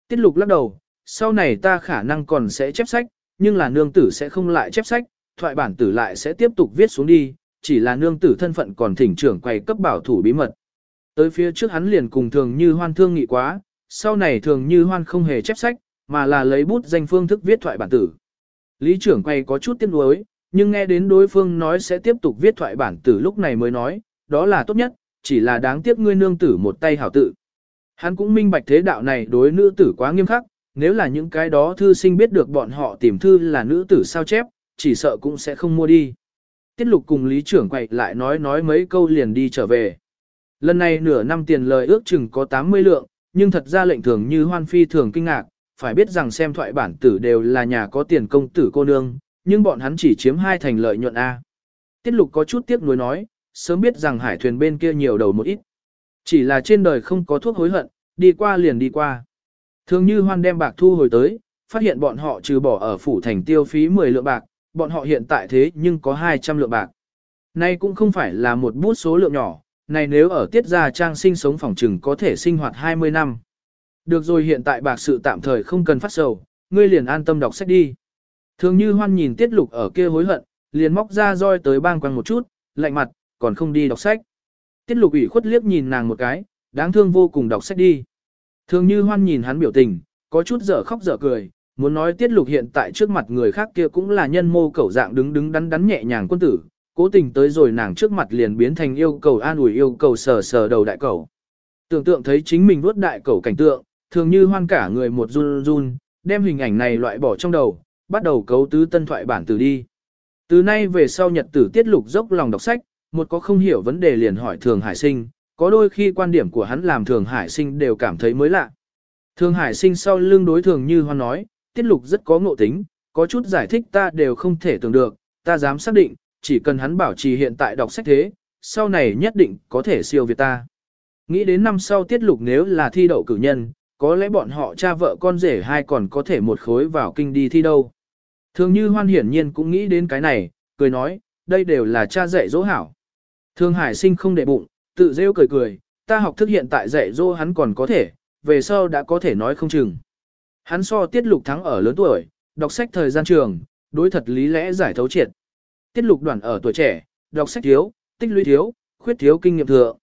Tiết lục lắc đầu, sau này ta khả năng còn sẽ chép sách, nhưng là nương tử sẽ không lại chép sách, thoại bản tử lại sẽ tiếp tục viết xuống đi, chỉ là nương tử thân phận còn thỉnh trưởng quay cấp bảo thủ bí mật. Tới phía trước hắn liền cùng thường như hoan thương nghị quá, sau này thường như hoan không hề chép sách, mà là lấy bút danh phương thức viết thoại bản tử. Lý trưởng quay có chút tiếc nuối, nhưng nghe đến đối phương nói sẽ tiếp tục viết thoại bản tử lúc này mới nói, đó là tốt nhất, chỉ là đáng tiếc ngươi nương tử một tay hảo tự. Hắn cũng minh bạch thế đạo này đối nữ tử quá nghiêm khắc, nếu là những cái đó thư sinh biết được bọn họ tìm thư là nữ tử sao chép, chỉ sợ cũng sẽ không mua đi. Tiết lục cùng lý trưởng quay lại nói nói mấy câu liền đi trở về. Lần này nửa năm tiền lời ước chừng có 80 lượng, nhưng thật ra lệnh thường như hoan phi thường kinh ngạc, phải biết rằng xem thoại bản tử đều là nhà có tiền công tử cô nương, nhưng bọn hắn chỉ chiếm hai thành lợi nhuận A. Tiết lục có chút tiếc nuối nói, sớm biết rằng hải thuyền bên kia nhiều đầu một ít. Chỉ là trên đời không có thuốc hối hận, đi qua liền đi qua. Thường như hoan đem bạc thu hồi tới, phát hiện bọn họ trừ bỏ ở phủ thành tiêu phí 10 lượng bạc, bọn họ hiện tại thế nhưng có 200 lượng bạc. Nay cũng không phải là một bút số lượng nhỏ, này nếu ở tiết gia trang sinh sống phòng trừng có thể sinh hoạt 20 năm. Được rồi hiện tại bạc sự tạm thời không cần phát sầu, ngươi liền an tâm đọc sách đi. Thường như hoan nhìn tiết lục ở kia hối hận, liền móc ra roi tới bang quăng một chút, lạnh mặt, còn không đi đọc sách. Tiết lục ủy khuất liếc nhìn nàng một cái, đáng thương vô cùng đọc sách đi. Thường như hoan nhìn hắn biểu tình, có chút dở khóc dở cười, muốn nói tiết lục hiện tại trước mặt người khác kia cũng là nhân mô cẩu dạng đứng đứng đắn đắn nhẹ nhàng quân tử, cố tình tới rồi nàng trước mặt liền biến thành yêu cầu an ủi yêu cầu sờ sờ đầu đại cẩu. Tưởng tượng thấy chính mình vuốt đại cẩu cảnh tượng, thường như hoan cả người một run run, đem hình ảnh này loại bỏ trong đầu, bắt đầu cấu tứ tân thoại bản từ đi. Từ nay về sau nhật tử tiết lục dốc lòng đọc sách, một có không hiểu vấn đề liền hỏi thường hải sinh, có đôi khi quan điểm của hắn làm thường hải sinh đều cảm thấy mới lạ. Thường hải sinh sau lưng đối thường như hoan nói, tiết lục rất có ngộ tính, có chút giải thích ta đều không thể tưởng được, ta dám xác định, chỉ cần hắn bảo trì hiện tại đọc sách thế, sau này nhất định có thể siêu việt ta. Nghĩ đến năm sau tiết lục nếu là thi đậu cử nhân, có lẽ bọn họ cha vợ con rể hai còn có thể một khối vào kinh đi thi đâu. Thường như hoan hiển nhiên cũng nghĩ đến cái này, cười nói, đây đều là cha dạy dỗ hảo. Thường hải sinh không để bụng, tự rêu cười cười, ta học thức hiện tại dạy dỗ hắn còn có thể, về sau đã có thể nói không chừng. Hắn so tiết lục thắng ở lớn tuổi, đọc sách thời gian trường, đối thật lý lẽ giải thấu triệt. Tiết lục đoàn ở tuổi trẻ, đọc sách thiếu, tích lũy thiếu, khuyết thiếu kinh nghiệm thừa.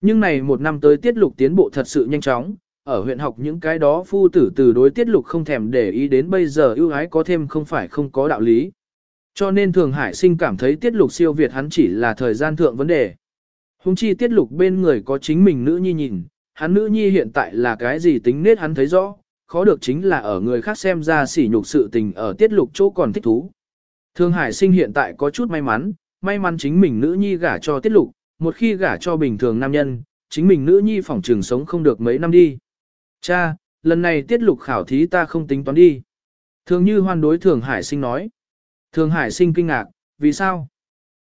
Nhưng này một năm tới tiết lục tiến bộ thật sự nhanh chóng, ở huyện học những cái đó phu tử từ đối tiết lục không thèm để ý đến bây giờ ưu ái có thêm không phải không có đạo lý. Cho nên thường hải sinh cảm thấy tiết lục siêu việt hắn chỉ là thời gian thượng vấn đề. Hùng chi tiết lục bên người có chính mình nữ nhi nhìn, hắn nữ nhi hiện tại là cái gì tính nết hắn thấy rõ, khó được chính là ở người khác xem ra sỉ nhục sự tình ở tiết lục chỗ còn thích thú. Thương Hải sinh hiện tại có chút may mắn, may mắn chính mình nữ nhi gả cho tiết lục, một khi gả cho bình thường nam nhân, chính mình nữ nhi phỏng trường sống không được mấy năm đi. Cha, lần này tiết lục khảo thí ta không tính toán đi. Thường như hoan đối thường hải sinh nói. Thường hải sinh kinh ngạc, vì sao?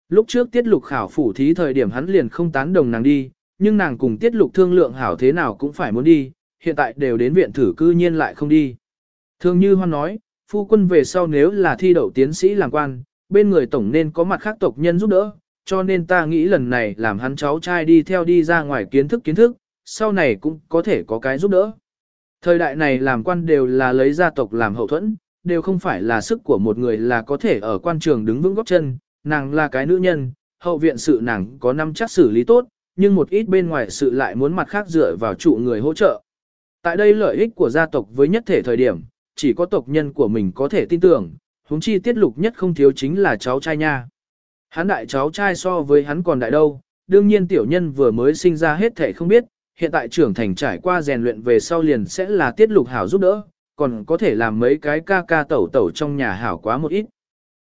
Lúc trước tiết lục khảo phủ thí thời điểm hắn liền không tán đồng nàng đi, nhưng nàng cùng tiết lục thương lượng hảo thế nào cũng phải muốn đi, hiện tại đều đến viện thử cư nhiên lại không đi. Thường như hoan nói, phu quân về sau nếu là thi đậu tiến sĩ làm quan, bên người tổng nên có mặt khác tộc nhân giúp đỡ, cho nên ta nghĩ lần này làm hắn cháu trai đi theo đi ra ngoài kiến thức kiến thức, sau này cũng có thể có cái giúp đỡ. Thời đại này làm quan đều là lấy gia tộc làm hậu thuẫn, đều không phải là sức của một người là có thể ở quan trường đứng vững góc chân, nàng là cái nữ nhân, hậu viện sự nàng có năm chắc xử lý tốt, nhưng một ít bên ngoài sự lại muốn mặt khác dựa vào trụ người hỗ trợ. Tại đây lợi ích của gia tộc với nhất thể thời điểm, chỉ có tộc nhân của mình có thể tin tưởng, huống chi tiết lục nhất không thiếu chính là cháu trai nha. Hắn đại cháu trai so với hắn còn đại đâu, đương nhiên tiểu nhân vừa mới sinh ra hết thể không biết, hiện tại trưởng thành trải qua rèn luyện về sau liền sẽ là tiết lục hảo giúp đỡ, còn có thể làm mấy cái ca ca tẩu tẩu trong nhà hảo quá một ít.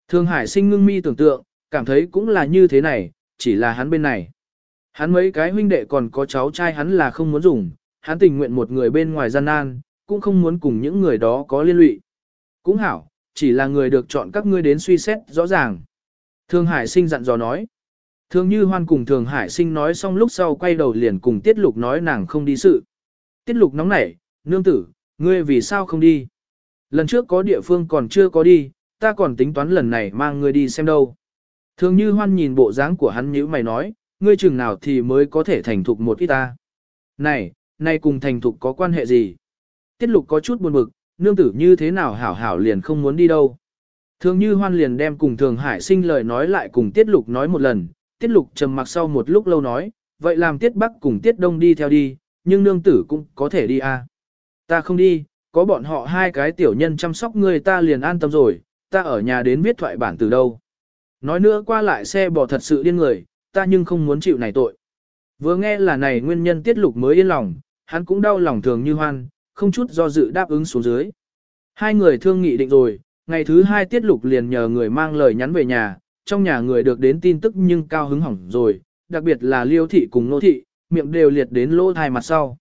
Thương Hải sinh ngưng mi tưởng tượng, cảm thấy cũng là như thế này, chỉ là hắn bên này. Hắn mấy cái huynh đệ còn có cháu trai hắn là không muốn dùng, hắn tình nguyện một người bên ngoài gian nan, cũng không muốn cùng những người đó có liên lụy. Cũng hảo, chỉ là người được chọn các ngươi đến suy xét rõ ràng. Thường Hải sinh dặn dò nói. Thường Như Hoan cùng Thường Hải sinh nói xong lúc sau quay đầu liền cùng Tiết Lục nói nàng không đi sự. Tiết Lục nóng nảy, nương tử, ngươi vì sao không đi? Lần trước có địa phương còn chưa có đi, ta còn tính toán lần này mang ngươi đi xem đâu. Thường như hoan nhìn bộ dáng của hắn nhữ mày nói, ngươi chừng nào thì mới có thể thành thục một ít ta. Này, nay cùng thành thục có quan hệ gì? Tiết lục có chút buồn bực, nương tử như thế nào hảo hảo liền không muốn đi đâu. Thường như hoan liền đem cùng thường hải sinh lời nói lại cùng tiết lục nói một lần, tiết lục trầm mặc sau một lúc lâu nói, vậy làm tiết bắc cùng tiết đông đi theo đi, nhưng nương tử cũng có thể đi à. Ta không đi, có bọn họ hai cái tiểu nhân chăm sóc người ta liền an tâm rồi, ta ở nhà đến viết thoại bản từ đâu. Nói nữa qua lại xe bỏ thật sự điên người, ta nhưng không muốn chịu này tội. Vừa nghe là này nguyên nhân tiết lục mới yên lòng, hắn cũng đau lòng thường như hoan, không chút do dự đáp ứng xuống dưới. Hai người thương nghị định rồi, ngày thứ hai tiết lục liền nhờ người mang lời nhắn về nhà, trong nhà người được đến tin tức nhưng cao hứng hỏng rồi, đặc biệt là liêu thị cùng nô thị, miệng đều liệt đến lỗ thai mặt sau.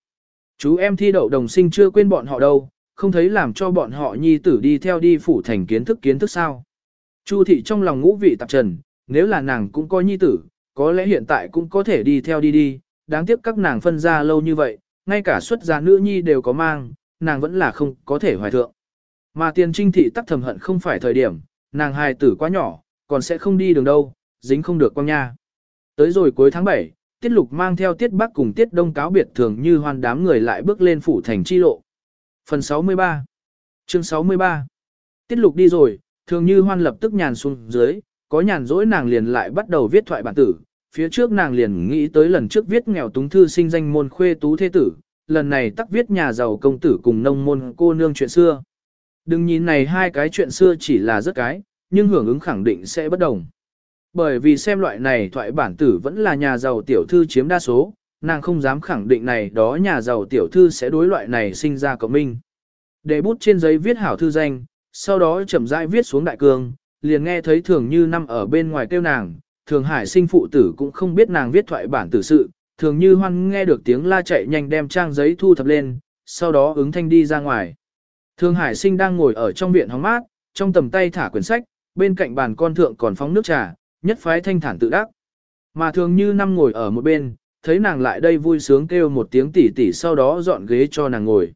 Chú em thi đậu đồng sinh chưa quên bọn họ đâu, không thấy làm cho bọn họ nhi tử đi theo đi phủ thành kiến thức kiến thức sao. Chu thị trong lòng ngũ vị tạp trần, nếu là nàng cũng coi nhi tử, có lẽ hiện tại cũng có thể đi theo đi đi, đáng tiếc các nàng phân ra lâu như vậy, ngay cả xuất gia nữ nhi đều có mang, nàng vẫn là không có thể hoài thượng. Mà tiền trinh thị tắc thầm hận không phải thời điểm, nàng hài tử quá nhỏ, còn sẽ không đi đường đâu, dính không được quang nha. Tới rồi cuối tháng 7, Tiết Lục mang theo Tiết Bắc cùng Tiết Đông cáo biệt thường như hoan đám người lại bước lên phủ thành chi lộ. Phần 63 Chương 63 Tiết Lục đi rồi, thường như hoan lập tức nhàn xuống dưới, có nhàn rỗi nàng liền lại bắt đầu viết thoại bản tử. Phía trước nàng liền nghĩ tới lần trước viết nghèo túng thư sinh danh môn khuê tú thế tử, lần này tắc viết nhà giàu công tử cùng nông môn cô nương chuyện xưa. Đừng nhìn này hai cái chuyện xưa chỉ là rất cái, nhưng hưởng ứng khẳng định sẽ bất đồng. Bởi vì xem loại này thoại bản tử vẫn là nhà giàu tiểu thư chiếm đa số, nàng không dám khẳng định này đó nhà giàu tiểu thư sẽ đối loại này sinh ra cộng minh. Để bút trên giấy viết hảo thư danh, sau đó chậm rãi viết xuống đại cương, liền nghe thấy thường như năm ở bên ngoài kêu nàng, thường hải sinh phụ tử cũng không biết nàng viết thoại bản tử sự, thường như hoan nghe được tiếng la chạy nhanh đem trang giấy thu thập lên, sau đó ứng thanh đi ra ngoài. Thường hải sinh đang ngồi ở trong viện hóng mát, trong tầm tay thả quyển sách, bên cạnh bàn con thượng còn phóng nước trà, nhất phái thanh thản tự đắc. Mà thường như năm ngồi ở một bên, thấy nàng lại đây vui sướng kêu một tiếng tỉ tỉ sau đó dọn ghế cho nàng ngồi.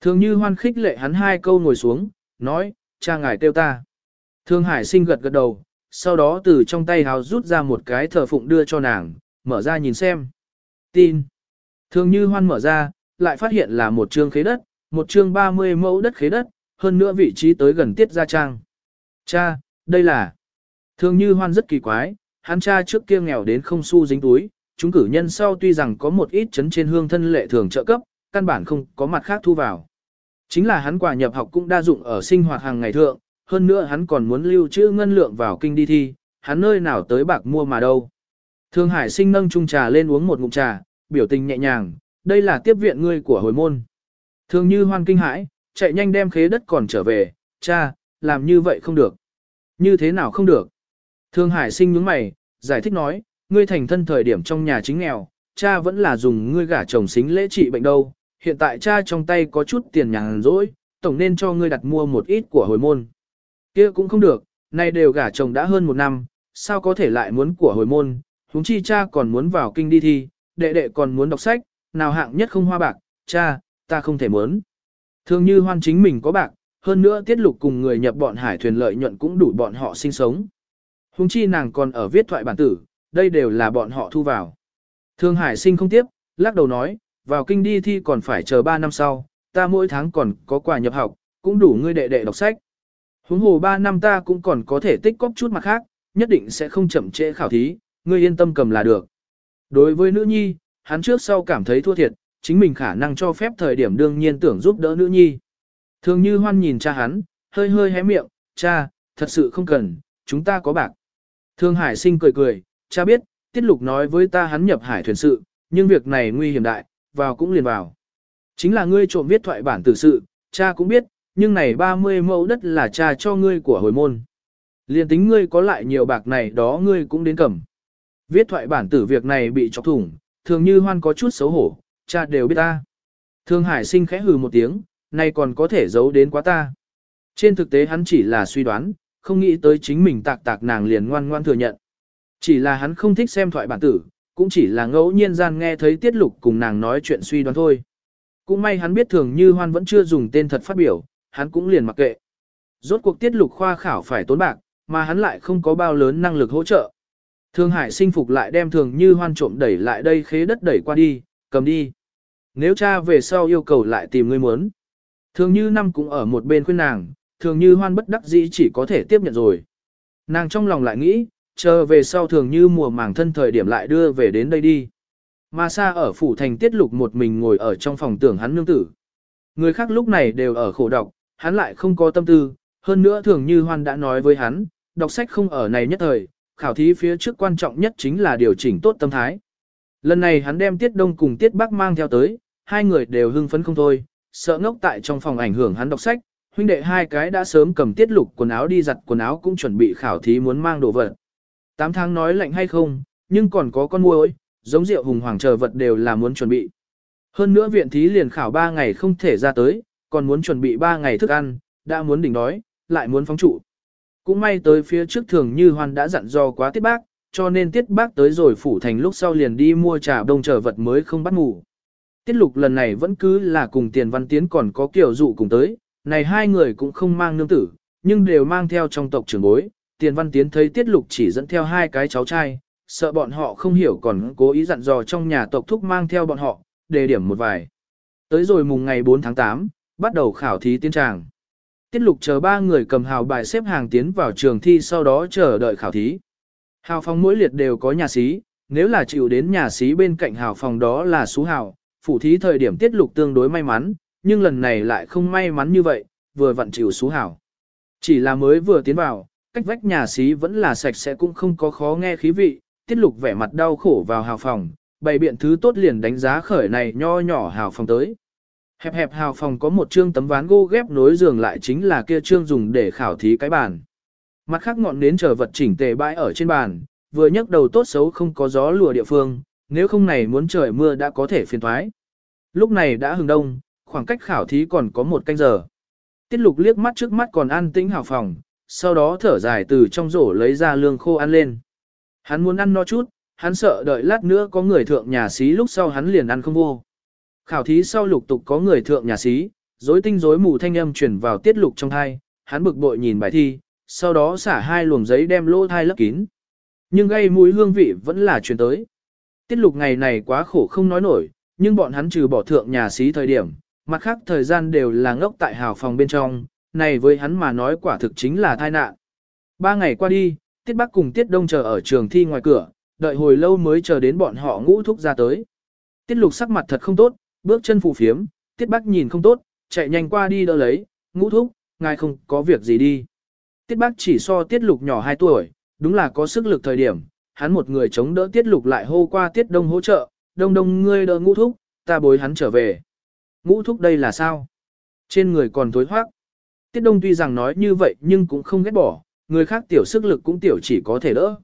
Thường như hoan khích lệ hắn hai câu ngồi xuống, nói, cha ngài kêu ta. Thương hải sinh gật gật đầu, sau đó từ trong tay hào rút ra một cái thờ phụng đưa cho nàng, mở ra nhìn xem. Tin. Thương như hoan mở ra, lại phát hiện là một chương khế đất, một chương 30 mẫu đất khế đất, hơn nữa vị trí tới gần tiết gia trang. Cha, đây là... Thương như hoan rất kỳ quái, hắn cha trước kia nghèo đến không xu dính túi, chúng cử nhân sau tuy rằng có một ít chấn trên hương thân lệ thường trợ cấp, căn bản không có mặt khác thu vào. Chính là hắn quả nhập học cũng đa dụng ở sinh hoạt hàng ngày thượng, hơn nữa hắn còn muốn lưu trữ ngân lượng vào kinh đi thi, hắn nơi nào tới bạc mua mà đâu. Thương Hải sinh nâng chung trà lên uống một ngụm trà, biểu tình nhẹ nhàng, đây là tiếp viện ngươi của hồi môn. Thường như hoan kinh hãi, chạy nhanh đem khế đất còn trở về, cha, làm như vậy không được. Như thế nào không được? Thương Hải sinh nhướng mày, giải thích nói, ngươi thành thân thời điểm trong nhà chính nghèo, cha vẫn là dùng ngươi gả chồng xính lễ trị bệnh đâu, hiện tại cha trong tay có chút tiền nhàn rỗi, tổng nên cho ngươi đặt mua một ít của hồi môn kia cũng không được, nay đều gả chồng đã hơn một năm, sao có thể lại muốn của hồi môn, huống chi cha còn muốn vào kinh đi thi, đệ đệ còn muốn đọc sách, nào hạng nhất không hoa bạc, cha, ta không thể muốn. Thường như hoan chính mình có bạc, hơn nữa tiết lục cùng người nhập bọn hải thuyền lợi nhuận cũng đủ bọn họ sinh sống. Huống chi nàng còn ở viết thoại bản tử, đây đều là bọn họ thu vào. Thương hải sinh không tiếp, lắc đầu nói, vào kinh đi thi còn phải chờ 3 năm sau, ta mỗi tháng còn có quà nhập học, cũng đủ ngươi đệ đệ đọc sách. Huống hồ 3 năm ta cũng còn có thể tích cóp chút mặt khác, nhất định sẽ không chậm trễ khảo thí, ngươi yên tâm cầm là được. Đối với nữ nhi, hắn trước sau cảm thấy thua thiệt, chính mình khả năng cho phép thời điểm đương nhiên tưởng giúp đỡ nữ nhi. Thường như hoan nhìn cha hắn, hơi hơi hé miệng, cha, thật sự không cần, chúng ta có bạc. Thương Hải sinh cười cười, cha biết, tiết lục nói với ta hắn nhập hải thuyền sự, nhưng việc này nguy hiểm đại, vào cũng liền vào. Chính là ngươi trộm viết thoại bản tử sự, cha cũng biết, nhưng này 30 mẫu đất là cha cho ngươi của hồi môn. Liên tính ngươi có lại nhiều bạc này đó ngươi cũng đến cầm. Viết thoại bản tử việc này bị chọc thủng, thường như hoan có chút xấu hổ, cha đều biết ta. Thương Hải sinh khẽ hừ một tiếng, nay còn có thể giấu đến quá ta. Trên thực tế hắn chỉ là suy đoán, không nghĩ tới chính mình tạc tạc nàng liền ngoan ngoan thừa nhận. Chỉ là hắn không thích xem thoại bản tử, cũng chỉ là ngẫu nhiên gian nghe thấy tiết lục cùng nàng nói chuyện suy đoán thôi. Cũng may hắn biết thường như hoan vẫn chưa dùng tên thật phát biểu, hắn cũng liền mặc kệ. Rốt cuộc tiết lục khoa khảo phải tốn bạc, mà hắn lại không có bao lớn năng lực hỗ trợ. Thương Hải sinh phục lại đem thường như hoan trộm đẩy lại đây khế đất đẩy qua đi, cầm đi. Nếu cha về sau yêu cầu lại tìm người muốn. Thường như năm cũng ở một bên khuyên nàng, thường như hoan bất đắc dĩ chỉ có thể tiếp nhận rồi. Nàng trong lòng lại nghĩ, chờ về sau thường như mùa màng thân thời điểm lại đưa về đến đây đi. Mà xa ở phủ thành tiết lục một mình ngồi ở trong phòng tưởng hắn nương tử. Người khác lúc này đều ở khổ độc hắn lại không có tâm tư, hơn nữa thường như hoan đã nói với hắn, đọc sách không ở này nhất thời, khảo thí phía trước quan trọng nhất chính là điều chỉnh tốt tâm thái. Lần này hắn đem Tiết Đông cùng Tiết Bắc mang theo tới, hai người đều hưng phấn không thôi, sợ ngốc tại trong phòng ảnh hưởng hắn đọc sách, huynh đệ hai cái đã sớm cầm tiết lục quần áo đi giặt quần áo cũng chuẩn bị khảo thí muốn mang đồ vật. Tám tháng nói lạnh hay không, nhưng còn có con muỗi, giống rượu hùng hoàng chờ vật đều là muốn chuẩn bị. Hơn nữa viện thí liền khảo ba ngày không thể ra tới, còn muốn chuẩn bị ba ngày thức ăn, đã muốn đỉnh đói, lại muốn phóng trụ. Cũng may tới phía trước thường như hoan đã dặn do quá tiết bác, cho nên tiết bác tới rồi phủ thành lúc sau liền đi mua trà đông chờ vật mới không bắt ngủ. Tiết lục lần này vẫn cứ là cùng tiền văn tiến còn có kiểu dụ cùng tới, này hai người cũng không mang nương tử, nhưng đều mang theo trong tộc trưởng bối. Tiền văn tiến thấy tiết lục chỉ dẫn theo hai cái cháu trai, sợ bọn họ không hiểu còn cố ý dặn dò trong nhà tộc thúc mang theo bọn họ, đề điểm một vài. Tới rồi mùng ngày 4 tháng 8, bắt đầu khảo thí tiến tràng. Tiết lục chờ ba người cầm hào bài xếp hàng tiến vào trường thi sau đó chờ đợi khảo thí. Hào phòng mỗi liệt đều có nhà sĩ, nếu là chịu đến nhà sĩ bên cạnh hào phòng đó là số hào, phủ thí thời điểm tiết lục tương đối may mắn, nhưng lần này lại không may mắn như vậy, vừa vặn chịu số hào Chỉ là mới vừa tiến vào, cách vách nhà sĩ vẫn là sạch sẽ cũng không có khó nghe khí vị, tiết lục vẻ mặt đau khổ vào hào phòng, bày biện thứ tốt liền đánh giá khởi này nho nhỏ hào phòng tới. Hẹp hẹp hào phòng có một chương tấm ván gỗ ghép nối giường lại chính là kia chương dùng để khảo thí cái bàn. Mặt khác ngọn nến chờ vật chỉnh tề bãi ở trên bàn, vừa nhấc đầu tốt xấu không có gió lùa địa phương, nếu không này muốn trời mưa đã có thể phiền thoái. Lúc này đã hừng đông, khoảng cách khảo thí còn có một canh giờ. Tiết lục liếc mắt trước mắt còn an tĩnh hào phòng, sau đó thở dài từ trong rổ lấy ra lương khô ăn lên. Hắn muốn ăn no chút, hắn sợ đợi lát nữa có người thượng nhà xí lúc sau hắn liền ăn không vô. Khảo thí sau lục tục có người thượng nhà sĩ, rối tinh rối mù thanh âm chuyển vào tiết lục trong thai, hắn bực bội nhìn bài thi, sau đó xả hai luồng giấy đem lỗ thai lấp kín. Nhưng gây mũi hương vị vẫn là truyền tới. Tiết lục ngày này quá khổ không nói nổi, nhưng bọn hắn trừ bỏ thượng nhà sĩ thời điểm, mặt khác thời gian đều là ngốc tại hào phòng bên trong, này với hắn mà nói quả thực chính là tai nạn. Ba ngày qua đi, Tiết Bắc cùng Tiết Đông chờ ở trường thi ngoài cửa, đợi hồi lâu mới chờ đến bọn họ ngũ thúc ra tới. Tiết Lục sắc mặt thật không tốt, bước chân phù phiếm, Tiết Bắc nhìn không tốt, chạy nhanh qua đi đỡ lấy, ngũ thúc, ngài không có việc gì đi. Tiết Bắc chỉ so Tiết Lục nhỏ 2 tuổi, đúng là có sức lực thời điểm, hắn một người chống đỡ Tiết Lục lại hô qua Tiết Đông hỗ trợ, đông đông ngươi đỡ ngũ thúc, ta bối hắn trở về. Ngũ thúc đây là sao? Trên người còn thối hoác. Tiết đông tuy rằng nói như vậy nhưng cũng không ghét bỏ, người khác tiểu sức lực cũng tiểu chỉ có thể đỡ.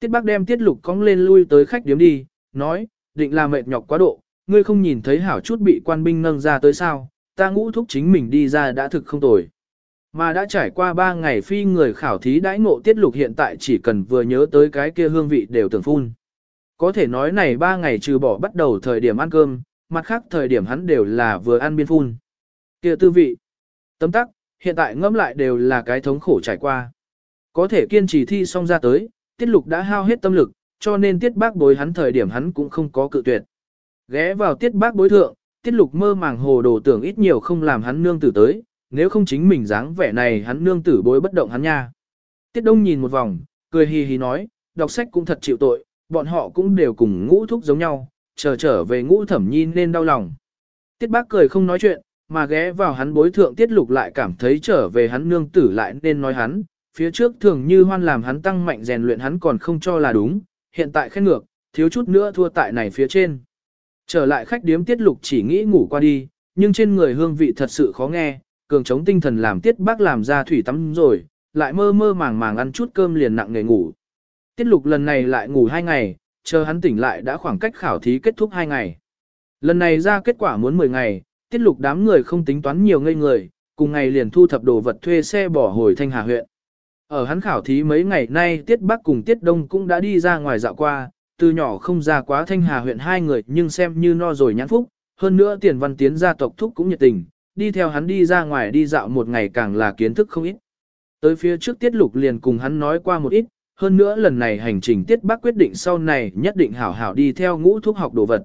Tiết bác đem tiết lục cong lên lui tới khách điếm đi, nói, định là mệt nhọc quá độ, ngươi không nhìn thấy hảo chút bị quan binh nâng ra tới sao, ta ngũ thúc chính mình đi ra đã thực không tồi. Mà đã trải qua 3 ngày phi người khảo thí đãi ngộ tiết lục hiện tại chỉ cần vừa nhớ tới cái kia hương vị đều tưởng phun. Có thể nói này 3 ngày trừ bỏ bắt đầu thời điểm ăn cơm, mặt khác thời điểm hắn đều là vừa ăn biên phun. kia tư vị. Tấm tắc, hiện tại ngâm lại đều là cái thống khổ trải qua. Có thể kiên trì thi xong ra tới, tiết lục đã hao hết tâm lực, cho nên tiết bác bối hắn thời điểm hắn cũng không có cự tuyệt. Ghé vào tiết bác bối thượng, tiết lục mơ màng hồ đồ tưởng ít nhiều không làm hắn nương tử tới, nếu không chính mình dáng vẻ này hắn nương tử bối bất động hắn nha. Tiết đông nhìn một vòng, cười hì hì nói, đọc sách cũng thật chịu tội, bọn họ cũng đều cùng ngũ thúc giống nhau, chờ trở về ngũ thẩm nhi nên đau lòng. Tiết bác cười không nói chuyện, mà ghé vào hắn bối thượng tiết lục lại cảm thấy trở về hắn nương tử lại nên nói hắn, phía trước thường như hoan làm hắn tăng mạnh rèn luyện hắn còn không cho là đúng, hiện tại khen ngược, thiếu chút nữa thua tại này phía trên. Trở lại khách điếm tiết lục chỉ nghĩ ngủ qua đi, nhưng trên người hương vị thật sự khó nghe, cường chống tinh thần làm tiết bác làm ra thủy tắm rồi, lại mơ mơ màng màng ăn chút cơm liền nặng nghề ngủ. Tiết lục lần này lại ngủ hai ngày, chờ hắn tỉnh lại đã khoảng cách khảo thí kết thúc 2 ngày. Lần này ra kết quả muốn 10 ngày, tiết lục đám người không tính toán nhiều ngây người, cùng ngày liền thu thập đồ vật thuê xe bỏ hồi Thanh Hà huyện. Ở hắn khảo thí mấy ngày nay Tiết Bắc cùng Tiết Đông cũng đã đi ra ngoài dạo qua, từ nhỏ không ra quá Thanh Hà huyện hai người nhưng xem như no rồi nhãn phúc, hơn nữa tiền văn tiến gia tộc thúc cũng nhiệt tình, đi theo hắn đi ra ngoài đi dạo một ngày càng là kiến thức không ít. Tới phía trước tiết lục liền cùng hắn nói qua một ít, hơn nữa lần này hành trình tiết bác quyết định sau này nhất định hảo hảo đi theo ngũ thuốc học đồ vật.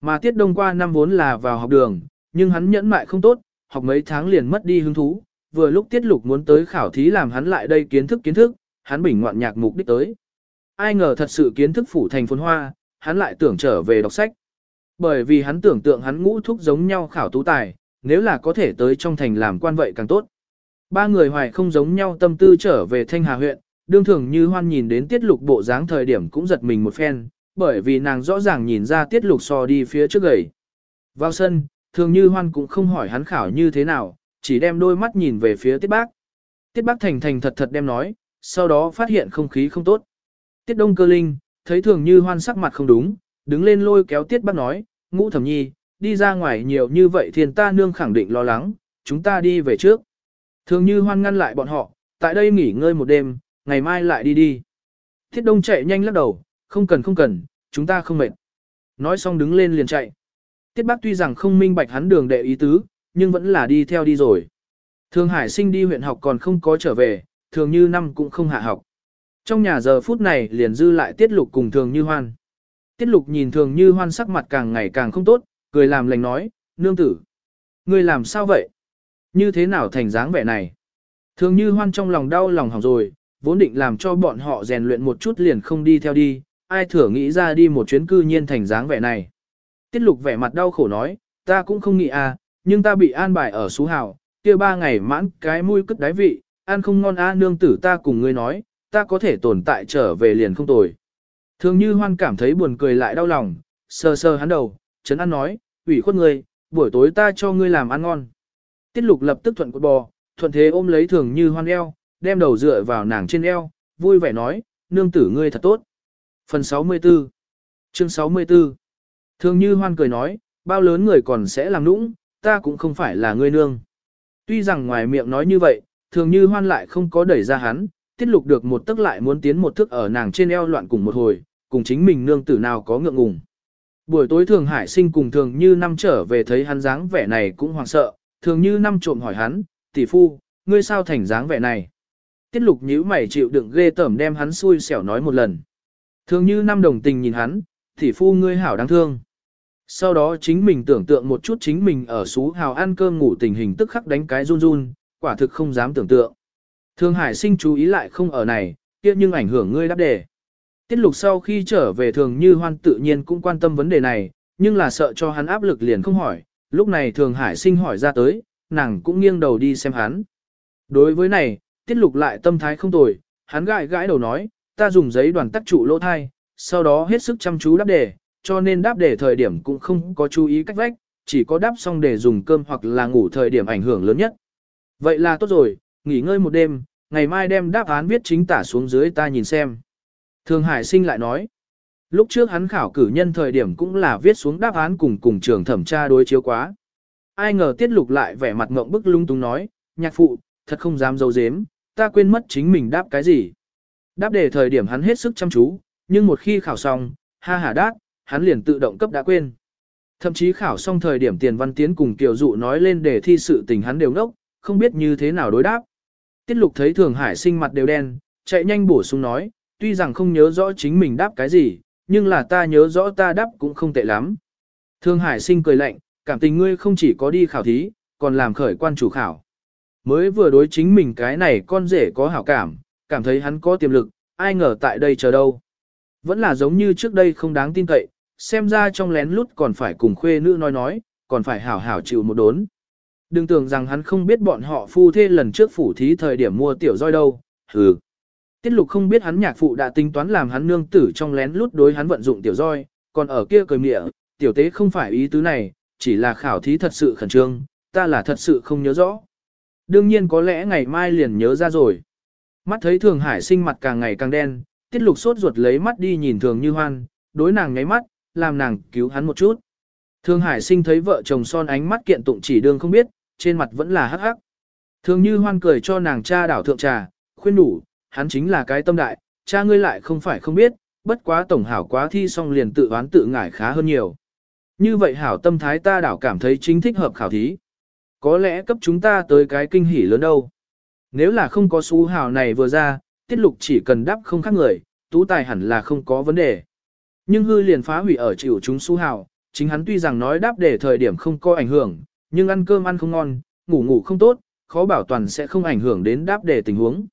Mà tiết đông qua năm vốn là vào học đường, nhưng hắn nhẫn mại không tốt, học mấy tháng liền mất đi hứng thú, vừa lúc tiết lục muốn tới khảo thí làm hắn lại đây kiến thức kiến thức, hắn bình ngoạn nhạc mục đích tới. Ai ngờ thật sự kiến thức phủ thành phồn hoa, hắn lại tưởng trở về đọc sách. Bởi vì hắn tưởng tượng hắn ngũ thúc giống nhau khảo tú tài, nếu là có thể tới trong thành làm quan vậy càng tốt. Ba người hoài không giống nhau tâm tư trở về Thanh Hà huyện, đương thường như hoan nhìn đến tiết lục bộ dáng thời điểm cũng giật mình một phen, bởi vì nàng rõ ràng nhìn ra tiết lục so đi phía trước gầy. Vào sân, thường như hoan cũng không hỏi hắn khảo như thế nào, chỉ đem đôi mắt nhìn về phía tiết bác. Tiết bác thành thành thật thật đem nói, sau đó phát hiện không khí không tốt. Tiết đông cơ linh, thấy thường như hoan sắc mặt không đúng, đứng lên lôi kéo tiết bác nói, ngũ thẩm nhi, đi ra ngoài nhiều như vậy thiên ta nương khẳng định lo lắng, chúng ta đi về trước. Thường như hoan ngăn lại bọn họ, tại đây nghỉ ngơi một đêm, ngày mai lại đi đi. Tiết đông chạy nhanh lắc đầu, không cần không cần, chúng ta không mệt. Nói xong đứng lên liền chạy. Tiết bác tuy rằng không minh bạch hắn đường đệ ý tứ, nhưng vẫn là đi theo đi rồi. Thường Hải sinh đi huyện học còn không có trở về, thường như năm cũng không hạ học. Trong nhà giờ phút này liền dư lại tiết lục cùng thường như hoan. Tiết lục nhìn thường như hoan sắc mặt càng ngày càng không tốt, cười làm lành nói, nương tử. Ngươi làm sao vậy? Như thế nào thành dáng vẻ này? Thường như hoan trong lòng đau lòng hỏng rồi, vốn định làm cho bọn họ rèn luyện một chút liền không đi theo đi, ai thừa nghĩ ra đi một chuyến cư nhiên thành dáng vẻ này. Tiết lục vẻ mặt đau khổ nói, ta cũng không nghĩ à, nhưng ta bị an bài ở xú hào, kia ba ngày mãn cái mũi cất đáy vị, ăn không ngon a nương tử ta cùng ngươi nói, ta có thể tồn tại trở về liền không tồi. Thường như hoan cảm thấy buồn cười lại đau lòng, sờ sờ hắn đầu, chấn ăn nói, ủy khuất ngươi, buổi tối ta cho ngươi làm ăn ngon. Tiết lục lập tức thuận cột bò, thuận thế ôm lấy thường như hoan eo, đem đầu dựa vào nàng trên eo, vui vẻ nói, nương tử ngươi thật tốt. Phần 64 Chương 64 Thường như hoan cười nói, bao lớn người còn sẽ làm nũng, ta cũng không phải là ngươi nương. Tuy rằng ngoài miệng nói như vậy, thường như hoan lại không có đẩy ra hắn, tiết lục được một tức lại muốn tiến một thức ở nàng trên eo loạn cùng một hồi, cùng chính mình nương tử nào có ngượng ngùng. Buổi tối thường hải sinh cùng thường như năm trở về thấy hắn dáng vẻ này cũng hoảng sợ, thường như năm trộm hỏi hắn, tỷ phu, ngươi sao thành dáng vẻ này. Tiết lục nhíu mày chịu đựng ghê tởm đem hắn xui xẻo nói một lần. Thường như năm đồng tình nhìn hắn, tỷ phu ngươi hảo đáng thương. Sau đó chính mình tưởng tượng một chút chính mình ở xú hào ăn cơm ngủ tình hình tức khắc đánh cái run run, quả thực không dám tưởng tượng. Thương Hải sinh chú ý lại không ở này, kia nhưng ảnh hưởng ngươi đáp đề. Tiết lục sau khi trở về thường như hoan tự nhiên cũng quan tâm vấn đề này, nhưng là sợ cho hắn áp lực liền không hỏi, lúc này thường hải sinh hỏi ra tới, nàng cũng nghiêng đầu đi xem hắn. Đối với này, tiết lục lại tâm thái không tồi, hắn gãi gãi đầu nói, ta dùng giấy đoàn tắc trụ lỗ thai, sau đó hết sức chăm chú đáp đề, cho nên đáp đề thời điểm cũng không có chú ý cách vách, chỉ có đáp xong để dùng cơm hoặc là ngủ thời điểm ảnh hưởng lớn nhất. Vậy là tốt rồi, nghỉ ngơi một đêm, ngày mai đem đáp án viết chính tả xuống dưới ta nhìn xem. Thường Hải sinh lại nói, lúc trước hắn khảo cử nhân thời điểm cũng là viết xuống đáp án cùng cùng trường thẩm tra đối chiếu quá. Ai ngờ tiết lục lại vẻ mặt ngộng bức lung tung nói, nhạc phụ, thật không dám dấu dếm, ta quên mất chính mình đáp cái gì. Đáp đề thời điểm hắn hết sức chăm chú, nhưng một khi khảo xong, ha ha đáp, hắn liền tự động cấp đã quên. Thậm chí khảo xong thời điểm tiền văn tiến cùng Kiều dụ nói lên để thi sự tình hắn đều ngốc, không biết như thế nào đối đáp. Tiết lục thấy thường hải sinh mặt đều đen, chạy nhanh bổ sung nói, tuy rằng không nhớ rõ chính mình đáp cái gì, nhưng là ta nhớ rõ ta đáp cũng không tệ lắm. Thường hải sinh cười lạnh, cảm tình ngươi không chỉ có đi khảo thí, còn làm khởi quan chủ khảo. Mới vừa đối chính mình cái này con rể có hảo cảm, cảm thấy hắn có tiềm lực, ai ngờ tại đây chờ đâu. Vẫn là giống như trước đây không đáng tin cậy, xem ra trong lén lút còn phải cùng khuê nữ nói nói, còn phải hảo hảo chịu một đốn. Đừng tưởng rằng hắn không biết bọn họ phu thê lần trước phủ thí thời điểm mua tiểu roi đâu, hừ. Tiết lục không biết hắn nhạc phụ đã tính toán làm hắn nương tử trong lén lút đối hắn vận dụng tiểu roi, còn ở kia cười mịa, tiểu tế không phải ý tứ này, chỉ là khảo thí thật sự khẩn trương, ta là thật sự không nhớ rõ. Đương nhiên có lẽ ngày mai liền nhớ ra rồi. Mắt thấy thường hải sinh mặt càng ngày càng đen, tiết lục sốt ruột lấy mắt đi nhìn thường như hoan, đối nàng nháy mắt, làm nàng cứu hắn một chút. Thường hải sinh thấy vợ chồng son ánh mắt kiện tụng chỉ đương không biết, trên mặt vẫn là hắc hắc. Thường như hoan cười cho nàng cha đảo thượng trà, khuyên đủ, hắn chính là cái tâm đại, cha ngươi lại không phải không biết, bất quá tổng hảo quá thi xong liền tự oán tự ngải khá hơn nhiều. Như vậy hảo tâm thái ta đảo cảm thấy chính thích hợp khảo thí. Có lẽ cấp chúng ta tới cái kinh hỉ lớn đâu. Nếu là không có xú hào này vừa ra, tiết lục chỉ cần đáp không khác người, tú tài hẳn là không có vấn đề. Nhưng hư liền phá hủy ở chịu chúng xú hào, chính hắn tuy rằng nói đáp để thời điểm không có ảnh hưởng, nhưng ăn cơm ăn không ngon, ngủ ngủ không tốt, khó bảo toàn sẽ không ảnh hưởng đến đáp đề tình huống.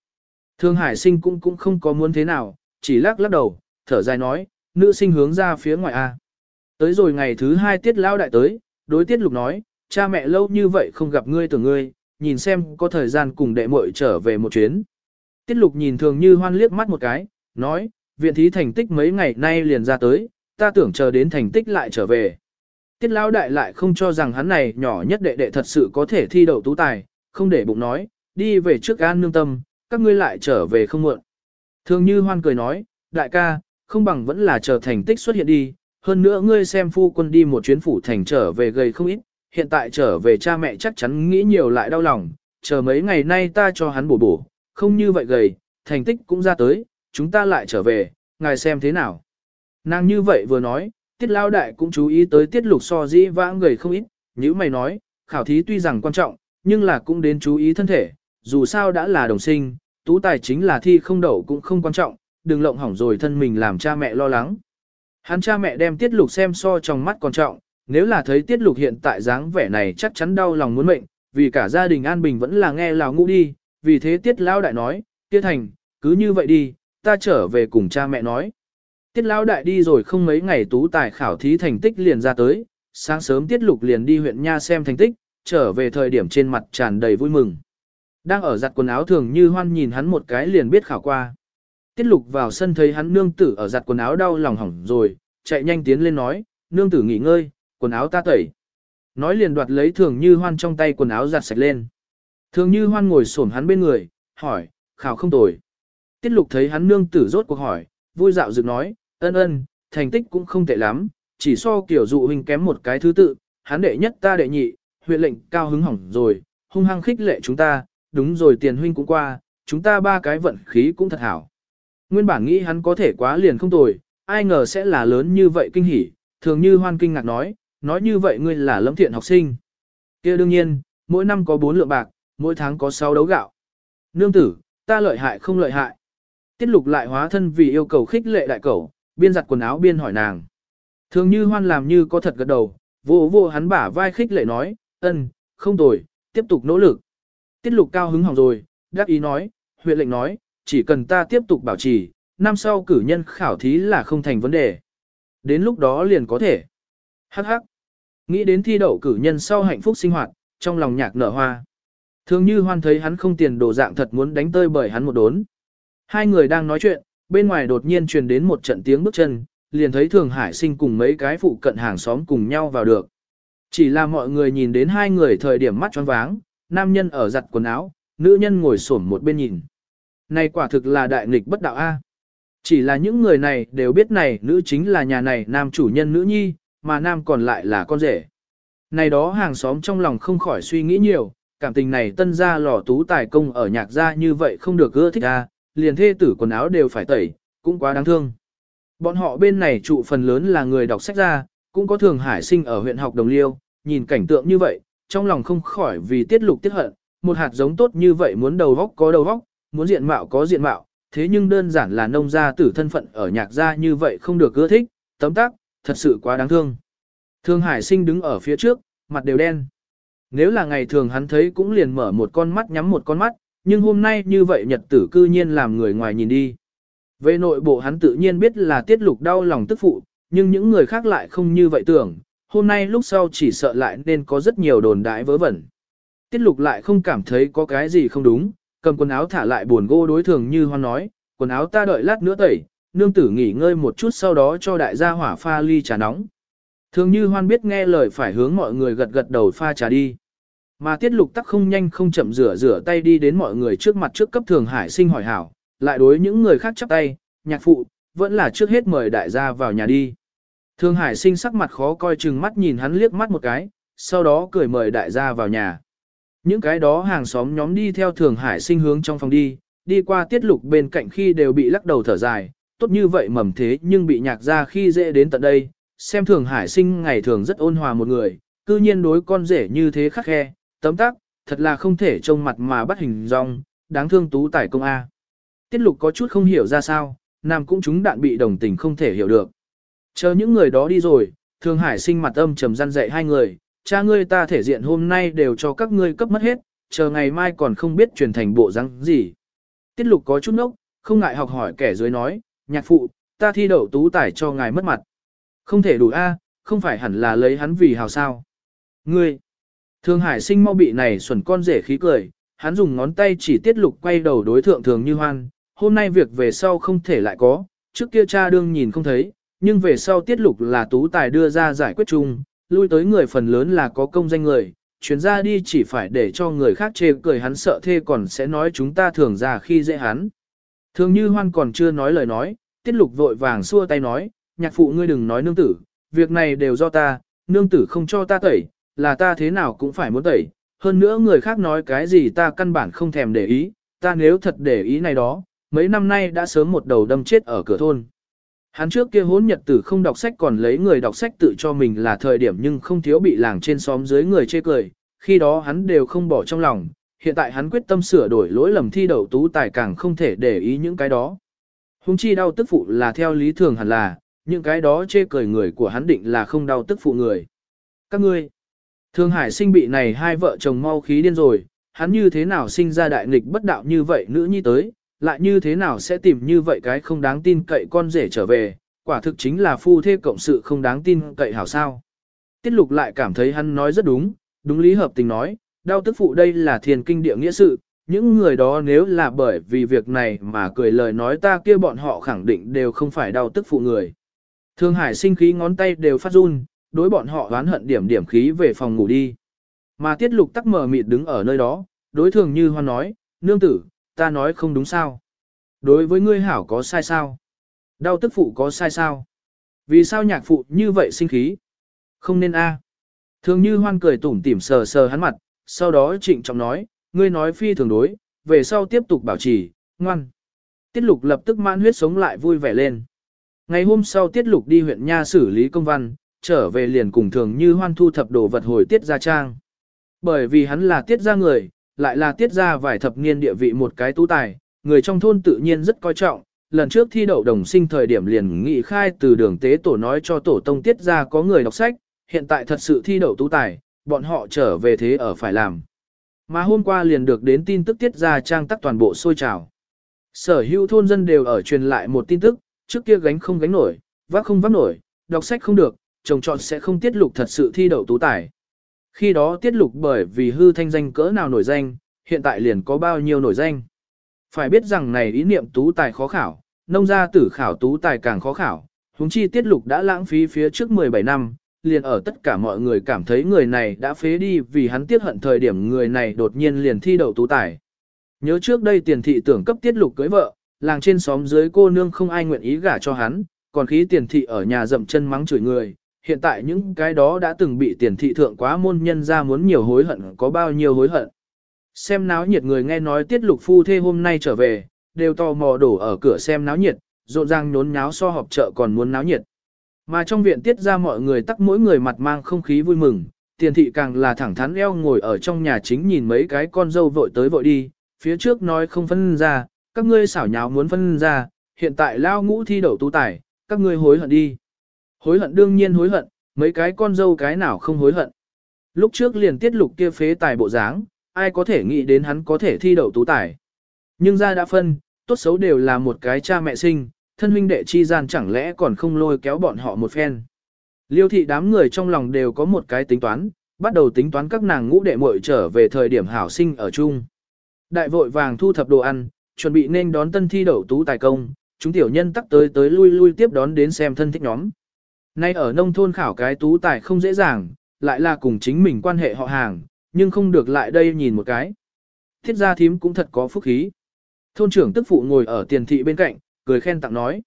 Thương Hải sinh cũng cũng không có muốn thế nào, chỉ lắc lắc đầu, thở dài nói, nữ sinh hướng ra phía ngoài A. Tới rồi ngày thứ hai tiết lao đại tới, đối tiết lục nói, cha mẹ lâu như vậy không gặp ngươi tưởng ngươi, nhìn xem có thời gian cùng đệ muội trở về một chuyến. Tiết lục nhìn thường như hoan liếc mắt một cái, nói, viện thí thành tích mấy ngày nay liền ra tới, ta tưởng chờ đến thành tích lại trở về. Tiết lão đại lại không cho rằng hắn này nhỏ nhất đệ đệ thật sự có thể thi đậu tú tài, không để bụng nói, đi về trước an nương tâm, các ngươi lại trở về không muộn. Thường như hoan cười nói, đại ca, không bằng vẫn là chờ thành tích xuất hiện đi, hơn nữa ngươi xem phu quân đi một chuyến phủ thành trở về gầy không ít, hiện tại trở về cha mẹ chắc chắn nghĩ nhiều lại đau lòng, chờ mấy ngày nay ta cho hắn bổ bổ, không như vậy gầy, thành tích cũng ra tới, chúng ta lại trở về, ngài xem thế nào. Nàng như vậy vừa nói, tiết lao đại cũng chú ý tới tiết lục so dĩ vãng gầy không ít, như mày nói, khảo thí tuy rằng quan trọng, nhưng là cũng đến chú ý thân thể, dù sao đã là đồng sinh, tú tài chính là thi không đậu cũng không quan trọng, đừng lộng hỏng rồi thân mình làm cha mẹ lo lắng. Hắn cha mẹ đem tiết lục xem so trong mắt còn trọng, nếu là thấy tiết lục hiện tại dáng vẻ này chắc chắn đau lòng muốn mệnh, vì cả gia đình an bình vẫn là nghe lào ngũ đi, vì thế tiết lao đại nói, tiết thành, cứ như vậy đi, ta trở về cùng cha mẹ nói. Tiết Lão đại đi rồi không mấy ngày tú tài khảo thí thành tích liền ra tới, sáng sớm tiết lục liền đi huyện Nha xem thành tích, trở về thời điểm trên mặt tràn đầy vui mừng. Đang ở giặt quần áo thường như hoan nhìn hắn một cái liền biết khảo qua. Tiết lục vào sân thấy hắn nương tử ở giặt quần áo đau lòng hỏng rồi, chạy nhanh tiến lên nói, nương tử nghỉ ngơi, quần áo ta tẩy. Nói liền đoạt lấy thường như hoan trong tay quần áo giặt sạch lên. Thường như hoan ngồi xổm hắn bên người, hỏi, khảo không tồi. Tiết lục thấy hắn nương tử rốt cuộc hỏi, vui dạo dựng nói, ân ân, thành tích cũng không tệ lắm, chỉ so kiểu dụ huynh kém một cái thứ tự, hắn đệ nhất ta đệ nhị, huyện lệnh cao hứng hỏng rồi, hung hăng khích lệ chúng ta, đúng rồi tiền huynh cũng qua, chúng ta ba cái vận khí cũng thật hảo. Nguyên bản nghĩ hắn có thể quá liền không tồi, ai ngờ sẽ là lớn như vậy kinh hỉ, thường như hoan kinh ngạc nói, nói như vậy ngươi là lâm thiện học sinh. kia đương nhiên, mỗi năm có 4 lượng bạc, mỗi tháng có 6 đấu gạo. Nương tử, ta lợi hại không lợi hại. Tiết lục lại hóa thân vì yêu cầu khích lệ đại cầu, biên giặt quần áo biên hỏi nàng. Thường như hoan làm như có thật gật đầu, vô vô hắn bả vai khích lệ nói, ân, không tồi, tiếp tục nỗ lực. Tiết lục cao hứng hỏng rồi, đáp ý nói, huyện lệnh nói, chỉ cần ta tiếp tục bảo trì, năm sau cử nhân khảo thí là không thành vấn đề. Đến lúc đó liền có thể. Hắc hắc. Nghĩ đến thi đậu cử nhân sau hạnh phúc sinh hoạt, trong lòng nhạc nở hoa. Thường như hoan thấy hắn không tiền đồ dạng thật muốn đánh tơi bởi hắn một đốn. Hai người đang nói chuyện, bên ngoài đột nhiên truyền đến một trận tiếng bước chân, liền thấy Thường Hải sinh cùng mấy cái phụ cận hàng xóm cùng nhau vào được. Chỉ là mọi người nhìn đến hai người thời điểm mắt choáng váng, nam nhân ở giặt quần áo, nữ nhân ngồi xổm một bên nhìn. Này quả thực là đại nghịch bất đạo A. Chỉ là những người này đều biết này nữ chính là nhà này nam chủ nhân nữ nhi, mà nam còn lại là con rể. Này đó hàng xóm trong lòng không khỏi suy nghĩ nhiều, cảm tình này tân gia lò tú tài công ở nhạc gia như vậy không được ưa thích a, liền thê tử quần áo đều phải tẩy, cũng quá đáng thương. Bọn họ bên này trụ phần lớn là người đọc sách ra, cũng có thường hải sinh ở huyện học đồng liêu, nhìn cảnh tượng như vậy, trong lòng không khỏi vì tiết lục tiết hận, một hạt giống tốt như vậy muốn đầu vóc có đầu vóc, muốn diện mạo có diện mạo, thế nhưng đơn giản là nông gia tử thân phận ở nhạc gia như vậy không được ưa thích, tấm tắc, thật sự quá đáng thương. Thương Hải sinh đứng ở phía trước, mặt đều đen. Nếu là ngày thường hắn thấy cũng liền mở một con mắt nhắm một con mắt, nhưng hôm nay như vậy nhật tử cư nhiên làm người ngoài nhìn đi. Về nội bộ hắn tự nhiên biết là tiết lục đau lòng tức phụ, nhưng những người khác lại không như vậy tưởng, hôm nay lúc sau chỉ sợ lại nên có rất nhiều đồn đãi vớ vẩn. Tiết lục lại không cảm thấy có cái gì không đúng, cầm quần áo thả lại buồn gô đối thường như hoan nói, quần áo ta đợi lát nữa tẩy, nương tử nghỉ ngơi một chút sau đó cho đại gia hỏa pha ly trà nóng. Thường như hoan biết nghe lời phải hướng mọi người gật gật đầu pha trà đi. Mà tiết lục tắc không nhanh không chậm rửa rửa tay đi đến mọi người trước mặt trước cấp thường hải sinh hỏi hảo, lại đối những người khác chắp tay, nhạc phụ, vẫn là trước hết mời đại gia vào nhà đi. Thường hải sinh sắc mặt khó coi chừng mắt nhìn hắn liếc mắt một cái, sau đó cười mời đại gia vào nhà. Những cái đó hàng xóm nhóm đi theo thường hải sinh hướng trong phòng đi, đi qua tiết lục bên cạnh khi đều bị lắc đầu thở dài, tốt như vậy mầm thế nhưng bị nhạc ra khi dễ đến tận đây, xem thường hải sinh ngày thường rất ôn hòa một người, cư nhiên đối con rể như thế khắc khe, Tấm tắc, thật là không thể trông mặt mà bắt hình dong, đáng thương tú tài công A. Tiết lục có chút không hiểu ra sao, nam cũng chúng đạn bị đồng tình không thể hiểu được. Chờ những người đó đi rồi, Thương Hải sinh mặt âm trầm gian dạy hai người, cha ngươi ta thể diện hôm nay đều cho các ngươi cấp mất hết, chờ ngày mai còn không biết truyền thành bộ răng gì. Tiết lục có chút nốc, không ngại học hỏi kẻ dưới nói, nhạc phụ, ta thi đậu tú tài cho ngài mất mặt. Không thể đủ a, không phải hẳn là lấy hắn vì hào sao. Ngươi, Thường Hải sinh mau bị này xuẩn con rể khí cười, hắn dùng ngón tay chỉ tiết lục quay đầu đối thượng thường như hoan, hôm nay việc về sau không thể lại có, trước kia cha đương nhìn không thấy, nhưng về sau tiết lục là tú tài đưa ra giải quyết chung, lui tới người phần lớn là có công danh người, chuyến ra đi chỉ phải để cho người khác chê cười hắn sợ thê còn sẽ nói chúng ta thường ra khi dễ hắn. Thường như hoan còn chưa nói lời nói, tiết lục vội vàng xua tay nói, nhạc phụ ngươi đừng nói nương tử, việc này đều do ta, nương tử không cho ta tẩy, là ta thế nào cũng phải muốn tẩy, hơn nữa người khác nói cái gì ta căn bản không thèm để ý, ta nếu thật để ý này đó, mấy năm nay đã sớm một đầu đâm chết ở cửa thôn. Hắn trước kia hốn nhật tử không đọc sách còn lấy người đọc sách tự cho mình là thời điểm nhưng không thiếu bị làng trên xóm dưới người chê cười, khi đó hắn đều không bỏ trong lòng, hiện tại hắn quyết tâm sửa đổi lỗi lầm thi đậu tú tài càng không thể để ý những cái đó. Hùng chi đau tức phụ là theo lý thường hẳn là, những cái đó chê cười người của hắn định là không đau tức phụ người. Các ngươi, Thương Hải sinh bị này hai vợ chồng mau khí điên rồi, hắn như thế nào sinh ra đại nghịch bất đạo như vậy nữ nhi tới, lại như thế nào sẽ tìm như vậy cái không đáng tin cậy con rể trở về, quả thực chính là phu thê cộng sự không đáng tin cậy hảo sao. Tiết lục lại cảm thấy hắn nói rất đúng, đúng lý hợp tình nói, đau tức phụ đây là thiền kinh địa nghĩa sự, những người đó nếu là bởi vì việc này mà cười lời nói ta kia bọn họ khẳng định đều không phải đau tức phụ người. Thương Hải sinh khí ngón tay đều phát run, đối bọn họ oán hận điểm điểm khí về phòng ngủ đi. Mà tiết lục tắc mờ mịt đứng ở nơi đó, đối thường như hoan nói, nương tử, ta nói không đúng sao. Đối với ngươi hảo có sai sao? Đau tức phụ có sai sao? Vì sao nhạc phụ như vậy sinh khí? Không nên a. À. Thường như hoan cười tủm tỉm sờ sờ hắn mặt, sau đó trịnh trọng nói, ngươi nói phi thường đối, về sau tiếp tục bảo trì, ngoan. Tiết lục lập tức mãn huyết sống lại vui vẻ lên. Ngày hôm sau tiết lục đi huyện Nha xử lý công văn, trở về liền cùng thường như hoan thu thập đồ vật hồi tiết ra trang. Bởi vì hắn là tiết ra người, lại là tiết ra vài thập niên địa vị một cái tú tài, người trong thôn tự nhiên rất coi trọng. Lần trước thi đậu đồng sinh thời điểm liền nghị khai từ đường tế tổ nói cho tổ tông tiết ra có người đọc sách, hiện tại thật sự thi đậu tú tài, bọn họ trở về thế ở phải làm. Mà hôm qua liền được đến tin tức tiết ra trang tắc toàn bộ sôi trào. Sở hữu thôn dân đều ở truyền lại một tin tức, trước kia gánh không gánh nổi, vác không vác nổi, đọc sách không được, Trồng trọt sẽ không tiết lục thật sự thi đậu tú tài. Khi đó tiết lục bởi vì hư thanh danh cỡ nào nổi danh, hiện tại liền có bao nhiêu nổi danh. Phải biết rằng này ý niệm tú tài khó khảo, nông gia tử khảo tú tài càng khó khảo, huống chi tiết lục đã lãng phí phía trước 17 năm, liền ở tất cả mọi người cảm thấy người này đã phế đi vì hắn tiết hận thời điểm người này đột nhiên liền thi đậu tú tài. Nhớ trước đây tiền thị tưởng cấp tiết lục cưới vợ, làng trên xóm dưới cô nương không ai nguyện ý gả cho hắn, còn khí tiền thị ở nhà dậm chân mắng chửi người, hiện tại những cái đó đã từng bị tiền thị thượng quá môn nhân ra muốn nhiều hối hận có bao nhiêu hối hận. Xem náo nhiệt người nghe nói tiết lục phu thê hôm nay trở về, đều tò mò đổ ở cửa xem náo nhiệt, rộn ràng nhốn nháo so họp chợ còn muốn náo nhiệt. Mà trong viện tiết ra mọi người tắc mỗi người mặt mang không khí vui mừng, tiền thị càng là thẳng thắn eo ngồi ở trong nhà chính nhìn mấy cái con dâu vội tới vội đi, phía trước nói không phân ra, các ngươi xảo nháo muốn phân ra, hiện tại lao ngũ thi đậu tu tài, các ngươi hối hận đi. Hối hận đương nhiên hối hận, mấy cái con dâu cái nào không hối hận. Lúc trước liền tiết lục kia phế tài bộ dáng, ai có thể nghĩ đến hắn có thể thi đậu tú tài. Nhưng ra đã phân, tốt xấu đều là một cái cha mẹ sinh, thân huynh đệ chi gian chẳng lẽ còn không lôi kéo bọn họ một phen. Liêu thị đám người trong lòng đều có một cái tính toán, bắt đầu tính toán các nàng ngũ đệ muội trở về thời điểm hảo sinh ở chung. Đại vội vàng thu thập đồ ăn, chuẩn bị nên đón tân thi đậu tú tài công, chúng tiểu nhân tắc tới tới lui lui tiếp đón đến xem thân thích nhóm. Nay ở nông thôn khảo cái tú tài không dễ dàng, lại là cùng chính mình quan hệ họ hàng, nhưng không được lại đây nhìn một cái. Thiết gia thím cũng thật có phúc khí. Thôn trưởng tức phụ ngồi ở tiền thị bên cạnh, cười khen tặng nói.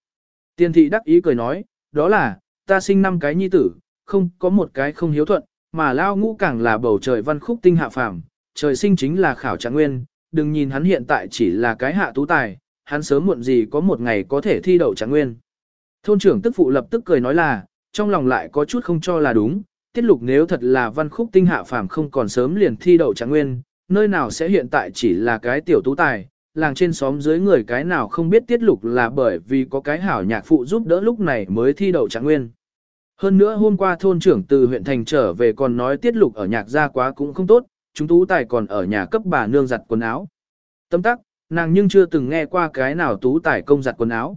Tiền thị đắc ý cười nói, đó là, ta sinh năm cái nhi tử, không có một cái không hiếu thuận, mà lao ngũ càng là bầu trời văn khúc tinh hạ phàm, trời sinh chính là khảo trạng nguyên, đừng nhìn hắn hiện tại chỉ là cái hạ tú tài, hắn sớm muộn gì có một ngày có thể thi đậu trạng nguyên. Thôn trưởng tức phụ lập tức cười nói là, trong lòng lại có chút không cho là đúng, Tiết lục nếu thật là văn khúc tinh hạ phàm không còn sớm liền thi đậu trạng nguyên, nơi nào sẽ hiện tại chỉ là cái tiểu tú tài, làng trên xóm dưới người cái nào không biết tiết lục là bởi vì có cái hảo nhạc phụ giúp đỡ lúc này mới thi đậu trạng nguyên. Hơn nữa hôm qua thôn trưởng từ huyện thành trở về còn nói tiết lục ở nhạc gia quá cũng không tốt, chúng tú tài còn ở nhà cấp bà nương giặt quần áo. Tâm tắc, nàng nhưng chưa từng nghe qua cái nào tú tài công giặt quần áo.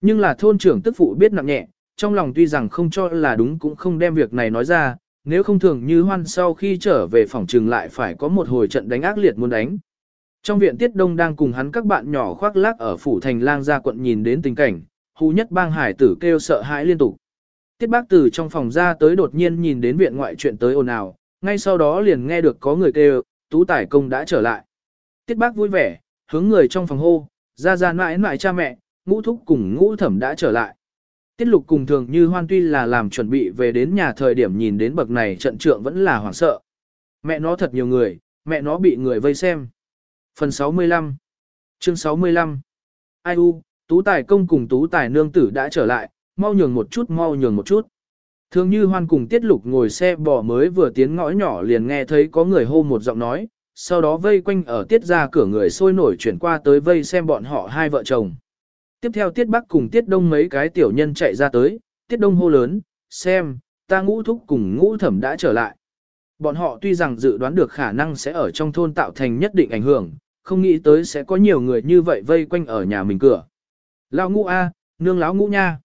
Nhưng là thôn trưởng tức phụ biết nặng nhẹ, trong lòng tuy rằng không cho là đúng cũng không đem việc này nói ra, nếu không thường như hoan sau khi trở về phòng trường lại phải có một hồi trận đánh ác liệt muốn đánh. Trong viện Tiết Đông đang cùng hắn các bạn nhỏ khoác lác ở phủ thành lang gia quận nhìn đến tình cảnh, hù nhất bang hải tử kêu sợ hãi liên tục. Tiết bác từ trong phòng ra tới đột nhiên nhìn đến viện ngoại chuyện tới ồn ào, ngay sau đó liền nghe được có người kêu, tú tài công đã trở lại. Tiết bác vui vẻ, hướng người trong phòng hô, ra ra mãi mãi cha mẹ, ngũ thúc cùng ngũ thẩm đã trở lại. Tiết lục cùng thường như hoan tuy là làm chuẩn bị về đến nhà thời điểm nhìn đến bậc này trận trượng vẫn là hoảng sợ. Mẹ nó thật nhiều người, mẹ nó bị người vây xem. Phần 65 Chương 65 Ai u, tú tài công cùng tú tài nương tử đã trở lại, mau nhường một chút mau nhường một chút. Thường như hoan cùng tiết lục ngồi xe bò mới vừa tiến ngõ nhỏ liền nghe thấy có người hô một giọng nói, sau đó vây quanh ở tiết ra cửa người sôi nổi chuyển qua tới vây xem bọn họ hai vợ chồng. Tiếp theo tiết bắc cùng tiết đông mấy cái tiểu nhân chạy ra tới, tiết đông hô lớn, xem, ta ngũ thúc cùng ngũ thẩm đã trở lại. Bọn họ tuy rằng dự đoán được khả năng sẽ ở trong thôn tạo thành nhất định ảnh hưởng, không nghĩ tới sẽ có nhiều người như vậy vây quanh ở nhà mình cửa. Lão ngũ A, nương lão ngũ nha.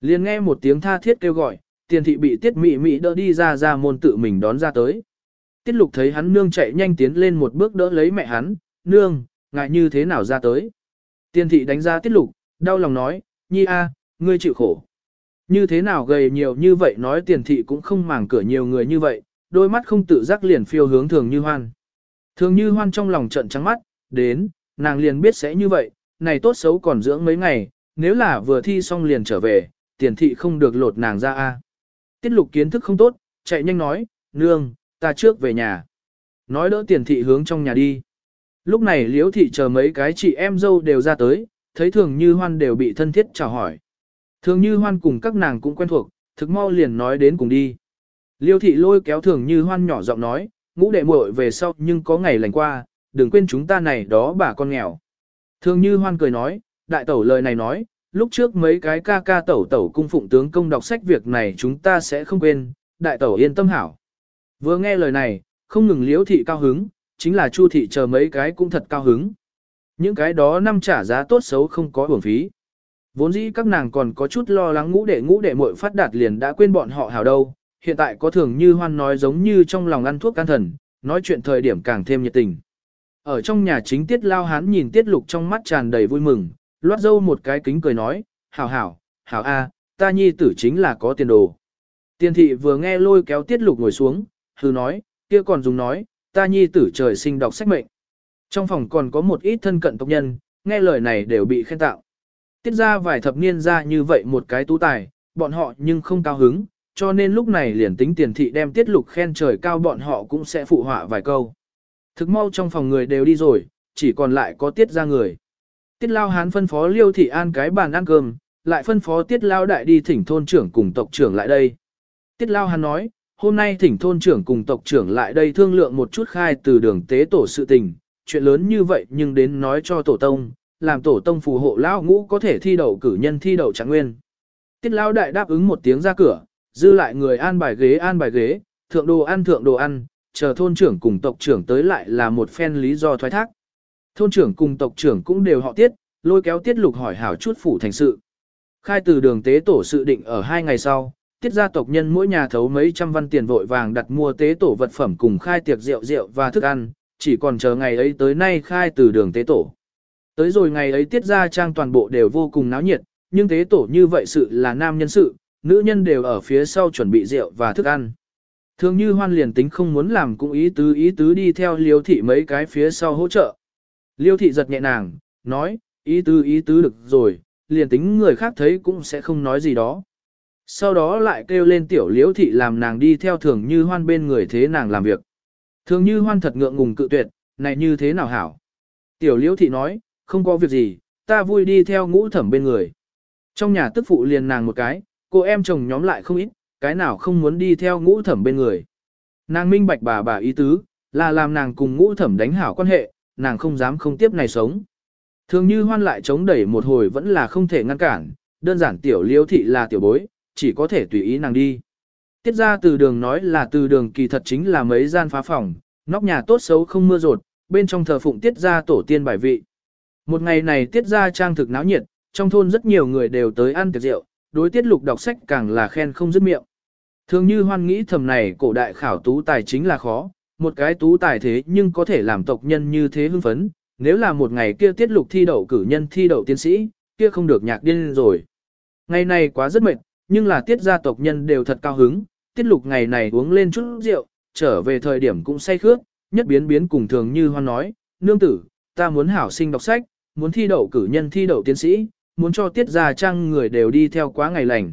liền nghe một tiếng tha thiết kêu gọi, tiền thị bị tiết mị mị đỡ đi ra ra môn tự mình đón ra tới. Tiết lục thấy hắn nương chạy nhanh tiến lên một bước đỡ lấy mẹ hắn, nương, ngại như thế nào ra tới. Tiền thị đánh ra tiết lục, đau lòng nói, nhi a, ngươi chịu khổ. Như thế nào gầy nhiều như vậy nói tiền thị cũng không màng cửa nhiều người như vậy, đôi mắt không tự giác liền phiêu hướng thường như hoan. Thường như hoan trong lòng trận trắng mắt, đến, nàng liền biết sẽ như vậy, này tốt xấu còn dưỡng mấy ngày, nếu là vừa thi xong liền trở về, tiền thị không được lột nàng ra a. Tiết lục kiến thức không tốt, chạy nhanh nói, nương, ta trước về nhà. Nói đỡ tiền thị hướng trong nhà đi. Lúc này liễu thị chờ mấy cái chị em dâu đều ra tới, thấy thường như hoan đều bị thân thiết chào hỏi. Thường như hoan cùng các nàng cũng quen thuộc, thực mau liền nói đến cùng đi. Liêu thị lôi kéo thường như hoan nhỏ giọng nói, ngũ đệ muội về sau nhưng có ngày lành qua, đừng quên chúng ta này đó bà con nghèo. Thường như hoan cười nói, đại tẩu lời này nói, lúc trước mấy cái ca ca tẩu tẩu cung phụng tướng công đọc sách việc này chúng ta sẽ không quên, đại tẩu yên tâm hảo. Vừa nghe lời này, không ngừng liễu thị cao hứng, chính là chu thị chờ mấy cái cũng thật cao hứng. Những cái đó năm trả giá tốt xấu không có hưởng phí. Vốn dĩ các nàng còn có chút lo lắng ngũ đệ ngũ đệ muội phát đạt liền đã quên bọn họ hào đâu, hiện tại có thường như hoan nói giống như trong lòng ăn thuốc can thần, nói chuyện thời điểm càng thêm nhiệt tình. Ở trong nhà chính tiết lao hán nhìn tiết lục trong mắt tràn đầy vui mừng, loát dâu một cái kính cười nói, hảo hảo, hảo a, ta nhi tử chính là có tiền đồ. Tiên thị vừa nghe lôi kéo tiết lục ngồi xuống, hư nói, kia còn dùng nói, ta nhi tử trời sinh đọc sách mệnh. Trong phòng còn có một ít thân cận tộc nhân, nghe lời này đều bị khen tạo. Tiết ra vài thập niên ra như vậy một cái tú tài, bọn họ nhưng không cao hứng, cho nên lúc này liền tính tiền thị đem tiết lục khen trời cao bọn họ cũng sẽ phụ họa vài câu. Thực mau trong phòng người đều đi rồi, chỉ còn lại có tiết ra người. Tiết lao hán phân phó liêu thị an cái bàn ăn cơm, lại phân phó tiết lao đại đi thỉnh thôn trưởng cùng tộc trưởng lại đây. Tiết lao hán nói, hôm nay thỉnh thôn trưởng cùng tộc trưởng lại đây thương lượng một chút khai từ đường tế tổ sự tình, chuyện lớn như vậy nhưng đến nói cho tổ tông, làm tổ tông phù hộ lão ngũ có thể thi đậu cử nhân thi đậu trạng nguyên. Tiết lão đại đáp ứng một tiếng ra cửa, dư lại người an bài ghế an bài ghế, thượng đồ ăn thượng đồ ăn, chờ thôn trưởng cùng tộc trưởng tới lại là một phen lý do thoái thác. Thôn trưởng cùng tộc trưởng cũng đều họ tiết, lôi kéo tiết lục hỏi hảo chút phủ thành sự. Khai từ đường tế tổ sự định ở hai ngày sau, tiết gia tộc nhân mỗi nhà thấu mấy trăm văn tiền vội vàng đặt mua tế tổ vật phẩm cùng khai tiệc rượu rượu và thức ăn, chỉ còn chờ ngày ấy tới nay khai từ đường tế tổ. Tới rồi ngày ấy tiết ra trang toàn bộ đều vô cùng náo nhiệt, nhưng tế tổ như vậy sự là nam nhân sự, nữ nhân đều ở phía sau chuẩn bị rượu và thức ăn. Thường như hoan liền tính không muốn làm cũng ý tứ ý tứ đi theo liêu thị mấy cái phía sau hỗ trợ. Liêu thị giật nhẹ nàng, nói, ý tứ ý tứ được rồi, liền tính người khác thấy cũng sẽ không nói gì đó. Sau đó lại kêu lên tiểu liễu thị làm nàng đi theo thường như hoan bên người thế nàng làm việc. Thường như hoan thật ngượng ngùng cự tuyệt, này như thế nào hảo? Tiểu liễu thị nói, không có việc gì, ta vui đi theo ngũ thẩm bên người. Trong nhà tức phụ liền nàng một cái, cô em chồng nhóm lại không ít, cái nào không muốn đi theo ngũ thẩm bên người. Nàng minh bạch bà bà ý tứ, là làm nàng cùng ngũ thẩm đánh hảo quan hệ, nàng không dám không tiếp này sống. Thường như hoan lại chống đẩy một hồi vẫn là không thể ngăn cản, đơn giản tiểu liễu thị là tiểu bối, chỉ có thể tùy ý nàng đi. Tiết ra từ đường nói là từ đường kỳ thật chính là mấy gian phá phòng, nóc nhà tốt xấu không mưa rột, bên trong thờ phụng tiết ra tổ tiên bài vị. Một ngày này tiết ra trang thực náo nhiệt, trong thôn rất nhiều người đều tới ăn tiệc rượu, đối tiết lục đọc sách càng là khen không dứt miệng. Thường như hoan nghĩ thầm này cổ đại khảo tú tài chính là khó, một cái tú tài thế nhưng có thể làm tộc nhân như thế hưng phấn, nếu là một ngày kia tiết lục thi đậu cử nhân thi đậu tiến sĩ, kia không được nhạc điên rồi. Ngày này quá rất mệt, nhưng là tiết gia tộc nhân đều thật cao hứng, tiết lục ngày này uống lên chút rượu, trở về thời điểm cũng say khước, nhất biến biến cùng thường như hoan nói, nương tử, ta muốn hảo sinh đọc sách, muốn thi đậu cử nhân thi đậu tiến sĩ, muốn cho tiết gia trang người đều đi theo quá ngày lành.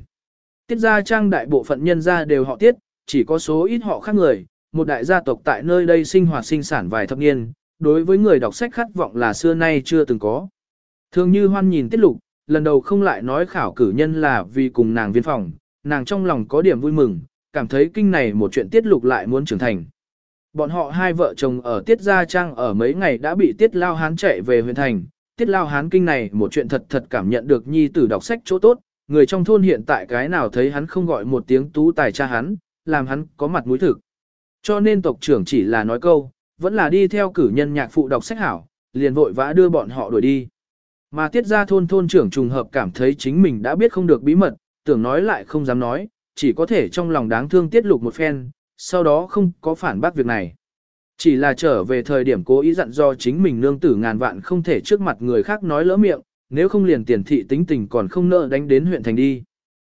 Tiết gia trang đại bộ phận nhân gia đều họ tiết, chỉ có số ít họ khác người, một đại gia tộc tại nơi đây sinh hoạt sinh sản vài thập niên, đối với người đọc sách khát vọng là xưa nay chưa từng có. Thường như hoan nhìn tiết lục, lần đầu không lại nói khảo cử nhân là vì cùng nàng viên phòng, nàng trong lòng có điểm vui mừng, cảm thấy kinh này một chuyện tiết lục lại muốn trưởng thành. Bọn họ hai vợ chồng ở tiết gia trang ở mấy ngày đã bị tiết lao hán chạy về huyện thành, tiết lao hán kinh này một chuyện thật thật cảm nhận được nhi tử đọc sách chỗ tốt, người trong thôn hiện tại cái nào thấy hắn không gọi một tiếng tú tài cha hắn, làm hắn có mặt mũi thực. Cho nên tộc trưởng chỉ là nói câu, vẫn là đi theo cử nhân nhạc phụ đọc sách hảo, liền vội vã đưa bọn họ đuổi đi. Mà tiết ra thôn thôn trưởng trùng hợp cảm thấy chính mình đã biết không được bí mật, tưởng nói lại không dám nói, chỉ có thể trong lòng đáng thương tiết lục một phen, sau đó không có phản bác việc này. Chỉ là trở về thời điểm cố ý dặn do chính mình nương tử ngàn vạn không thể trước mặt người khác nói lỡ miệng, nếu không liền tiền thị tính tình còn không nợ đánh đến huyện thành đi.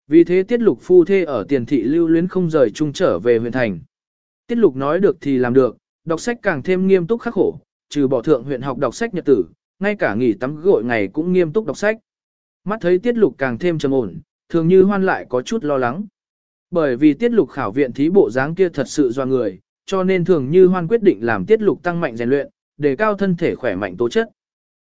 Vì thế tiết lục phu thê ở tiền thị lưu luyến không rời chung trở về huyện thành. Tiết lục nói được thì làm được, đọc sách càng thêm nghiêm túc khắc khổ, trừ bỏ thượng huyện học đọc sách nhật tử, ngay cả nghỉ tắm gội ngày cũng nghiêm túc đọc sách. Mắt thấy tiết lục càng thêm trầm ổn, thường như hoan lại có chút lo lắng. Bởi vì tiết lục khảo viện thí bộ dáng kia thật sự do người, cho nên thường như hoan quyết định làm tiết lục tăng mạnh rèn luyện, để cao thân thể khỏe mạnh tố chất.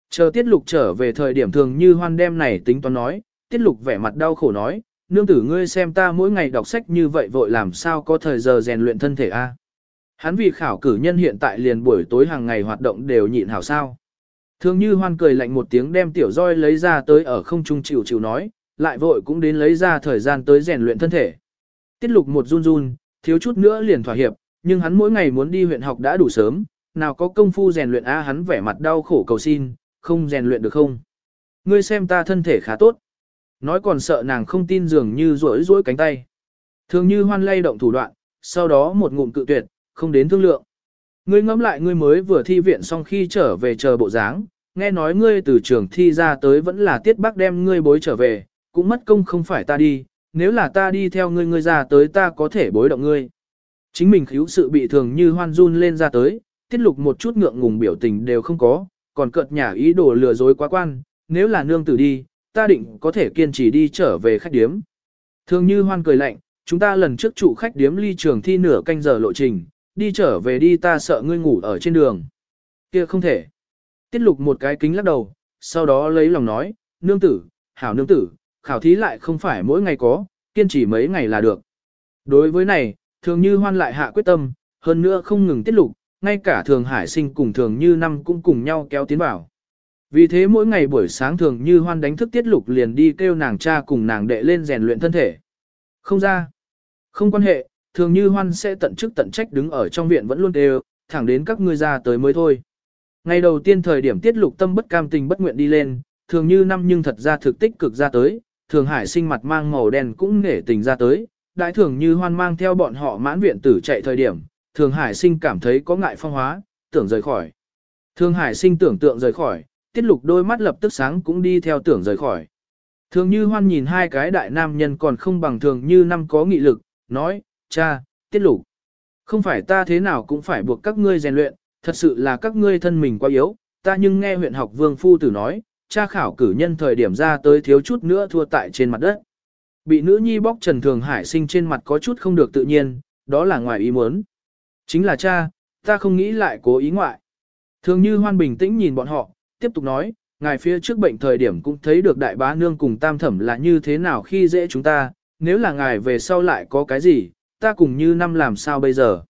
Chờ tiết lục trở về thời điểm thường như hoan đem này tính toán nói, tiết lục vẻ mặt đau khổ nói, nương tử ngươi xem ta mỗi ngày đọc sách như vậy vội làm sao có thời giờ rèn luyện thân thể a? Hắn vì khảo cử nhân hiện tại liền buổi tối hàng ngày hoạt động đều nhịn hảo sao. Thường như hoan cười lạnh một tiếng đem tiểu roi lấy ra tới ở không trung chịu chịu nói, lại vội cũng đến lấy ra thời gian tới rèn luyện thân thể. Tiết lục một run run, thiếu chút nữa liền thỏa hiệp, nhưng hắn mỗi ngày muốn đi huyện học đã đủ sớm, nào có công phu rèn luyện a hắn vẻ mặt đau khổ cầu xin, không rèn luyện được không? Ngươi xem ta thân thể khá tốt. Nói còn sợ nàng không tin dường như rỗi rỗi cánh tay. Thường như hoan lay động thủ đoạn, sau đó một ngụm cự tuyệt, không đến thương lượng. Ngươi ngẫm lại ngươi mới vừa thi viện xong khi trở về chờ bộ dáng, nghe nói ngươi từ trường thi ra tới vẫn là tiết bác đem ngươi bối trở về, cũng mất công không phải ta đi, nếu là ta đi theo ngươi ngươi ra tới ta có thể bối động ngươi. Chính mình khíu sự bị thường như hoan run lên ra tới, tiết lục một chút ngượng ngùng biểu tình đều không có, còn cợt nhả ý đồ lừa dối quá quan, nếu là nương tử đi, ta định có thể kiên trì đi trở về khách điếm. Thường như hoan cười lạnh, chúng ta lần trước trụ khách điếm ly trường thi nửa canh giờ lộ trình, đi trở về đi ta sợ ngươi ngủ ở trên đường. kia không thể. Tiết lục một cái kính lắc đầu, sau đó lấy lòng nói, nương tử, hảo nương tử, khảo thí lại không phải mỗi ngày có, kiên trì mấy ngày là được. Đối với này, thường như hoan lại hạ quyết tâm, hơn nữa không ngừng tiết lục, ngay cả thường hải sinh cùng thường như năm cũng cùng nhau kéo tiến vào. Vì thế mỗi ngày buổi sáng thường như hoan đánh thức tiết lục liền đi kêu nàng cha cùng nàng đệ lên rèn luyện thân thể. Không ra. Không quan hệ, thường như hoan sẽ tận chức tận trách đứng ở trong viện vẫn luôn đều, thẳng đến các ngươi ra tới mới thôi. Ngày đầu tiên thời điểm tiết lục tâm bất cam tình bất nguyện đi lên, thường như năm nhưng thật ra thực tích cực ra tới, thường hải sinh mặt mang màu đen cũng nể tình ra tới, đại thường như hoan mang theo bọn họ mãn viện tử chạy thời điểm, thường hải sinh cảm thấy có ngại phong hóa, tưởng rời khỏi. Thường hải sinh tưởng tượng rời khỏi, tiết lục đôi mắt lập tức sáng cũng đi theo tưởng rời khỏi. Thường như hoan nhìn hai cái đại nam nhân còn không bằng thường như năm có nghị lực, nói, cha, tiết lục. Không phải ta thế nào cũng phải buộc các ngươi rèn luyện, thật sự là các ngươi thân mình quá yếu, ta nhưng nghe huyện học vương phu tử nói, cha khảo cử nhân thời điểm ra tới thiếu chút nữa thua tại trên mặt đất. Bị nữ nhi bóc Trần Thường Hải sinh trên mặt có chút không được tự nhiên, đó là ngoài ý muốn. Chính là cha, ta không nghĩ lại cố ý ngoại. Thường như hoan bình tĩnh nhìn bọn họ, tiếp tục nói, ngài phía trước bệnh thời điểm cũng thấy được đại bá nương cùng tam thẩm là như thế nào khi dễ chúng ta, nếu là ngài về sau lại có cái gì, ta cùng như năm làm sao bây giờ.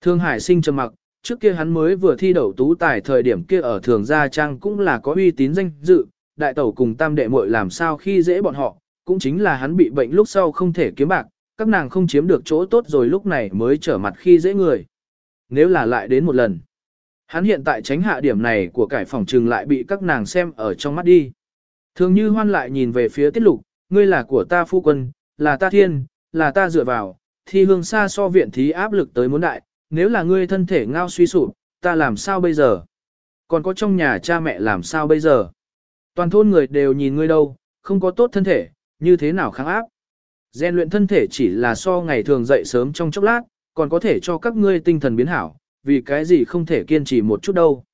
Thương Hải sinh trầm mặc, trước kia hắn mới vừa thi đậu tú tài thời điểm kia ở thường gia trang cũng là có uy tín danh dự, đại tẩu cùng tam đệ muội làm sao khi dễ bọn họ, cũng chính là hắn bị bệnh lúc sau không thể kiếm bạc, các nàng không chiếm được chỗ tốt rồi lúc này mới trở mặt khi dễ người. Nếu là lại đến một lần, hắn hiện tại tránh hạ điểm này của cải phòng trừng lại bị các nàng xem ở trong mắt đi. Thường như hoan lại nhìn về phía tiết lục, ngươi là của ta phu quân, là ta thiên, là ta dựa vào, thì hương xa so viện thí áp lực tới muốn đại, nếu là ngươi thân thể ngao suy sụp, ta làm sao bây giờ? Còn có trong nhà cha mẹ làm sao bây giờ? Toàn thôn người đều nhìn ngươi đâu, không có tốt thân thể, như thế nào kháng áp? Gen luyện thân thể chỉ là so ngày thường dậy sớm trong chốc lát, còn có thể cho các ngươi tinh thần biến hảo, vì cái gì không thể kiên trì một chút đâu.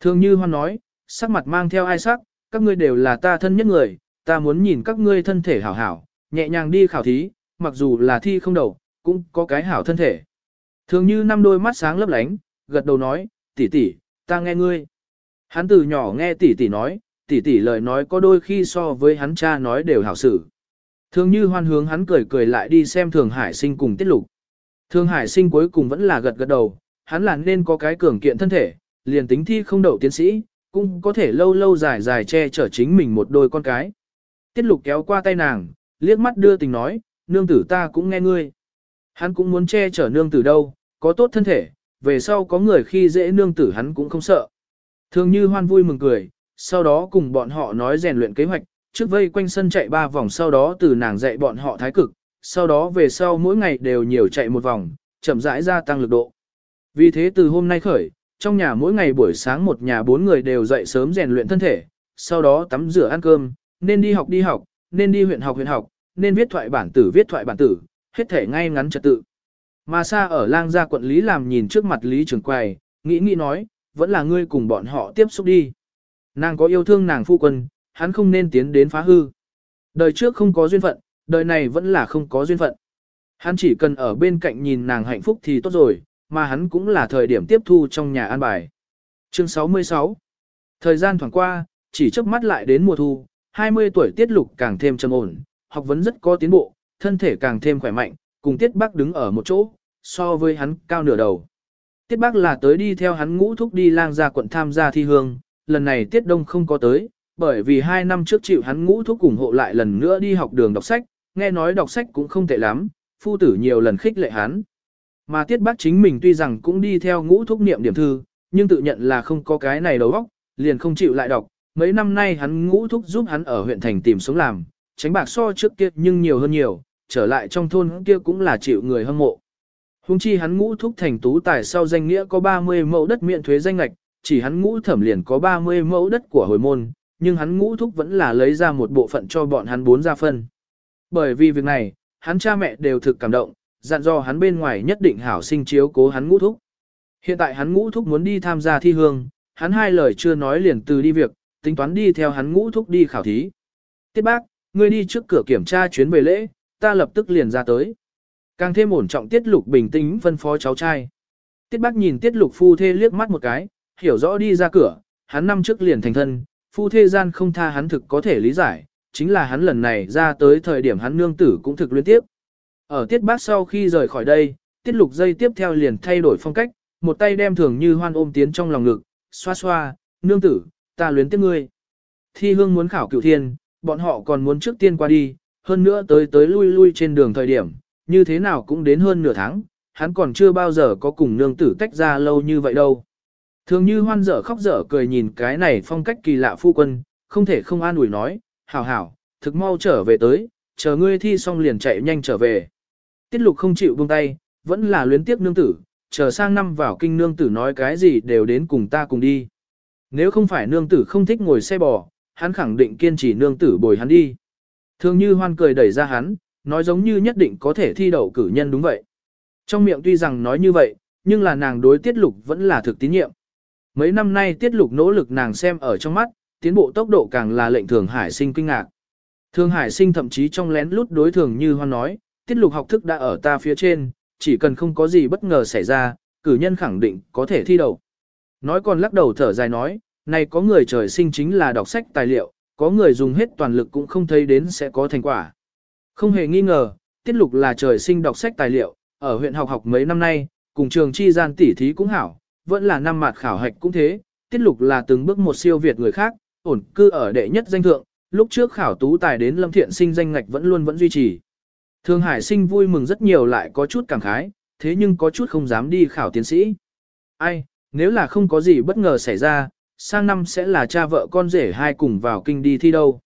Thường như hoan nói, sắc mặt mang theo ai sắc, các ngươi đều là ta thân nhất người, ta muốn nhìn các ngươi thân thể hảo hảo, nhẹ nhàng đi khảo thí, mặc dù là thi không đầu, cũng có cái hảo thân thể. Thường như năm đôi mắt sáng lấp lánh, gật đầu nói, tỷ tỷ, ta nghe ngươi. Hắn từ nhỏ nghe tỷ tỷ nói, tỷ tỷ lời nói có đôi khi so với hắn cha nói đều hảo xử. Thường như hoan hướng hắn cười cười lại đi xem thường hải sinh cùng tiết lục. Thường hải sinh cuối cùng vẫn là gật gật đầu, hắn là nên có cái cường kiện thân thể, liền tính thi không đậu tiến sĩ, cũng có thể lâu lâu dài dài che chở chính mình một đôi con cái. Tiết lục kéo qua tay nàng, liếc mắt đưa tình nói, nương tử ta cũng nghe ngươi. Hắn cũng muốn che chở nương tử đâu, có tốt thân thể, về sau có người khi dễ nương tử hắn cũng không sợ. Thường như hoan vui mừng cười, sau đó cùng bọn họ nói rèn luyện kế hoạch, trước vây quanh sân chạy ba vòng sau đó từ nàng dạy bọn họ thái cực, sau đó về sau mỗi ngày đều nhiều chạy một vòng, chậm rãi gia tăng lực độ. Vì thế từ hôm nay khởi, trong nhà mỗi ngày buổi sáng một nhà bốn người đều dậy sớm rèn luyện thân thể, sau đó tắm rửa ăn cơm, nên đi học đi học, nên đi huyện học huyện học, nên viết thoại bản tử viết thoại bản tử, hết thể ngay ngắn trật tự. Mà xa ở lang gia quận Lý làm nhìn trước mặt Lý trưởng Quầy, nghĩ nghĩ nói, vẫn là ngươi cùng bọn họ tiếp xúc đi. Nàng có yêu thương nàng phu quân, hắn không nên tiến đến phá hư. Đời trước không có duyên phận, đời này vẫn là không có duyên phận. Hắn chỉ cần ở bên cạnh nhìn nàng hạnh phúc thì tốt rồi, mà hắn cũng là thời điểm tiếp thu trong nhà an bài. Chương 66 Thời gian thoảng qua, chỉ trước mắt lại đến mùa thu, 20 tuổi tiết lục càng thêm trầm ổn, học vấn rất có tiến bộ, thân thể càng thêm khỏe mạnh, cùng tiết bác đứng ở một chỗ, so với hắn cao nửa đầu. Tiết bác là tới đi theo hắn ngũ thúc đi lang ra quận tham gia thi hương, lần này tiết đông không có tới, bởi vì hai năm trước chịu hắn ngũ thúc ủng hộ lại lần nữa đi học đường đọc sách, nghe nói đọc sách cũng không tệ lắm, phu tử nhiều lần khích lệ hắn. Mà tiết bác chính mình tuy rằng cũng đi theo ngũ thúc niệm điểm thư, nhưng tự nhận là không có cái này đầu óc, liền không chịu lại đọc. Mấy năm nay hắn ngũ thúc giúp hắn ở huyện thành tìm sống làm, tránh bạc so trước kia nhưng nhiều hơn nhiều, trở lại trong thôn kia cũng là chịu người hâm mộ. Hùng chi hắn ngũ thúc thành tú tài sau danh nghĩa có 30 mẫu đất miễn thuế danh ngạch, chỉ hắn ngũ thẩm liền có 30 mẫu đất của hồi môn, nhưng hắn ngũ thúc vẫn là lấy ra một bộ phận cho bọn hắn bốn gia phân. Bởi vì việc này, hắn cha mẹ đều thực cảm động, dặn dò hắn bên ngoài nhất định hảo sinh chiếu cố hắn ngũ thúc. Hiện tại hắn ngũ thúc muốn đi tham gia thi hương, hắn hai lời chưa nói liền từ đi việc, tính toán đi theo hắn ngũ thúc đi khảo thí. Tiết bác, ngươi đi trước cửa kiểm tra chuyến về lễ, ta lập tức liền ra tới. Càng thêm ổn trọng tiết lục bình tĩnh phân phó cháu trai. Tiết bác nhìn tiết lục phu thê liếc mắt một cái, hiểu rõ đi ra cửa, hắn năm trước liền thành thân, phu thê gian không tha hắn thực có thể lý giải, chính là hắn lần này ra tới thời điểm hắn nương tử cũng thực liên tiếp. Ở tiết bác sau khi rời khỏi đây, tiết lục dây tiếp theo liền thay đổi phong cách, một tay đem thường như hoan ôm tiến trong lòng ngực, xoa xoa, nương tử, ta luyến tiếc ngươi. Thi hương muốn khảo cửu thiên, bọn họ còn muốn trước tiên qua đi, hơn nữa tới tới lui lui trên đường thời điểm, như thế nào cũng đến hơn nửa tháng, hắn còn chưa bao giờ có cùng nương tử tách ra lâu như vậy đâu. Thường như hoan dở khóc dở cười nhìn cái này phong cách kỳ lạ phu quân, không thể không an ủi nói, hảo hảo, thực mau trở về tới, chờ ngươi thi xong liền chạy nhanh trở về. Tiết lục không chịu buông tay, vẫn là luyến tiếc nương tử, chờ sang năm vào kinh nương tử nói cái gì đều đến cùng ta cùng đi. Nếu không phải nương tử không thích ngồi xe bò, hắn khẳng định kiên trì nương tử bồi hắn đi. Thường như hoan cười đẩy ra hắn, nói giống như nhất định có thể thi đậu cử nhân đúng vậy. Trong miệng tuy rằng nói như vậy, nhưng là nàng đối tiết lục vẫn là thực tín nhiệm. Mấy năm nay tiết lục nỗ lực nàng xem ở trong mắt, tiến bộ tốc độ càng là lệnh thường hải sinh kinh ngạc. Thường hải sinh thậm chí trong lén lút đối thường như hoan nói, tiết lục học thức đã ở ta phía trên, chỉ cần không có gì bất ngờ xảy ra, cử nhân khẳng định có thể thi đậu. Nói còn lắc đầu thở dài nói, này có người trời sinh chính là đọc sách tài liệu, có người dùng hết toàn lực cũng không thấy đến sẽ có thành quả. Không hề nghi ngờ, tiết lục là trời sinh đọc sách tài liệu, ở huyện học học mấy năm nay, cùng trường chi gian tỉ thí cũng hảo, vẫn là năm mặt khảo hạch cũng thế, tiết lục là từng bước một siêu việt người khác, ổn cư ở đệ nhất danh thượng, lúc trước khảo tú tài đến lâm thiện sinh danh ngạch vẫn luôn vẫn duy trì. Thương Hải sinh vui mừng rất nhiều lại có chút cảm khái, thế nhưng có chút không dám đi khảo tiến sĩ. Ai, nếu là không có gì bất ngờ xảy ra, sang năm sẽ là cha vợ con rể hai cùng vào kinh đi thi đâu.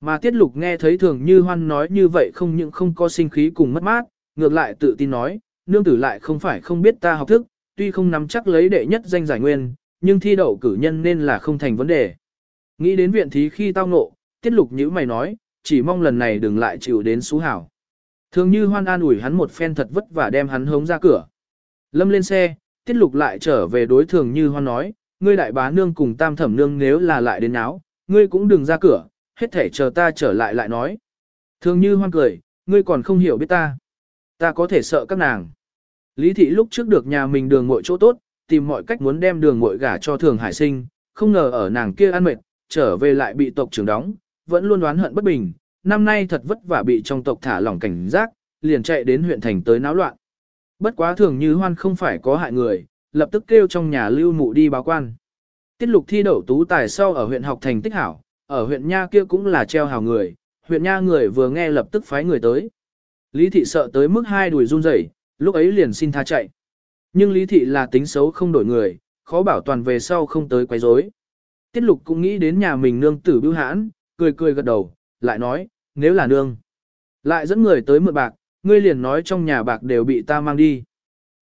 Mà tiết lục nghe thấy thường như hoan nói như vậy không những không có sinh khí cùng mất mát, ngược lại tự tin nói, nương tử lại không phải không biết ta học thức, tuy không nắm chắc lấy đệ nhất danh giải nguyên, nhưng thi đậu cử nhân nên là không thành vấn đề. Nghĩ đến viện thí khi tao ngộ, tiết lục như mày nói, chỉ mong lần này đừng lại chịu đến xú hảo. Thường như hoan an ủi hắn một phen thật vất vả đem hắn hống ra cửa. Lâm lên xe, tiết lục lại trở về đối thường như hoan nói, ngươi đại bá nương cùng tam thẩm nương nếu là lại đến áo, ngươi cũng đừng ra cửa, hết thể chờ ta trở lại lại nói. Thường như hoan cười, ngươi còn không hiểu biết ta. Ta có thể sợ các nàng. Lý thị lúc trước được nhà mình đường mội chỗ tốt, tìm mọi cách muốn đem đường mội gả cho thường hải sinh, không ngờ ở nàng kia ăn mệt, trở về lại bị tộc trưởng đóng, vẫn luôn đoán hận bất bình, năm nay thật vất vả bị trong tộc thả lỏng cảnh giác, liền chạy đến huyện thành tới náo loạn. Bất quá thường như hoan không phải có hại người, lập tức kêu trong nhà lưu mụ đi báo quan. Tiết lục thi đậu tú tài sau ở huyện học thành tích hảo, ở huyện Nha kia cũng là treo hào người, huyện Nha người vừa nghe lập tức phái người tới. Lý thị sợ tới mức hai đùi run rẩy, lúc ấy liền xin tha chạy. Nhưng Lý thị là tính xấu không đổi người, khó bảo toàn về sau không tới quấy rối. Tiết lục cũng nghĩ đến nhà mình nương tử bưu hãn, cười cười gật đầu, lại nói, nếu là nương. Lại dẫn người tới mượn bạc, ngươi liền nói trong nhà bạc đều bị ta mang đi.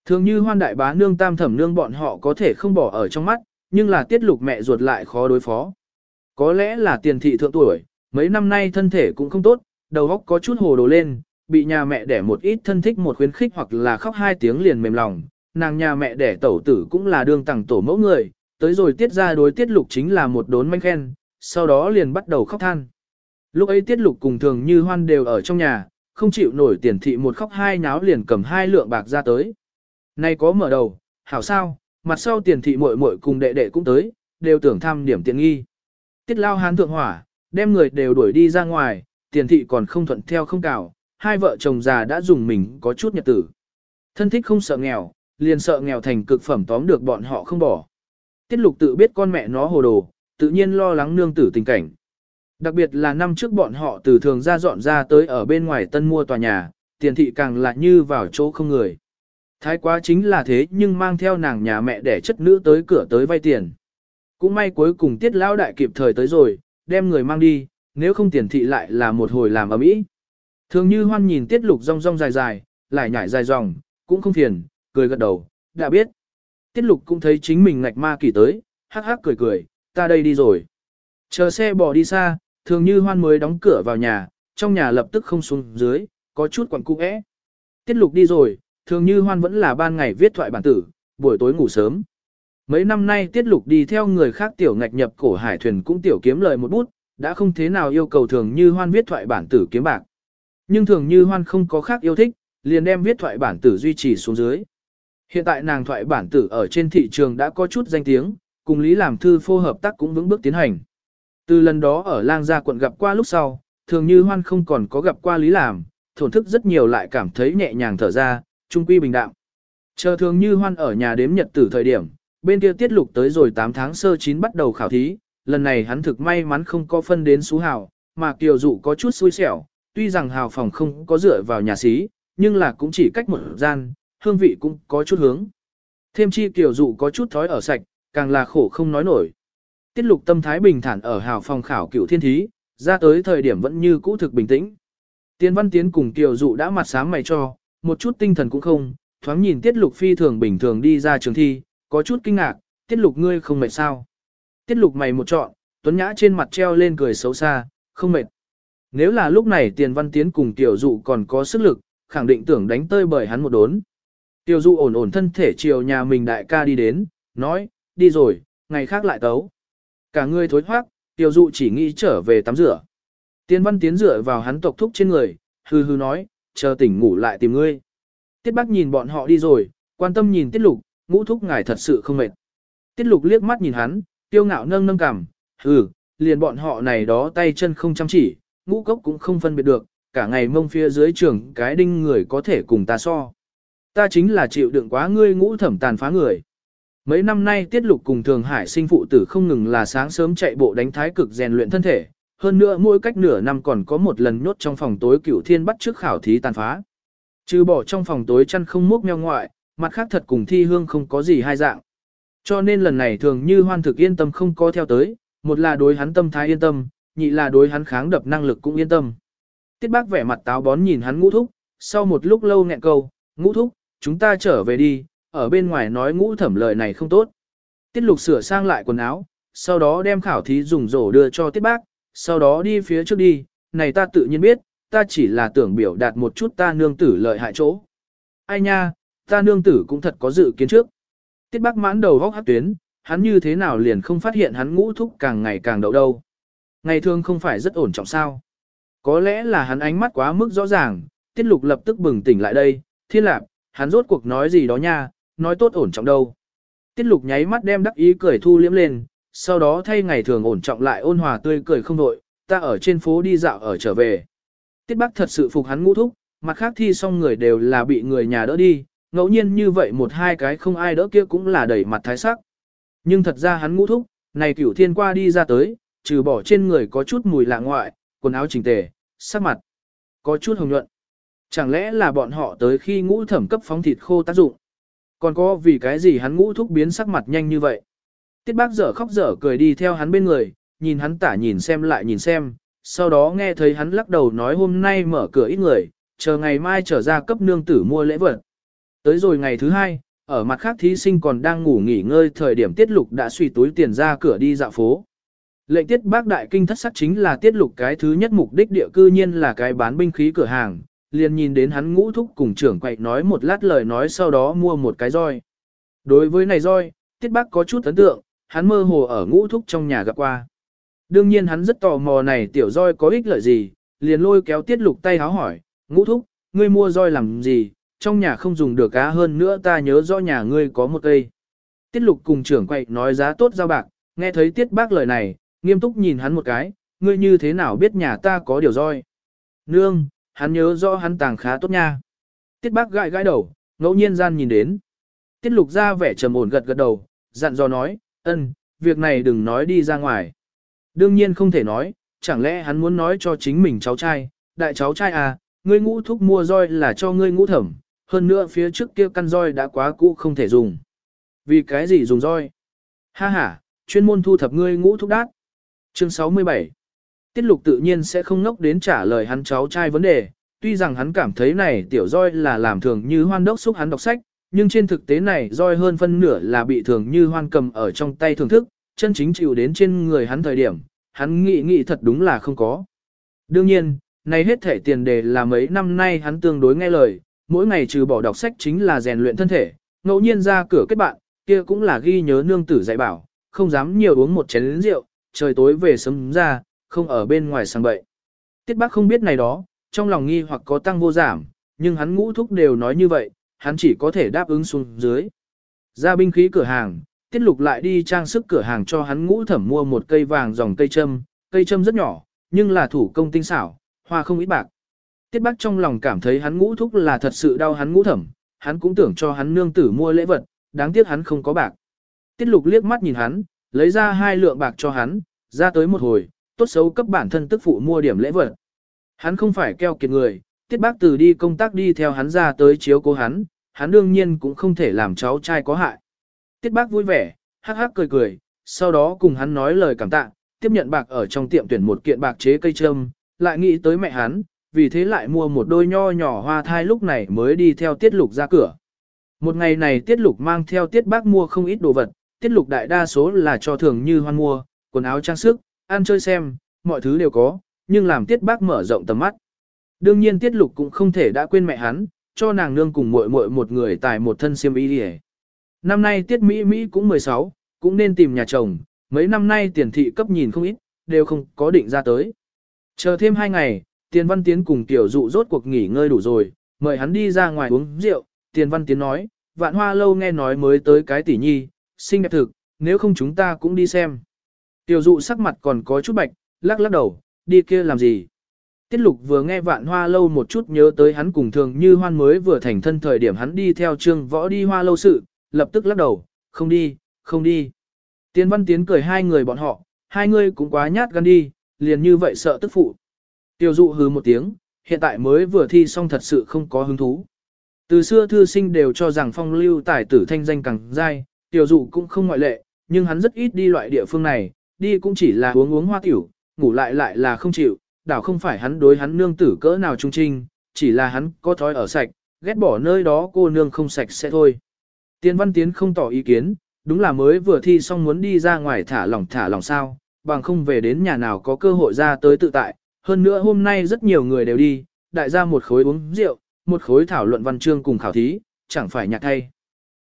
Thường như hoan đại bá nương tam thẩm nương bọn họ có thể không bỏ ở trong mắt, nhưng là tiết lục mẹ ruột lại khó đối phó. Có lẽ là tiền thị thượng tuổi, mấy năm nay thân thể cũng không tốt, đầu óc có chút hồ đồ lên, bị nhà mẹ đẻ một ít thân thích một khuyến khích hoặc là khóc hai tiếng liền mềm lòng. Nàng nhà mẹ đẻ tẩu tử cũng là đương tặng tổ mẫu người, tới rồi tiết ra đối tiết lục chính là một đốn manh khen, sau đó liền bắt đầu khóc than. Lúc ấy tiết lục cùng thường như hoan đều ở trong nhà, không chịu nổi tiền thị một khóc hai nháo liền cầm hai lượng bạc ra tới. Nay có mở đầu, hảo sao, mặt sau tiền thị muội muội cùng đệ đệ cũng tới, đều tưởng tham điểm tiện nghi. Tiết lao hán thượng hỏa, đem người đều đuổi đi ra ngoài, tiền thị còn không thuận theo không cào, hai vợ chồng già đã dùng mình có chút nhật tử. Thân thích không sợ nghèo, liền sợ nghèo thành cực phẩm tóm được bọn họ không bỏ. Tiết lục tự biết con mẹ nó hồ đồ, tự nhiên lo lắng nương tử tình cảnh. Đặc biệt là năm trước bọn họ từ thường ra dọn ra tới ở bên ngoài tân mua tòa nhà, tiền thị càng là như vào chỗ không người. Thái quá chính là thế nhưng mang theo nàng nhà mẹ để chất nữ tới cửa tới vay tiền. Cũng may cuối cùng tiết lão đại kịp thời tới rồi, đem người mang đi, nếu không tiền thị lại là một hồi làm ở mỹ. Thường như hoan nhìn tiết lục rong rong dài dài, lại nhảy dài dòng, cũng không phiền, cười gật đầu, đã biết. Tiết lục cũng thấy chính mình ngạch ma kỳ tới, hắc hắc cười cười, ta đây đi rồi. Chờ xe bỏ đi xa, thường như hoan mới đóng cửa vào nhà, trong nhà lập tức không xuống dưới, có chút quặng cung ẽ. Tiết lục đi rồi, thường như hoan vẫn là ban ngày viết thoại bản tử, buổi tối ngủ sớm. Mấy năm nay tiết lục đi theo người khác tiểu ngạch nhập cổ hải thuyền cũng tiểu kiếm lời một bút, đã không thế nào yêu cầu thường như hoan viết thoại bản tử kiếm bạc. Nhưng thường như hoan không có khác yêu thích, liền đem viết thoại bản tử duy trì xuống dưới. Hiện tại nàng thoại bản tử ở trên thị trường đã có chút danh tiếng, cùng Lý làm thư phô hợp tác cũng vững bước tiến hành. Từ lần đó ở lang gia quận gặp qua lúc sau, thường như hoan không còn có gặp qua Lý làm, thổn thức rất nhiều lại cảm thấy nhẹ nhàng thở ra, trung quy bình đạm. Chờ thường như hoan ở nhà đếm nhật tử thời điểm, bên kia tiết lục tới rồi 8 tháng sơ chín bắt đầu khảo thí, lần này hắn thực may mắn không có phân đến xú hào, mà kiều dụ có chút xui xẻo, tuy rằng hào phòng không có dựa vào nhà xí, nhưng là cũng chỉ cách một gian, hương vị cũng có chút hướng. Thêm chi kiều dụ có chút thói ở sạch, càng là khổ không nói nổi. Tiết lục tâm thái bình thản ở hào phòng khảo cựu thiên thí, ra tới thời điểm vẫn như cũ thực bình tĩnh. Tiên văn tiến cùng kiều dụ đã mặt sáng mày cho, một chút tinh thần cũng không, thoáng nhìn tiết lục phi thường bình thường đi ra trường thi, có chút kinh ngạc, tiết lục ngươi không mệt sao. Tiết lục mày một trọn, tuấn nhã trên mặt treo lên cười xấu xa, không mệt. Nếu là lúc này tiền văn tiến cùng tiểu dụ còn có sức lực, khẳng định tưởng đánh tơi bởi hắn một đốn. Tiểu dụ ổn ổn thân thể chiều nhà mình đại ca đi đến, nói, đi rồi, ngày khác lại tấu. Cả người thối thoát, tiểu dụ chỉ nghĩ trở về tắm rửa. Tiền văn tiến rửa vào hắn tộc thúc trên người, hư hư nói, chờ tỉnh ngủ lại tìm ngươi. Tiết bác nhìn bọn họ đi rồi, quan tâm nhìn tiết lục, ngũ thúc ngài thật sự không mệt. Tiết lục liếc mắt nhìn hắn, tiêu ngạo nâng nâng cằm, hừ, liền bọn họ này đó tay chân không chăm chỉ, ngũ cốc cũng không phân biệt được, cả ngày mông phía dưới trường cái đinh người có thể cùng ta so. Ta chính là chịu đựng quá ngươi ngũ thẩm tàn phá người. Mấy năm nay tiết lục cùng thường hải sinh phụ tử không ngừng là sáng sớm chạy bộ đánh thái cực rèn luyện thân thể, hơn nữa mỗi cách nửa năm còn có một lần nhốt trong phòng tối cửu thiên bắt trước khảo thí tàn phá. Trừ bỏ trong phòng tối chăn không múc meo ngoại, mặt khác thật cùng thi hương không có gì hai dạng. Cho nên lần này thường như hoan thực yên tâm không có theo tới, một là đối hắn tâm thái yên tâm, nhị là đối hắn kháng đập năng lực cũng yên tâm. Tiết bác vẻ mặt táo bón nhìn hắn ngũ thúc, sau một lúc lâu nghẹn câu, ngũ thúc, chúng ta trở về đi, ở bên ngoài nói ngũ thẩm lời này không tốt. Tiết lục sửa sang lại quần áo, sau đó đem khảo thí dùng rổ đưa cho tiết bác, sau đó đi phía trước đi, này ta tự nhiên biết, ta chỉ là tưởng biểu đạt một chút ta nương tử lợi hại chỗ. Ai nha, ta nương tử cũng thật có dự kiến trước. Tiết bác mãn đầu góc hát tuyến, hắn như thế nào liền không phát hiện hắn ngũ thúc càng ngày càng đậu đâu. Ngày thường không phải rất ổn trọng sao. Có lẽ là hắn ánh mắt quá mức rõ ràng, tiết lục lập tức bừng tỉnh lại đây, thiên lạc, hắn rốt cuộc nói gì đó nha, nói tốt ổn trọng đâu. Tiết lục nháy mắt đem đắc ý cười thu liễm lên, sau đó thay ngày thường ổn trọng lại ôn hòa tươi cười không đội, ta ở trên phố đi dạo ở trở về. Tiết Bắc thật sự phục hắn ngũ thúc, mặt khác thi xong người đều là bị người nhà đỡ đi, ngẫu nhiên như vậy một hai cái không ai đỡ kia cũng là đẩy mặt thái sắc. Nhưng thật ra hắn ngũ thúc, này cửu thiên qua đi ra tới, trừ bỏ trên người có chút mùi lạ ngoại, quần áo chỉnh tề, sắc mặt, có chút hồng nhuận. Chẳng lẽ là bọn họ tới khi ngũ thẩm cấp phóng thịt khô tác dụng? Còn có vì cái gì hắn ngũ thúc biến sắc mặt nhanh như vậy? Tiết bác dở khóc dở cười đi theo hắn bên người, nhìn hắn tả nhìn xem lại nhìn xem, sau đó nghe thấy hắn lắc đầu nói hôm nay mở cửa ít người, chờ ngày mai trở ra cấp nương tử mua lễ vật. Tới rồi ngày thứ hai, ở mặt khác thí sinh còn đang ngủ nghỉ ngơi thời điểm tiết lục đã suy túi tiền ra cửa đi dạo phố. Lệnh tiết bác đại kinh thất sắc chính là tiết lục cái thứ nhất mục đích địa cư nhiên là cái bán binh khí cửa hàng, liền nhìn đến hắn ngũ thúc cùng trưởng quậy nói một lát lời nói sau đó mua một cái roi. Đối với này roi, tiết bác có chút ấn tượng, hắn mơ hồ ở ngũ thúc trong nhà gặp qua. Đương nhiên hắn rất tò mò này tiểu roi có ích lợi gì, liền lôi kéo tiết lục tay háo hỏi, ngũ thúc, ngươi mua roi làm gì, trong nhà không dùng được cá hơn nữa ta nhớ rõ nhà ngươi có một cây. Tiết lục cùng trưởng quậy nói giá tốt giao bạc, nghe thấy tiết bác lời này, nghiêm túc nhìn hắn một cái, ngươi như thế nào biết nhà ta có điều roi. Nương, hắn nhớ rõ hắn tàng khá tốt nha. Tiết bác gãi gãi đầu, ngẫu nhiên gian nhìn đến. Tiết lục ra vẻ trầm ổn gật gật đầu, dặn dò nói, ân, việc này đừng nói đi ra ngoài. Đương nhiên không thể nói, chẳng lẽ hắn muốn nói cho chính mình cháu trai, đại cháu trai à, ngươi ngũ thúc mua roi là cho ngươi ngũ thẩm, hơn nữa phía trước kia căn roi đã quá cũ không thể dùng. Vì cái gì dùng roi? Ha ha, chuyên môn thu thập ngươi ngũ thúc đát. Chương 67 Tiết lục tự nhiên sẽ không ngốc đến trả lời hắn cháu trai vấn đề, tuy rằng hắn cảm thấy này tiểu roi là làm thường như hoan đốc xúc hắn đọc sách, nhưng trên thực tế này roi hơn phân nửa là bị thường như hoan cầm ở trong tay thưởng thức, chân chính chịu đến trên người hắn thời điểm, hắn nghĩ nghĩ thật đúng là không có. Đương nhiên, này hết thể tiền đề là mấy năm nay hắn tương đối nghe lời, mỗi ngày trừ bỏ đọc sách chính là rèn luyện thân thể, ngẫu nhiên ra cửa kết bạn, kia cũng là ghi nhớ nương tử dạy bảo, không dám nhiều uống một chén rượu, trời tối về sớm ra, không ở bên ngoài sang bậy. Tiết bác không biết này đó, trong lòng nghi hoặc có tăng vô giảm, nhưng hắn ngũ thúc đều nói như vậy, hắn chỉ có thể đáp ứng xuống dưới. Ra binh khí cửa hàng, tiết lục lại đi trang sức cửa hàng cho hắn ngũ thẩm mua một cây vàng dòng cây châm, cây châm rất nhỏ, nhưng là thủ công tinh xảo, hoa không ít bạc. Tiết bác trong lòng cảm thấy hắn ngũ thúc là thật sự đau hắn ngũ thẩm, hắn cũng tưởng cho hắn nương tử mua lễ vật, đáng tiếc hắn không có bạc. Tiết lục liếc mắt nhìn hắn, lấy ra hai lượng bạc cho hắn, ra tới một hồi, tốt xấu cấp bản thân tức phụ mua điểm lễ vật. Hắn không phải keo kiệt người, tiết bác từ đi công tác đi theo hắn ra tới chiếu cố hắn, hắn đương nhiên cũng không thể làm cháu trai có hại. Tiết bác vui vẻ, hắc hắc cười cười, sau đó cùng hắn nói lời cảm tạ, tiếp nhận bạc ở trong tiệm tuyển một kiện bạc chế cây trâm, lại nghĩ tới mẹ hắn, vì thế lại mua một đôi nho nhỏ hoa thai lúc này mới đi theo tiết lục ra cửa. Một ngày này tiết lục mang theo tiết bác mua không ít đồ vật, tiết lục đại đa số là cho thường như hoan mua, quần áo trang sức, ăn chơi xem, mọi thứ đều có, nhưng làm tiết bác mở rộng tầm mắt. Đương nhiên tiết lục cũng không thể đã quên mẹ hắn, cho nàng nương cùng muội muội một người tại một thân xiêm y đi Năm nay tiết Mỹ Mỹ cũng 16, cũng nên tìm nhà chồng, mấy năm nay tiền thị cấp nhìn không ít, đều không có định ra tới. Chờ thêm hai ngày, tiền văn tiến cùng tiểu dụ rốt cuộc nghỉ ngơi đủ rồi, mời hắn đi ra ngoài uống rượu, tiền văn tiến nói, vạn hoa lâu nghe nói mới tới cái tỷ nhi, xinh đẹp thực, nếu không chúng ta cũng đi xem. Tiểu dụ sắc mặt còn có chút bạch, lắc lắc đầu, đi kia làm gì? Tiết lục vừa nghe vạn hoa lâu một chút nhớ tới hắn cùng thường như hoan mới vừa thành thân thời điểm hắn đi theo trương võ đi hoa lâu sự, lập tức lắc đầu, không đi, không đi. Tiên văn tiến cười hai người bọn họ, hai người cũng quá nhát gan đi, liền như vậy sợ tức phụ. Tiêu dụ hứ một tiếng, hiện tại mới vừa thi xong thật sự không có hứng thú. Từ xưa thư sinh đều cho rằng phong lưu tài tử thanh danh càng dai, tiểu dụ cũng không ngoại lệ, nhưng hắn rất ít đi loại địa phương này, đi cũng chỉ là uống uống hoa tiểu, ngủ lại lại là không chịu, đảo không phải hắn đối hắn nương tử cỡ nào trung trinh, chỉ là hắn có thói ở sạch, ghét bỏ nơi đó cô nương không sạch sẽ thôi. Tiên văn tiến không tỏ ý kiến, đúng là mới vừa thi xong muốn đi ra ngoài thả lỏng thả lỏng sao, bằng không về đến nhà nào có cơ hội ra tới tự tại, hơn nữa hôm nay rất nhiều người đều đi, đại gia một khối uống rượu, một khối thảo luận văn chương cùng khảo thí, chẳng phải nhạc thay.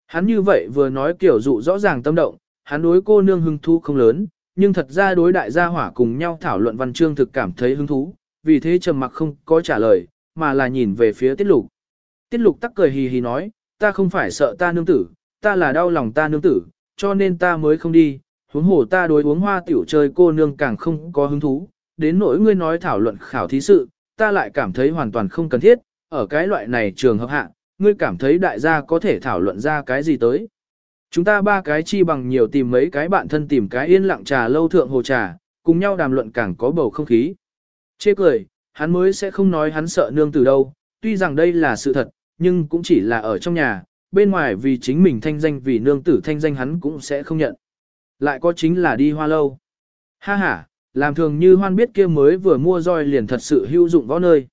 Hắn như vậy vừa nói kiểu dụ rõ ràng tâm động, hắn đối cô nương hứng thú không lớn, nhưng thật ra đối đại gia hỏa cùng nhau thảo luận văn chương thực cảm thấy hứng thú, vì thế trầm mặc không có trả lời, mà là nhìn về phía tiết lục. Tiết lục tắc cười hì hì nói, ta không phải sợ ta nương tử, ta là đau lòng ta nương tử, cho nên ta mới không đi, huống hồ ta đối uống hoa tiểu chơi cô nương càng không có hứng thú, đến nỗi ngươi nói thảo luận khảo thí sự, ta lại cảm thấy hoàn toàn không cần thiết, ở cái loại này trường hợp hạ, ngươi cảm thấy đại gia có thể thảo luận ra cái gì tới. Chúng ta ba cái chi bằng nhiều tìm mấy cái bạn thân tìm cái yên lặng trà lâu thượng hồ trà, cùng nhau đàm luận càng có bầu không khí. Chê cười, hắn mới sẽ không nói hắn sợ nương từ đâu, tuy rằng đây là sự thật, nhưng cũng chỉ là ở trong nhà, bên ngoài vì chính mình thanh danh vì nương tử thanh danh hắn cũng sẽ không nhận. Lại có chính là đi hoa lâu. Ha ha, làm thường như hoan biết kia mới vừa mua roi liền thật sự hữu dụng võ nơi.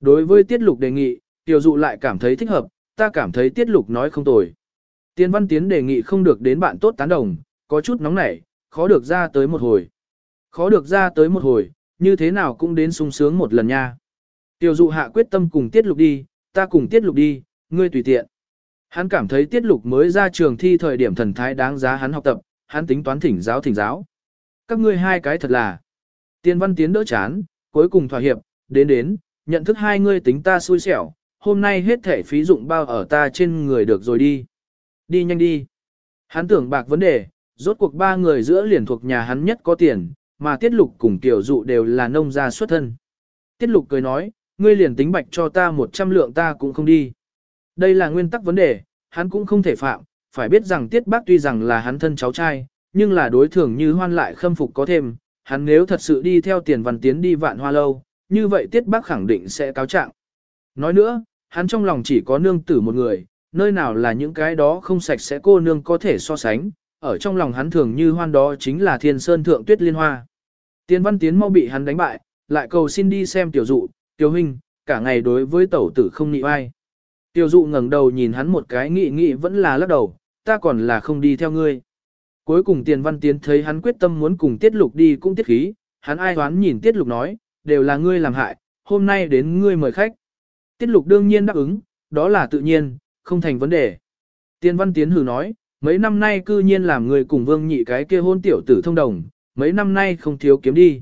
Đối với tiết lục đề nghị, tiểu dụ lại cảm thấy thích hợp, ta cảm thấy tiết lục nói không tồi. Tiên văn tiến đề nghị không được đến bạn tốt tán đồng, có chút nóng nảy, khó được ra tới một hồi. Khó được ra tới một hồi, như thế nào cũng đến sung sướng một lần nha. Tiểu dụ hạ quyết tâm cùng tiết lục đi, ta cùng tiết lục đi, ngươi tùy tiện. Hắn cảm thấy tiết lục mới ra trường thi thời điểm thần thái đáng giá hắn học tập, hắn tính toán thỉnh giáo thỉnh giáo. Các ngươi hai cái thật là. Tiên văn tiến đỡ chán, cuối cùng thỏa hiệp, đến đến, nhận thức hai ngươi tính ta xui xẻo, hôm nay hết thể phí dụng bao ở ta trên người được rồi đi. Đi nhanh đi. Hắn tưởng bạc vấn đề, rốt cuộc ba người giữa liền thuộc nhà hắn nhất có tiền, mà tiết lục cùng tiểu dụ đều là nông gia xuất thân. Tiết lục cười nói, ngươi liền tính bạch cho ta một trăm lượng ta cũng không đi. Đây là nguyên tắc vấn đề, hắn cũng không thể phạm, phải biết rằng tiết bác tuy rằng là hắn thân cháu trai, nhưng là đối thường như hoan lại khâm phục có thêm, hắn nếu thật sự đi theo tiền văn tiến đi vạn hoa lâu, như vậy tiết bác khẳng định sẽ cáo trạng. Nói nữa, hắn trong lòng chỉ có nương tử một người, nơi nào là những cái đó không sạch sẽ cô nương có thể so sánh, ở trong lòng hắn thường như hoan đó chính là thiên sơn thượng tuyết liên hoa. Tiên văn tiến mau bị hắn đánh bại, lại cầu xin đi xem tiểu dụ, tiểu huynh, cả ngày đối với tẩu tử không nị ai. Tiểu dụ ngẩng đầu nhìn hắn một cái nghị nghị vẫn là lắc đầu, ta còn là không đi theo ngươi. Cuối cùng tiền văn tiến thấy hắn quyết tâm muốn cùng tiết lục đi cũng tiết khí, hắn ai hoán nhìn tiết lục nói, đều là ngươi làm hại, hôm nay đến ngươi mời khách. Tiết lục đương nhiên đáp ứng, đó là tự nhiên, không thành vấn đề. Tiên văn tiến hừ nói, mấy năm nay cư nhiên làm người cùng vương nhị cái kia hôn tiểu tử thông đồng, mấy năm nay không thiếu kiếm đi.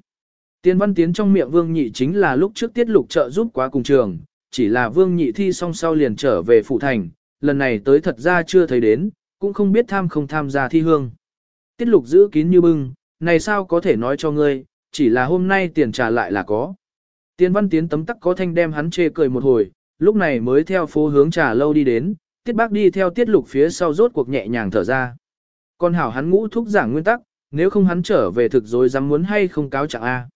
Tiên văn tiến trong miệng vương nhị chính là lúc trước tiết lục trợ giúp quá cùng trường, chỉ là vương nhị thi xong sau liền trở về phụ thành, lần này tới thật ra chưa thấy đến, cũng không biết tham không tham gia thi hương. Tiết lục giữ kín như bưng, này sao có thể nói cho ngươi, chỉ là hôm nay tiền trả lại là có. Tiên văn tiến tấm tắc có thanh đem hắn chê cười một hồi, lúc này mới theo phố hướng trà lâu đi đến, tiết bác đi theo tiết lục phía sau rốt cuộc nhẹ nhàng thở ra. Còn hảo hắn ngũ thúc giảng nguyên tắc, nếu không hắn trở về thực rồi dám muốn hay không cáo chẳng a.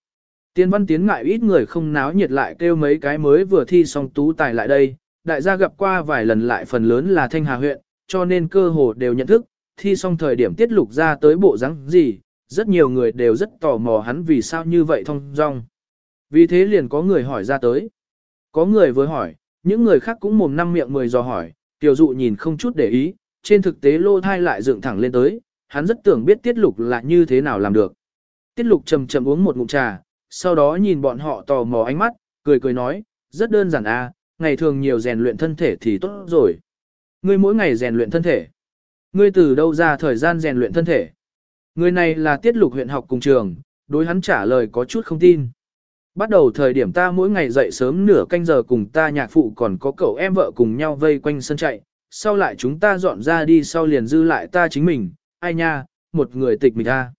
Tiên văn tiến ngại ít người không náo nhiệt lại kêu mấy cái mới vừa thi xong tú tài lại đây, đại gia gặp qua vài lần lại phần lớn là thanh hà huyện, cho nên cơ hồ đều nhận thức, thi xong thời điểm tiết lục ra tới bộ rắn gì, rất nhiều người đều rất tò mò hắn vì sao như vậy thông dong. Vì thế liền có người hỏi ra tới. Có người vừa hỏi, những người khác cũng mồm năm miệng mười dò hỏi, tiểu dụ nhìn không chút để ý, trên thực tế lô thai lại dựng thẳng lên tới, hắn rất tưởng biết tiết lục là như thế nào làm được. Tiết lục chầm chầm uống một ngụm trà, sau đó nhìn bọn họ tò mò ánh mắt, cười cười nói, rất đơn giản à, ngày thường nhiều rèn luyện thân thể thì tốt rồi. Ngươi mỗi ngày rèn luyện thân thể. Ngươi từ đâu ra thời gian rèn luyện thân thể? Người này là tiết lục huyện học cùng trường, đối hắn trả lời có chút không tin. Bắt đầu thời điểm ta mỗi ngày dậy sớm nửa canh giờ cùng ta nhạc phụ còn có cậu em vợ cùng nhau vây quanh sân chạy, sau lại chúng ta dọn ra đi sau liền dư lại ta chính mình, ai nha, một người tịch mịch ta.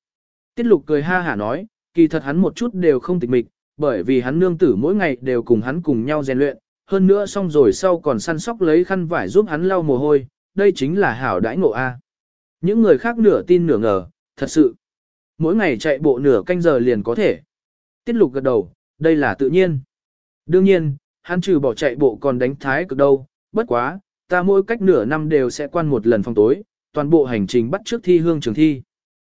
Tiết lục cười ha hả nói, kỳ thật hắn một chút đều không tịch mịch, bởi vì hắn nương tử mỗi ngày đều cùng hắn cùng nhau rèn luyện, hơn nữa xong rồi sau còn săn sóc lấy khăn vải giúp hắn lau mồ hôi, đây chính là hảo đãi ngộ A. Những người khác nửa tin nửa ngờ, thật sự. Mỗi ngày chạy bộ nửa canh giờ liền có thể. Tiết lục gật đầu, đây là tự nhiên. Đương nhiên, hắn trừ bỏ chạy bộ còn đánh thái cực đâu, bất quá, ta mỗi cách nửa năm đều sẽ quan một lần phòng tối, toàn bộ hành trình bắt trước thi hương trường thi.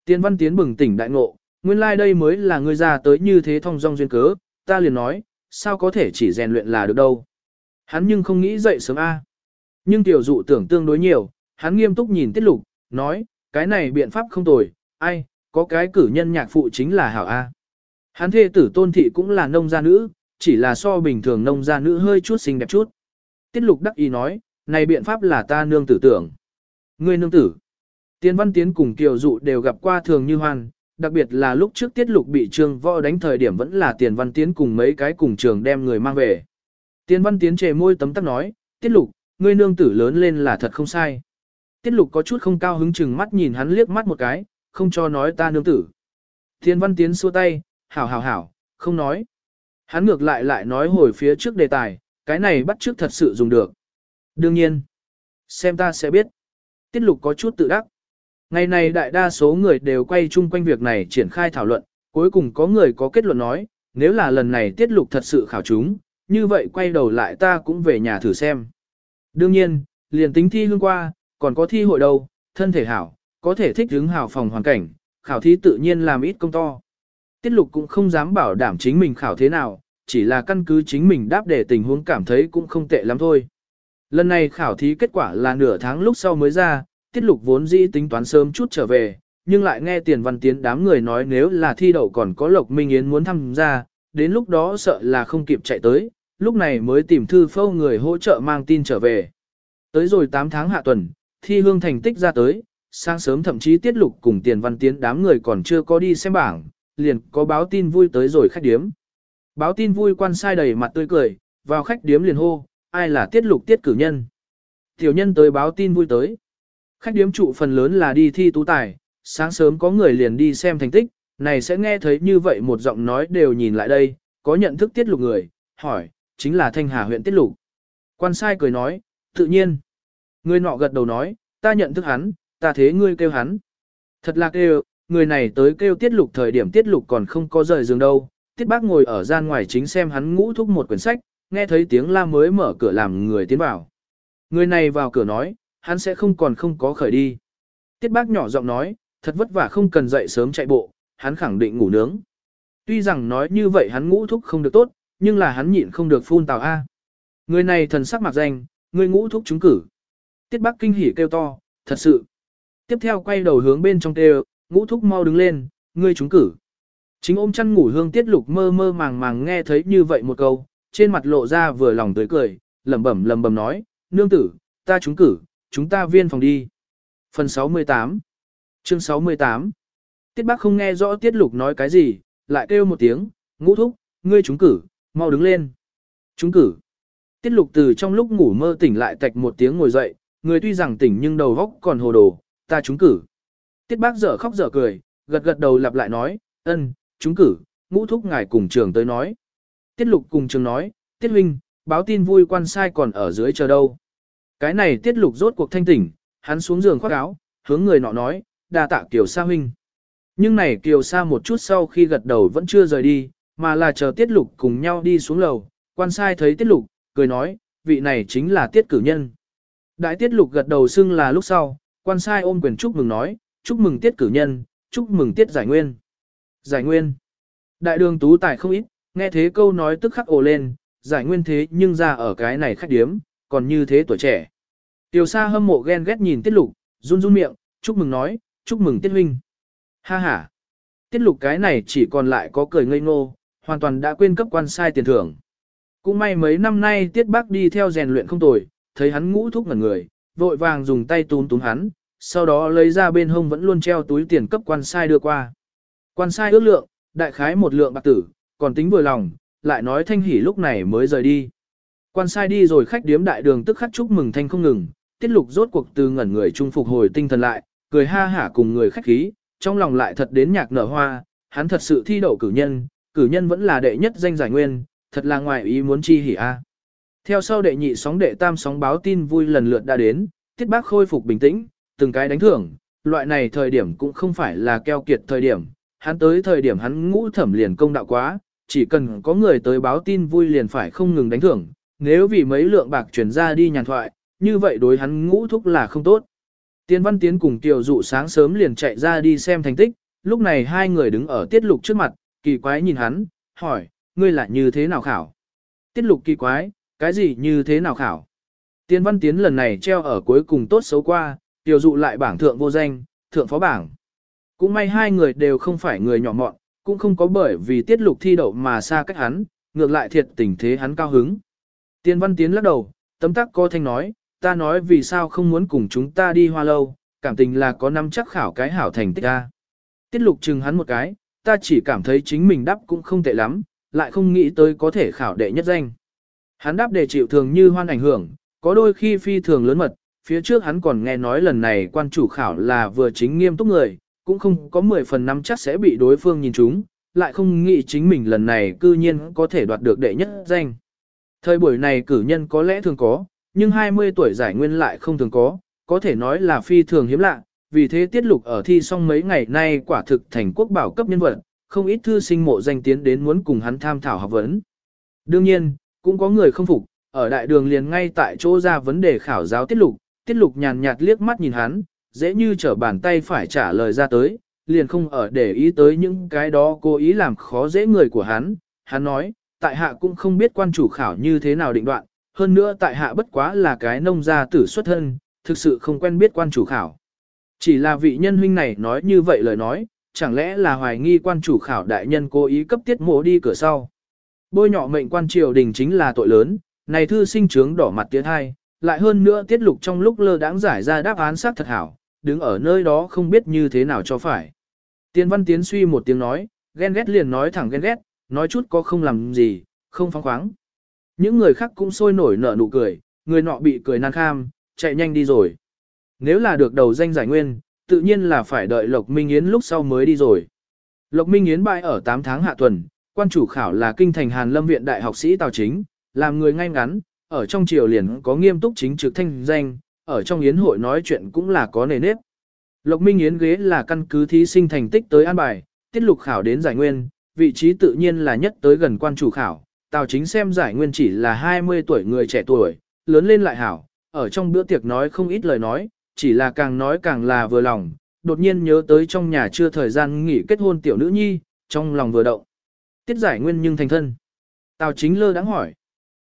Tiên văn tiến bừng tỉnh đại ngộ, nguyên lai like đây mới là ngươi ra tới như thế thông dong duyên cớ, ta liền nói, sao có thể chỉ rèn luyện là được đâu. Hắn nhưng không nghĩ dậy sớm A. Nhưng tiểu dụ tưởng tương đối nhiều, hắn nghiêm túc nhìn tiết lục, nói, cái này biện pháp không tồi, ai, có cái cử nhân nhạc phụ chính là hảo A. Hắn thê tử tôn thị cũng là nông gia nữ, chỉ là so bình thường nông gia nữ hơi chút xinh đẹp chút. Tiết lục đắc ý nói, này biện pháp là ta nương tử tưởng. Ngươi nương tử. Tiên văn tiến cùng kiều dụ đều gặp qua thường như hoan, đặc biệt là lúc trước tiết lục bị trương võ đánh thời điểm vẫn là tiền văn tiến cùng mấy cái cùng trường đem người mang về. Tiền văn tiến chề môi tấm tắc nói, tiết lục, ngươi nương tử lớn lên là thật không sai. Tiết lục có chút không cao hứng chừng mắt nhìn hắn liếc mắt một cái, không cho nói ta nương tử. Tiền văn tiến xua tay, hảo hảo hảo, không nói. Hắn ngược lại lại nói hồi phía trước đề tài, cái này bắt trước thật sự dùng được. Đương nhiên, xem ta sẽ biết. Tiết lục có chút tự đắc. Ngày này đại đa số người đều quay chung quanh việc này triển khai thảo luận, cuối cùng có người có kết luận nói, nếu là lần này tiết lục thật sự khảo chúng, như vậy quay đầu lại ta cũng về nhà thử xem. Đương nhiên, liền tính thi hương qua, còn có thi hội đâu, thân thể hảo, có thể thích hứng hảo phòng hoàn cảnh, khảo thí tự nhiên làm ít công to. Tiết lục cũng không dám bảo đảm chính mình khảo thế nào, chỉ là căn cứ chính mình đáp để tình huống cảm thấy cũng không tệ lắm thôi. Lần này khảo thí kết quả là nửa tháng lúc sau mới ra, tiết lục vốn dĩ tính toán sớm chút trở về, nhưng lại nghe tiền văn tiến đám người nói nếu là thi đậu còn có Lộc Minh Yến muốn tham gia, đến lúc đó sợ là không kịp chạy tới, lúc này mới tìm thư phâu người hỗ trợ mang tin trở về. Tới rồi 8 tháng hạ tuần, thi hương thành tích ra tới, sáng sớm thậm chí tiết lục cùng tiền văn tiến đám người còn chưa có đi xem bảng, liền có báo tin vui tới rồi khách điếm. Báo tin vui quan sai đầy mặt tươi cười, vào khách điếm liền hô, ai là tiết lục tiết cử nhân. Tiểu nhân tới báo tin vui tới. Khách điếm trụ phần lớn là đi thi tú tài, sáng sớm có người liền đi xem thành tích, này sẽ nghe thấy như vậy một giọng nói đều nhìn lại đây, có nhận thức tiết lục người, hỏi, chính là Thanh Hà huyện tiết lục. Quan sai cười nói, tự nhiên. Người nọ gật đầu nói, ta nhận thức hắn, ta thế ngươi kêu hắn. Thật là kêu, người này tới kêu tiết lục thời điểm tiết lục còn không có rời giường đâu. Tiết bác ngồi ở gian ngoài chính xem hắn ngũ thúc một quyển sách, nghe thấy tiếng la mới mở cửa làm người tiến vào. Người này vào cửa nói, hắn sẽ không còn không có khởi đi. Tiết bác nhỏ giọng nói, thật vất vả không cần dậy sớm chạy bộ, hắn khẳng định ngủ nướng. Tuy rằng nói như vậy hắn ngũ thúc không được tốt, nhưng là hắn nhịn không được phun tào A. Người này thần sắc mặt danh, người ngũ thúc trúng cử. Tiết bác kinh hỉ kêu to, thật sự. Tiếp theo quay đầu hướng bên trong kêu, ngũ thúc mau đứng lên, ngươi trúng cử. Chính ôm chăn ngủ hương tiết lục mơ mơ màng màng nghe thấy như vậy một câu, trên mặt lộ ra vừa lòng tới cười, lẩm bẩm lẩm bẩm nói, nương tử, ta trúng cử, chúng ta viên phòng đi. Phần 68 Chương 68 Tiết bác không nghe rõ tiết lục nói cái gì, lại kêu một tiếng, ngũ thúc, ngươi trúng cử, mau đứng lên. Trúng cử. Tiết lục từ trong lúc ngủ mơ tỉnh lại tạch một tiếng ngồi dậy, người tuy rằng tỉnh nhưng đầu góc còn hồ đồ, ta trúng cử. Tiết bác dở khóc dở cười, gật gật đầu lặp lại nói, ân, chúng cử, ngũ thúc ngài cùng trường tới nói. Tiết lục cùng trường nói, tiết huynh, báo tin vui quan sai còn ở dưới chờ đâu. Cái này tiết lục rốt cuộc thanh tỉnh, hắn xuống giường khoác áo, hướng người nọ nói, đa tạ Kiều Sa huynh. Nhưng này Kiều Sa một chút sau khi gật đầu vẫn chưa rời đi, mà là chờ tiết lục cùng nhau đi xuống lầu, quan sai thấy tiết lục, cười nói, vị này chính là tiết cử nhân. Đại tiết lục gật đầu xưng là lúc sau, quan sai ôm quyền chúc mừng nói, chúc mừng tiết cử nhân, chúc mừng tiết giải nguyên. Giải nguyên. Đại đường tú tài không ít, nghe thế câu nói tức khắc ồ lên, giải nguyên thế nhưng ra ở cái này khách điếm, còn như thế tuổi trẻ. Tiểu sa hâm mộ ghen ghét nhìn tiết lục, run run miệng, chúc mừng nói, chúc mừng tiết huynh. Ha ha. Tiết lục cái này chỉ còn lại có cười ngây ngô, hoàn toàn đã quên cấp quan sai tiền thưởng. Cũng may mấy năm nay tiết bác đi theo rèn luyện không tồi, thấy hắn ngũ thúc ngẩn người, vội vàng dùng tay túm túm hắn, sau đó lấy ra bên hông vẫn luôn treo túi tiền cấp quan sai đưa qua. Quan sai ước lượng, đại khái một lượng bạc tử, còn tính vừa lòng, lại nói thanh hỉ lúc này mới rời đi. Quan sai đi rồi khách điếm đại đường tức khắc chúc mừng thanh không ngừng, tiết lục rốt cuộc từ ngẩn người trung phục hồi tinh thần lại, cười ha hả cùng người khách khí, trong lòng lại thật đến nhạc nở hoa, hắn thật sự thi đậu cử nhân, cử nhân vẫn là đệ nhất danh giải nguyên, thật là ngoài ý muốn chi hỉ a. Theo sau đệ nhị sóng đệ tam sóng báo tin vui lần lượt đã đến, tiết bác khôi phục bình tĩnh, từng cái đánh thưởng, loại này thời điểm cũng không phải là keo kiệt thời điểm, hắn tới thời điểm hắn ngũ thẩm liền công đạo quá, chỉ cần có người tới báo tin vui liền phải không ngừng đánh thưởng, nếu vì mấy lượng bạc chuyển ra đi nhàn thoại, như vậy đối hắn ngũ thúc là không tốt. Tiên Văn Tiến cùng Tiểu Dụ sáng sớm liền chạy ra đi xem thành tích, lúc này hai người đứng ở tiết lục trước mặt, kỳ quái nhìn hắn, hỏi, ngươi là như thế nào khảo? Tiết lục kỳ quái, cái gì như thế nào khảo? Tiên Văn Tiến lần này treo ở cuối cùng tốt xấu qua, Tiểu Dụ lại bảng thượng vô danh, thượng phó bảng. Cũng may hai người đều không phải người nhỏ mọn, cũng không có bởi vì tiết lục thi đậu mà xa cách hắn, ngược lại thiệt tình thế hắn cao hứng. Tiên Văn Tiến lắc đầu, tấm tắc có thanh nói, ta nói vì sao không muốn cùng chúng ta đi hoa lâu, cảm tình là có năm chắc khảo cái hảo thành tích ta. Tiết lục chừng hắn một cái, ta chỉ cảm thấy chính mình đáp cũng không tệ lắm, lại không nghĩ tới có thể khảo đệ nhất danh. Hắn đáp để chịu thường như hoan ảnh hưởng, có đôi khi phi thường lớn mật, phía trước hắn còn nghe nói lần này quan chủ khảo là vừa chính nghiêm túc người, cũng không có 10 phần năm chắc sẽ bị đối phương nhìn trúng, lại không nghĩ chính mình lần này cư nhiên có thể đoạt được đệ nhất danh. Thời buổi này cử nhân có lẽ thường có, nhưng 20 tuổi giải nguyên lại không thường có, có thể nói là phi thường hiếm lạ, vì thế tiết lục ở thi xong mấy ngày nay quả thực thành quốc bảo cấp nhân vật, không ít thư sinh mộ danh tiến đến muốn cùng hắn tham thảo học vấn. Đương nhiên, cũng có người không phục, ở đại đường liền ngay tại chỗ ra vấn đề khảo giáo tiết lục, tiết lục nhàn nhạt liếc mắt nhìn hắn, dễ như trở bàn tay phải trả lời ra tới, liền không ở để ý tới những cái đó cố ý làm khó dễ người của hắn. Hắn nói, tại hạ cũng không biết quan chủ khảo như thế nào định đoạn, hơn nữa tại hạ bất quá là cái nông gia tử xuất thân, thực sự không quen biết quan chủ khảo. Chỉ là vị nhân huynh này nói như vậy lời nói, chẳng lẽ là hoài nghi quan chủ khảo đại nhân cố ý cấp tiết mộ đi cửa sau. Bôi nhọ mệnh quan triều đình chính là tội lớn, này thư sinh trướng đỏ mặt tiến hai, lại hơn nữa tiết lục trong lúc lơ đãng giải ra đáp án xác thật hảo, đứng ở nơi đó không biết như thế nào cho phải. Tiên văn tiến suy một tiếng nói, ghen ghét liền nói thẳng ghen ghét, nói chút có không làm gì, không phóng khoáng. Những người khác cũng sôi nổi nở nụ cười, người nọ bị cười nan kham, chạy nhanh đi rồi. Nếu là được đầu danh giải nguyên, tự nhiên là phải đợi Lộc Minh Yến lúc sau mới đi rồi. Lộc Minh Yến bại ở 8 tháng hạ tuần, quan chủ khảo là kinh thành Hàn Lâm Viện Đại học sĩ Tào Chính, làm người ngay ngắn, ở trong triều liền có nghiêm túc chính trực thanh danh, ở trong yến hội nói chuyện cũng là có nề nếp. Lộc Minh Yến ghế là căn cứ thí sinh thành tích tới an bài, tiết lục khảo đến giải nguyên, vị trí tự nhiên là nhất tới gần quan chủ khảo. Tào chính xem giải nguyên chỉ là 20 tuổi người trẻ tuổi, lớn lên lại hảo, ở trong bữa tiệc nói không ít lời nói, chỉ là càng nói càng là vừa lòng, đột nhiên nhớ tới trong nhà chưa thời gian nghỉ kết hôn tiểu nữ nhi, trong lòng vừa động. Tiết giải nguyên nhưng thành thân. Tào chính lơ đáng hỏi.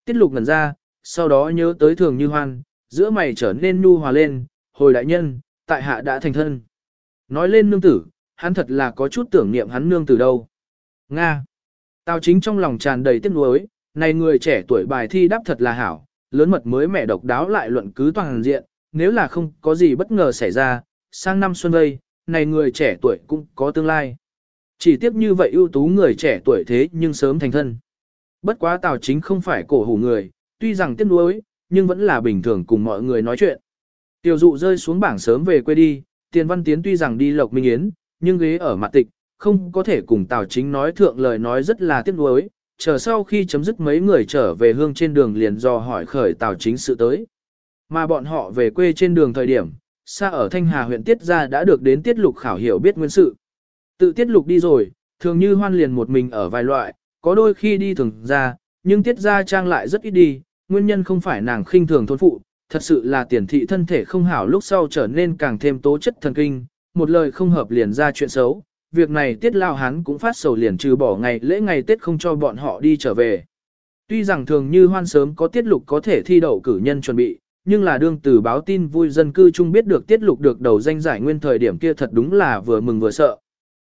Tiết lục ngẩn ra, sau đó nhớ tới thường như hoan, giữa mày trở nên nhu hòa lên, hồi đại nhân, tại hạ đã thành thân. Nói lên nương tử, hắn thật là có chút tưởng niệm hắn nương tử đâu. Nga. Tào chính trong lòng tràn đầy tiếc nuối, này người trẻ tuổi bài thi đáp thật là hảo, lớn mật mới mẹ độc đáo lại luận cứ toàn diện, nếu là không có gì bất ngờ xảy ra, sang năm xuân vây, này người trẻ tuổi cũng có tương lai. Chỉ tiếp như vậy ưu tú người trẻ tuổi thế nhưng sớm thành thân. Bất quá Tào chính không phải cổ hủ người, tuy rằng tiếc nuối, nhưng vẫn là bình thường cùng mọi người nói chuyện. Tiểu dụ rơi xuống bảng sớm về quê đi, tiền văn tiến tuy rằng đi lộc minh yến, nhưng ghế ở mặt tịch, không có thể cùng Tào Chính nói thượng lời nói rất là tiếc nuối, chờ sau khi chấm dứt mấy người trở về hương trên đường liền do hỏi khởi Tào Chính sự tới. Mà bọn họ về quê trên đường thời điểm, xa ở Thanh Hà huyện Tiết Gia đã được đến Tiết Lục khảo hiểu biết nguyên sự. Tự Tiết Lục đi rồi, thường như hoan liền một mình ở vài loại, có đôi khi đi thường ra, nhưng Tiết Gia trang lại rất ít đi, nguyên nhân không phải nàng khinh thường thôn phụ, thật sự là tiền thị thân thể không hảo lúc sau trở nên càng thêm tố chất thần kinh, một lời không hợp liền ra chuyện xấu. Việc này tiết lao hắn cũng phát sầu liền trừ bỏ ngày lễ ngày Tết không cho bọn họ đi trở về. Tuy rằng thường như hoan sớm có tiết lục có thể thi đậu cử nhân chuẩn bị, nhưng là đương từ báo tin vui dân cư chung biết được tiết lục được đầu danh giải nguyên thời điểm kia thật đúng là vừa mừng vừa sợ.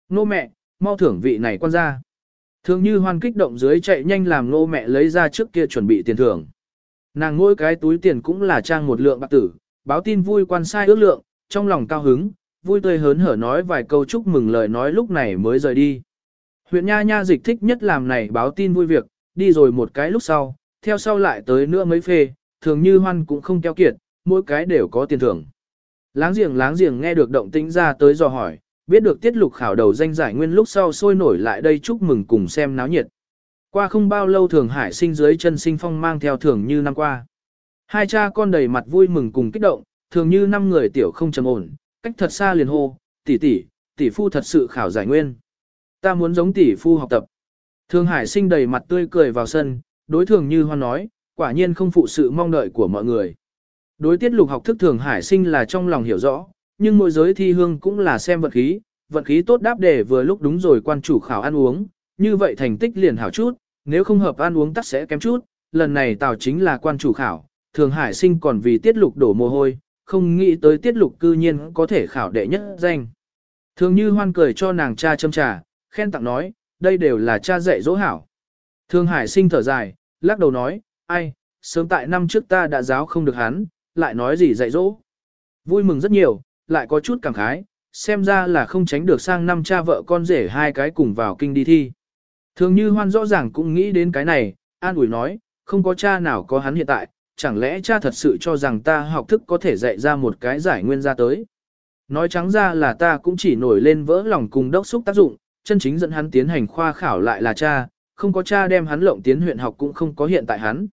Nô mẹ, mau thưởng vị này quan ra. Thường như hoan kích động dưới chạy nhanh làm nô mẹ lấy ra trước kia chuẩn bị tiền thưởng. Nàng mỗi cái túi tiền cũng là trang một lượng bạc tử, báo tin vui quan sai ước lượng, trong lòng cao hứng, vui tươi hớn hở nói vài câu chúc mừng lời nói lúc này mới rời đi. Huyện Nha Nha dịch thích nhất làm này báo tin vui việc, đi rồi một cái lúc sau, theo sau lại tới nữa mấy phê, thường như hoan cũng không keo kiệt, mỗi cái đều có tiền thưởng. Láng giềng láng giềng nghe được động tĩnh ra tới dò hỏi, biết được tiết lục khảo đầu danh giải nguyên lúc sau sôi nổi lại đây chúc mừng cùng xem náo nhiệt. Qua không bao lâu Thường Hải sinh dưới chân sinh phong mang theo thường như năm qua. Hai cha con đầy mặt vui mừng cùng kích động, thường như năm người tiểu không trầm ổn, cách thật xa liền hô, tỷ tỷ, tỷ phu thật sự khảo giải nguyên. Ta muốn giống tỷ phu học tập. Thường Hải sinh đầy mặt tươi cười vào sân, đối thường như hoan nói, quả nhiên không phụ sự mong đợi của mọi người. Đối tiết lục học thức thường Hải sinh là trong lòng hiểu rõ, nhưng mỗi giới thi hương cũng là xem vận khí, vận khí tốt đáp để vừa lúc đúng rồi quan chủ khảo ăn uống, như vậy thành tích liền hảo chút, nếu không hợp ăn uống tắc sẽ kém chút, lần này tào chính là quan chủ khảo, thường hải sinh còn vì tiết lục đổ mồ hôi, không nghĩ tới tiết lục cư nhiên có thể khảo đệ nhất danh. Thường như hoan cười cho nàng cha châm trà, khen tặng nói, đây đều là cha dạy dỗ hảo. Thường hải sinh thở dài, lắc đầu nói, ai, sớm tại năm trước ta đã giáo không được hắn, lại nói gì dạy dỗ. Vui mừng rất nhiều, lại có chút cảm khái, xem ra là không tránh được sang năm cha vợ con rể hai cái cùng vào kinh đi thi. Thường như hoan rõ ràng cũng nghĩ đến cái này, an ủi nói, không có cha nào có hắn hiện tại, chẳng lẽ cha thật sự cho rằng ta học thức có thể dạy ra một cái giải nguyên ra tới. Nói trắng ra là ta cũng chỉ nổi lên vỡ lòng cùng đốc xúc tác dụng, chân chính dẫn hắn tiến hành khoa khảo lại là cha, không có cha đem hắn lộng tiến huyện học cũng không có hiện tại hắn.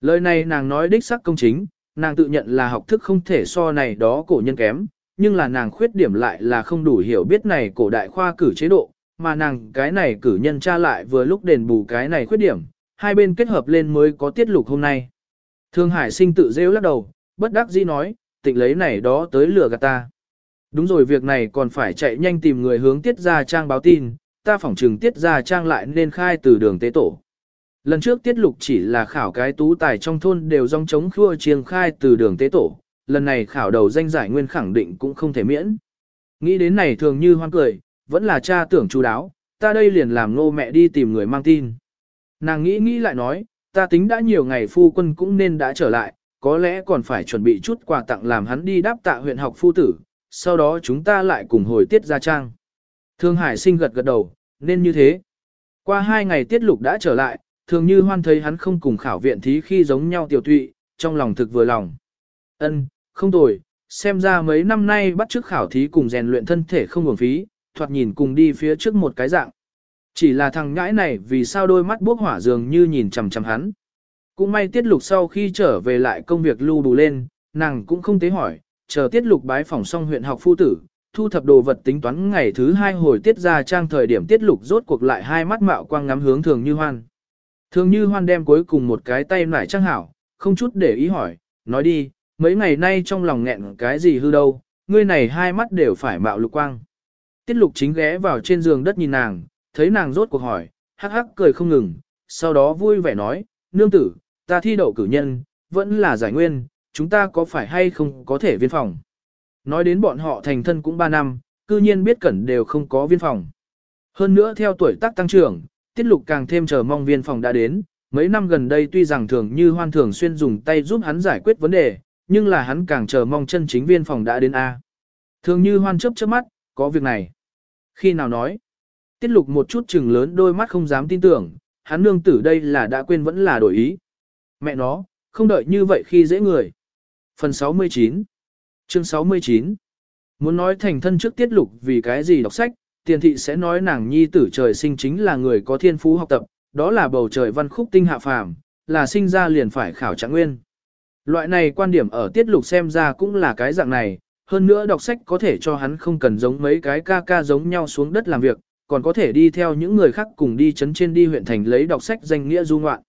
Lời này nàng nói đích sắc công chính, nàng tự nhận là học thức không thể so này đó cổ nhân kém, nhưng là nàng khuyết điểm lại là không đủ hiểu biết này cổ đại khoa cử chế độ, mà nàng cái này cử nhân tra lại vừa lúc đền bù cái này khuyết điểm, hai bên kết hợp lên mới có tiết lục hôm nay. Thương Hải sinh tự rêu lắc đầu, bất đắc dĩ nói, tịnh lấy này đó tới lừa gạt ta. Đúng rồi việc này còn phải chạy nhanh tìm người hướng tiết ra trang báo tin, ta phỏng trừng tiết ra trang lại nên khai từ đường tế tổ. Lần trước tiết lục chỉ là khảo cái tú tài trong thôn đều dòng chống khua chiêng khai từ đường tế tổ, lần này khảo đầu danh giải nguyên khẳng định cũng không thể miễn. Nghĩ đến này thường như hoan cười, vẫn là cha tưởng chú đáo, ta đây liền làm ngô mẹ đi tìm người mang tin. Nàng nghĩ nghĩ lại nói, ta tính đã nhiều ngày phu quân cũng nên đã trở lại, có lẽ còn phải chuẩn bị chút quà tặng làm hắn đi đáp tạ huyện học phu tử, sau đó chúng ta lại cùng hồi tiết ra trang. Thương Hải sinh gật gật đầu, nên như thế. Qua hai ngày tiết lục đã trở lại, thường như hoan thấy hắn không cùng khảo viện thí khi giống nhau tiểu tụy, trong lòng thực vừa lòng. Ân, không tồi, xem ra mấy năm nay bắt trước khảo thí cùng rèn luyện thân thể không hưởng phí, thoạt nhìn cùng đi phía trước một cái dạng. Chỉ là thằng ngãi này vì sao đôi mắt bốc hỏa dường như nhìn chằm chằm hắn. Cũng may tiết lục sau khi trở về lại công việc lưu đủ lên, nàng cũng không tế hỏi, chờ tiết lục bái phòng xong huyện học phu tử, thu thập đồ vật tính toán ngày thứ hai hồi tiết ra trang thời điểm tiết lục rốt cuộc lại hai mắt mạo quang ngắm hướng thường như hoan. Thường như hoan đem cuối cùng một cái tay nải trang hảo, không chút để ý hỏi, nói đi, mấy ngày nay trong lòng nghẹn cái gì hư đâu, ngươi này hai mắt đều phải mạo lục quang. Tiết lục chính ghé vào trên giường đất nhìn nàng, thấy nàng rốt cuộc hỏi, hắc hắc cười không ngừng, sau đó vui vẻ nói, nương tử, ta thi đậu cử nhân, vẫn là giải nguyên, chúng ta có phải hay không có thể viên phòng. Nói đến bọn họ thành thân cũng 3 năm, cư nhiên biết cẩn đều không có viên phòng. Hơn nữa theo tuổi tác tăng trưởng, tiết lục càng thêm chờ mong viên phòng đã đến, mấy năm gần đây tuy rằng thường như hoan thường xuyên dùng tay giúp hắn giải quyết vấn đề, nhưng là hắn càng chờ mong chân chính viên phòng đã đến A. Thường như hoan chớp chớp mắt, có việc này. Khi nào nói? Tiết lục một chút chừng lớn đôi mắt không dám tin tưởng, hắn nương tử đây là đã quên vẫn là đổi ý. Mẹ nó, không đợi như vậy khi dễ người. Phần 69 Chương 69 Muốn nói thành thân trước tiết lục vì cái gì đọc sách, tiền thị sẽ nói nàng nhi tử trời sinh chính là người có thiên phú học tập, đó là bầu trời văn khúc tinh hạ phàm, là sinh ra liền phải khảo trạng nguyên. Loại này quan điểm ở tiết lục xem ra cũng là cái dạng này, hơn nữa đọc sách có thể cho hắn không cần giống mấy cái ca ca giống nhau xuống đất làm việc, còn có thể đi theo những người khác cùng đi chấn trên đi huyện thành lấy đọc sách danh nghĩa du ngoạn.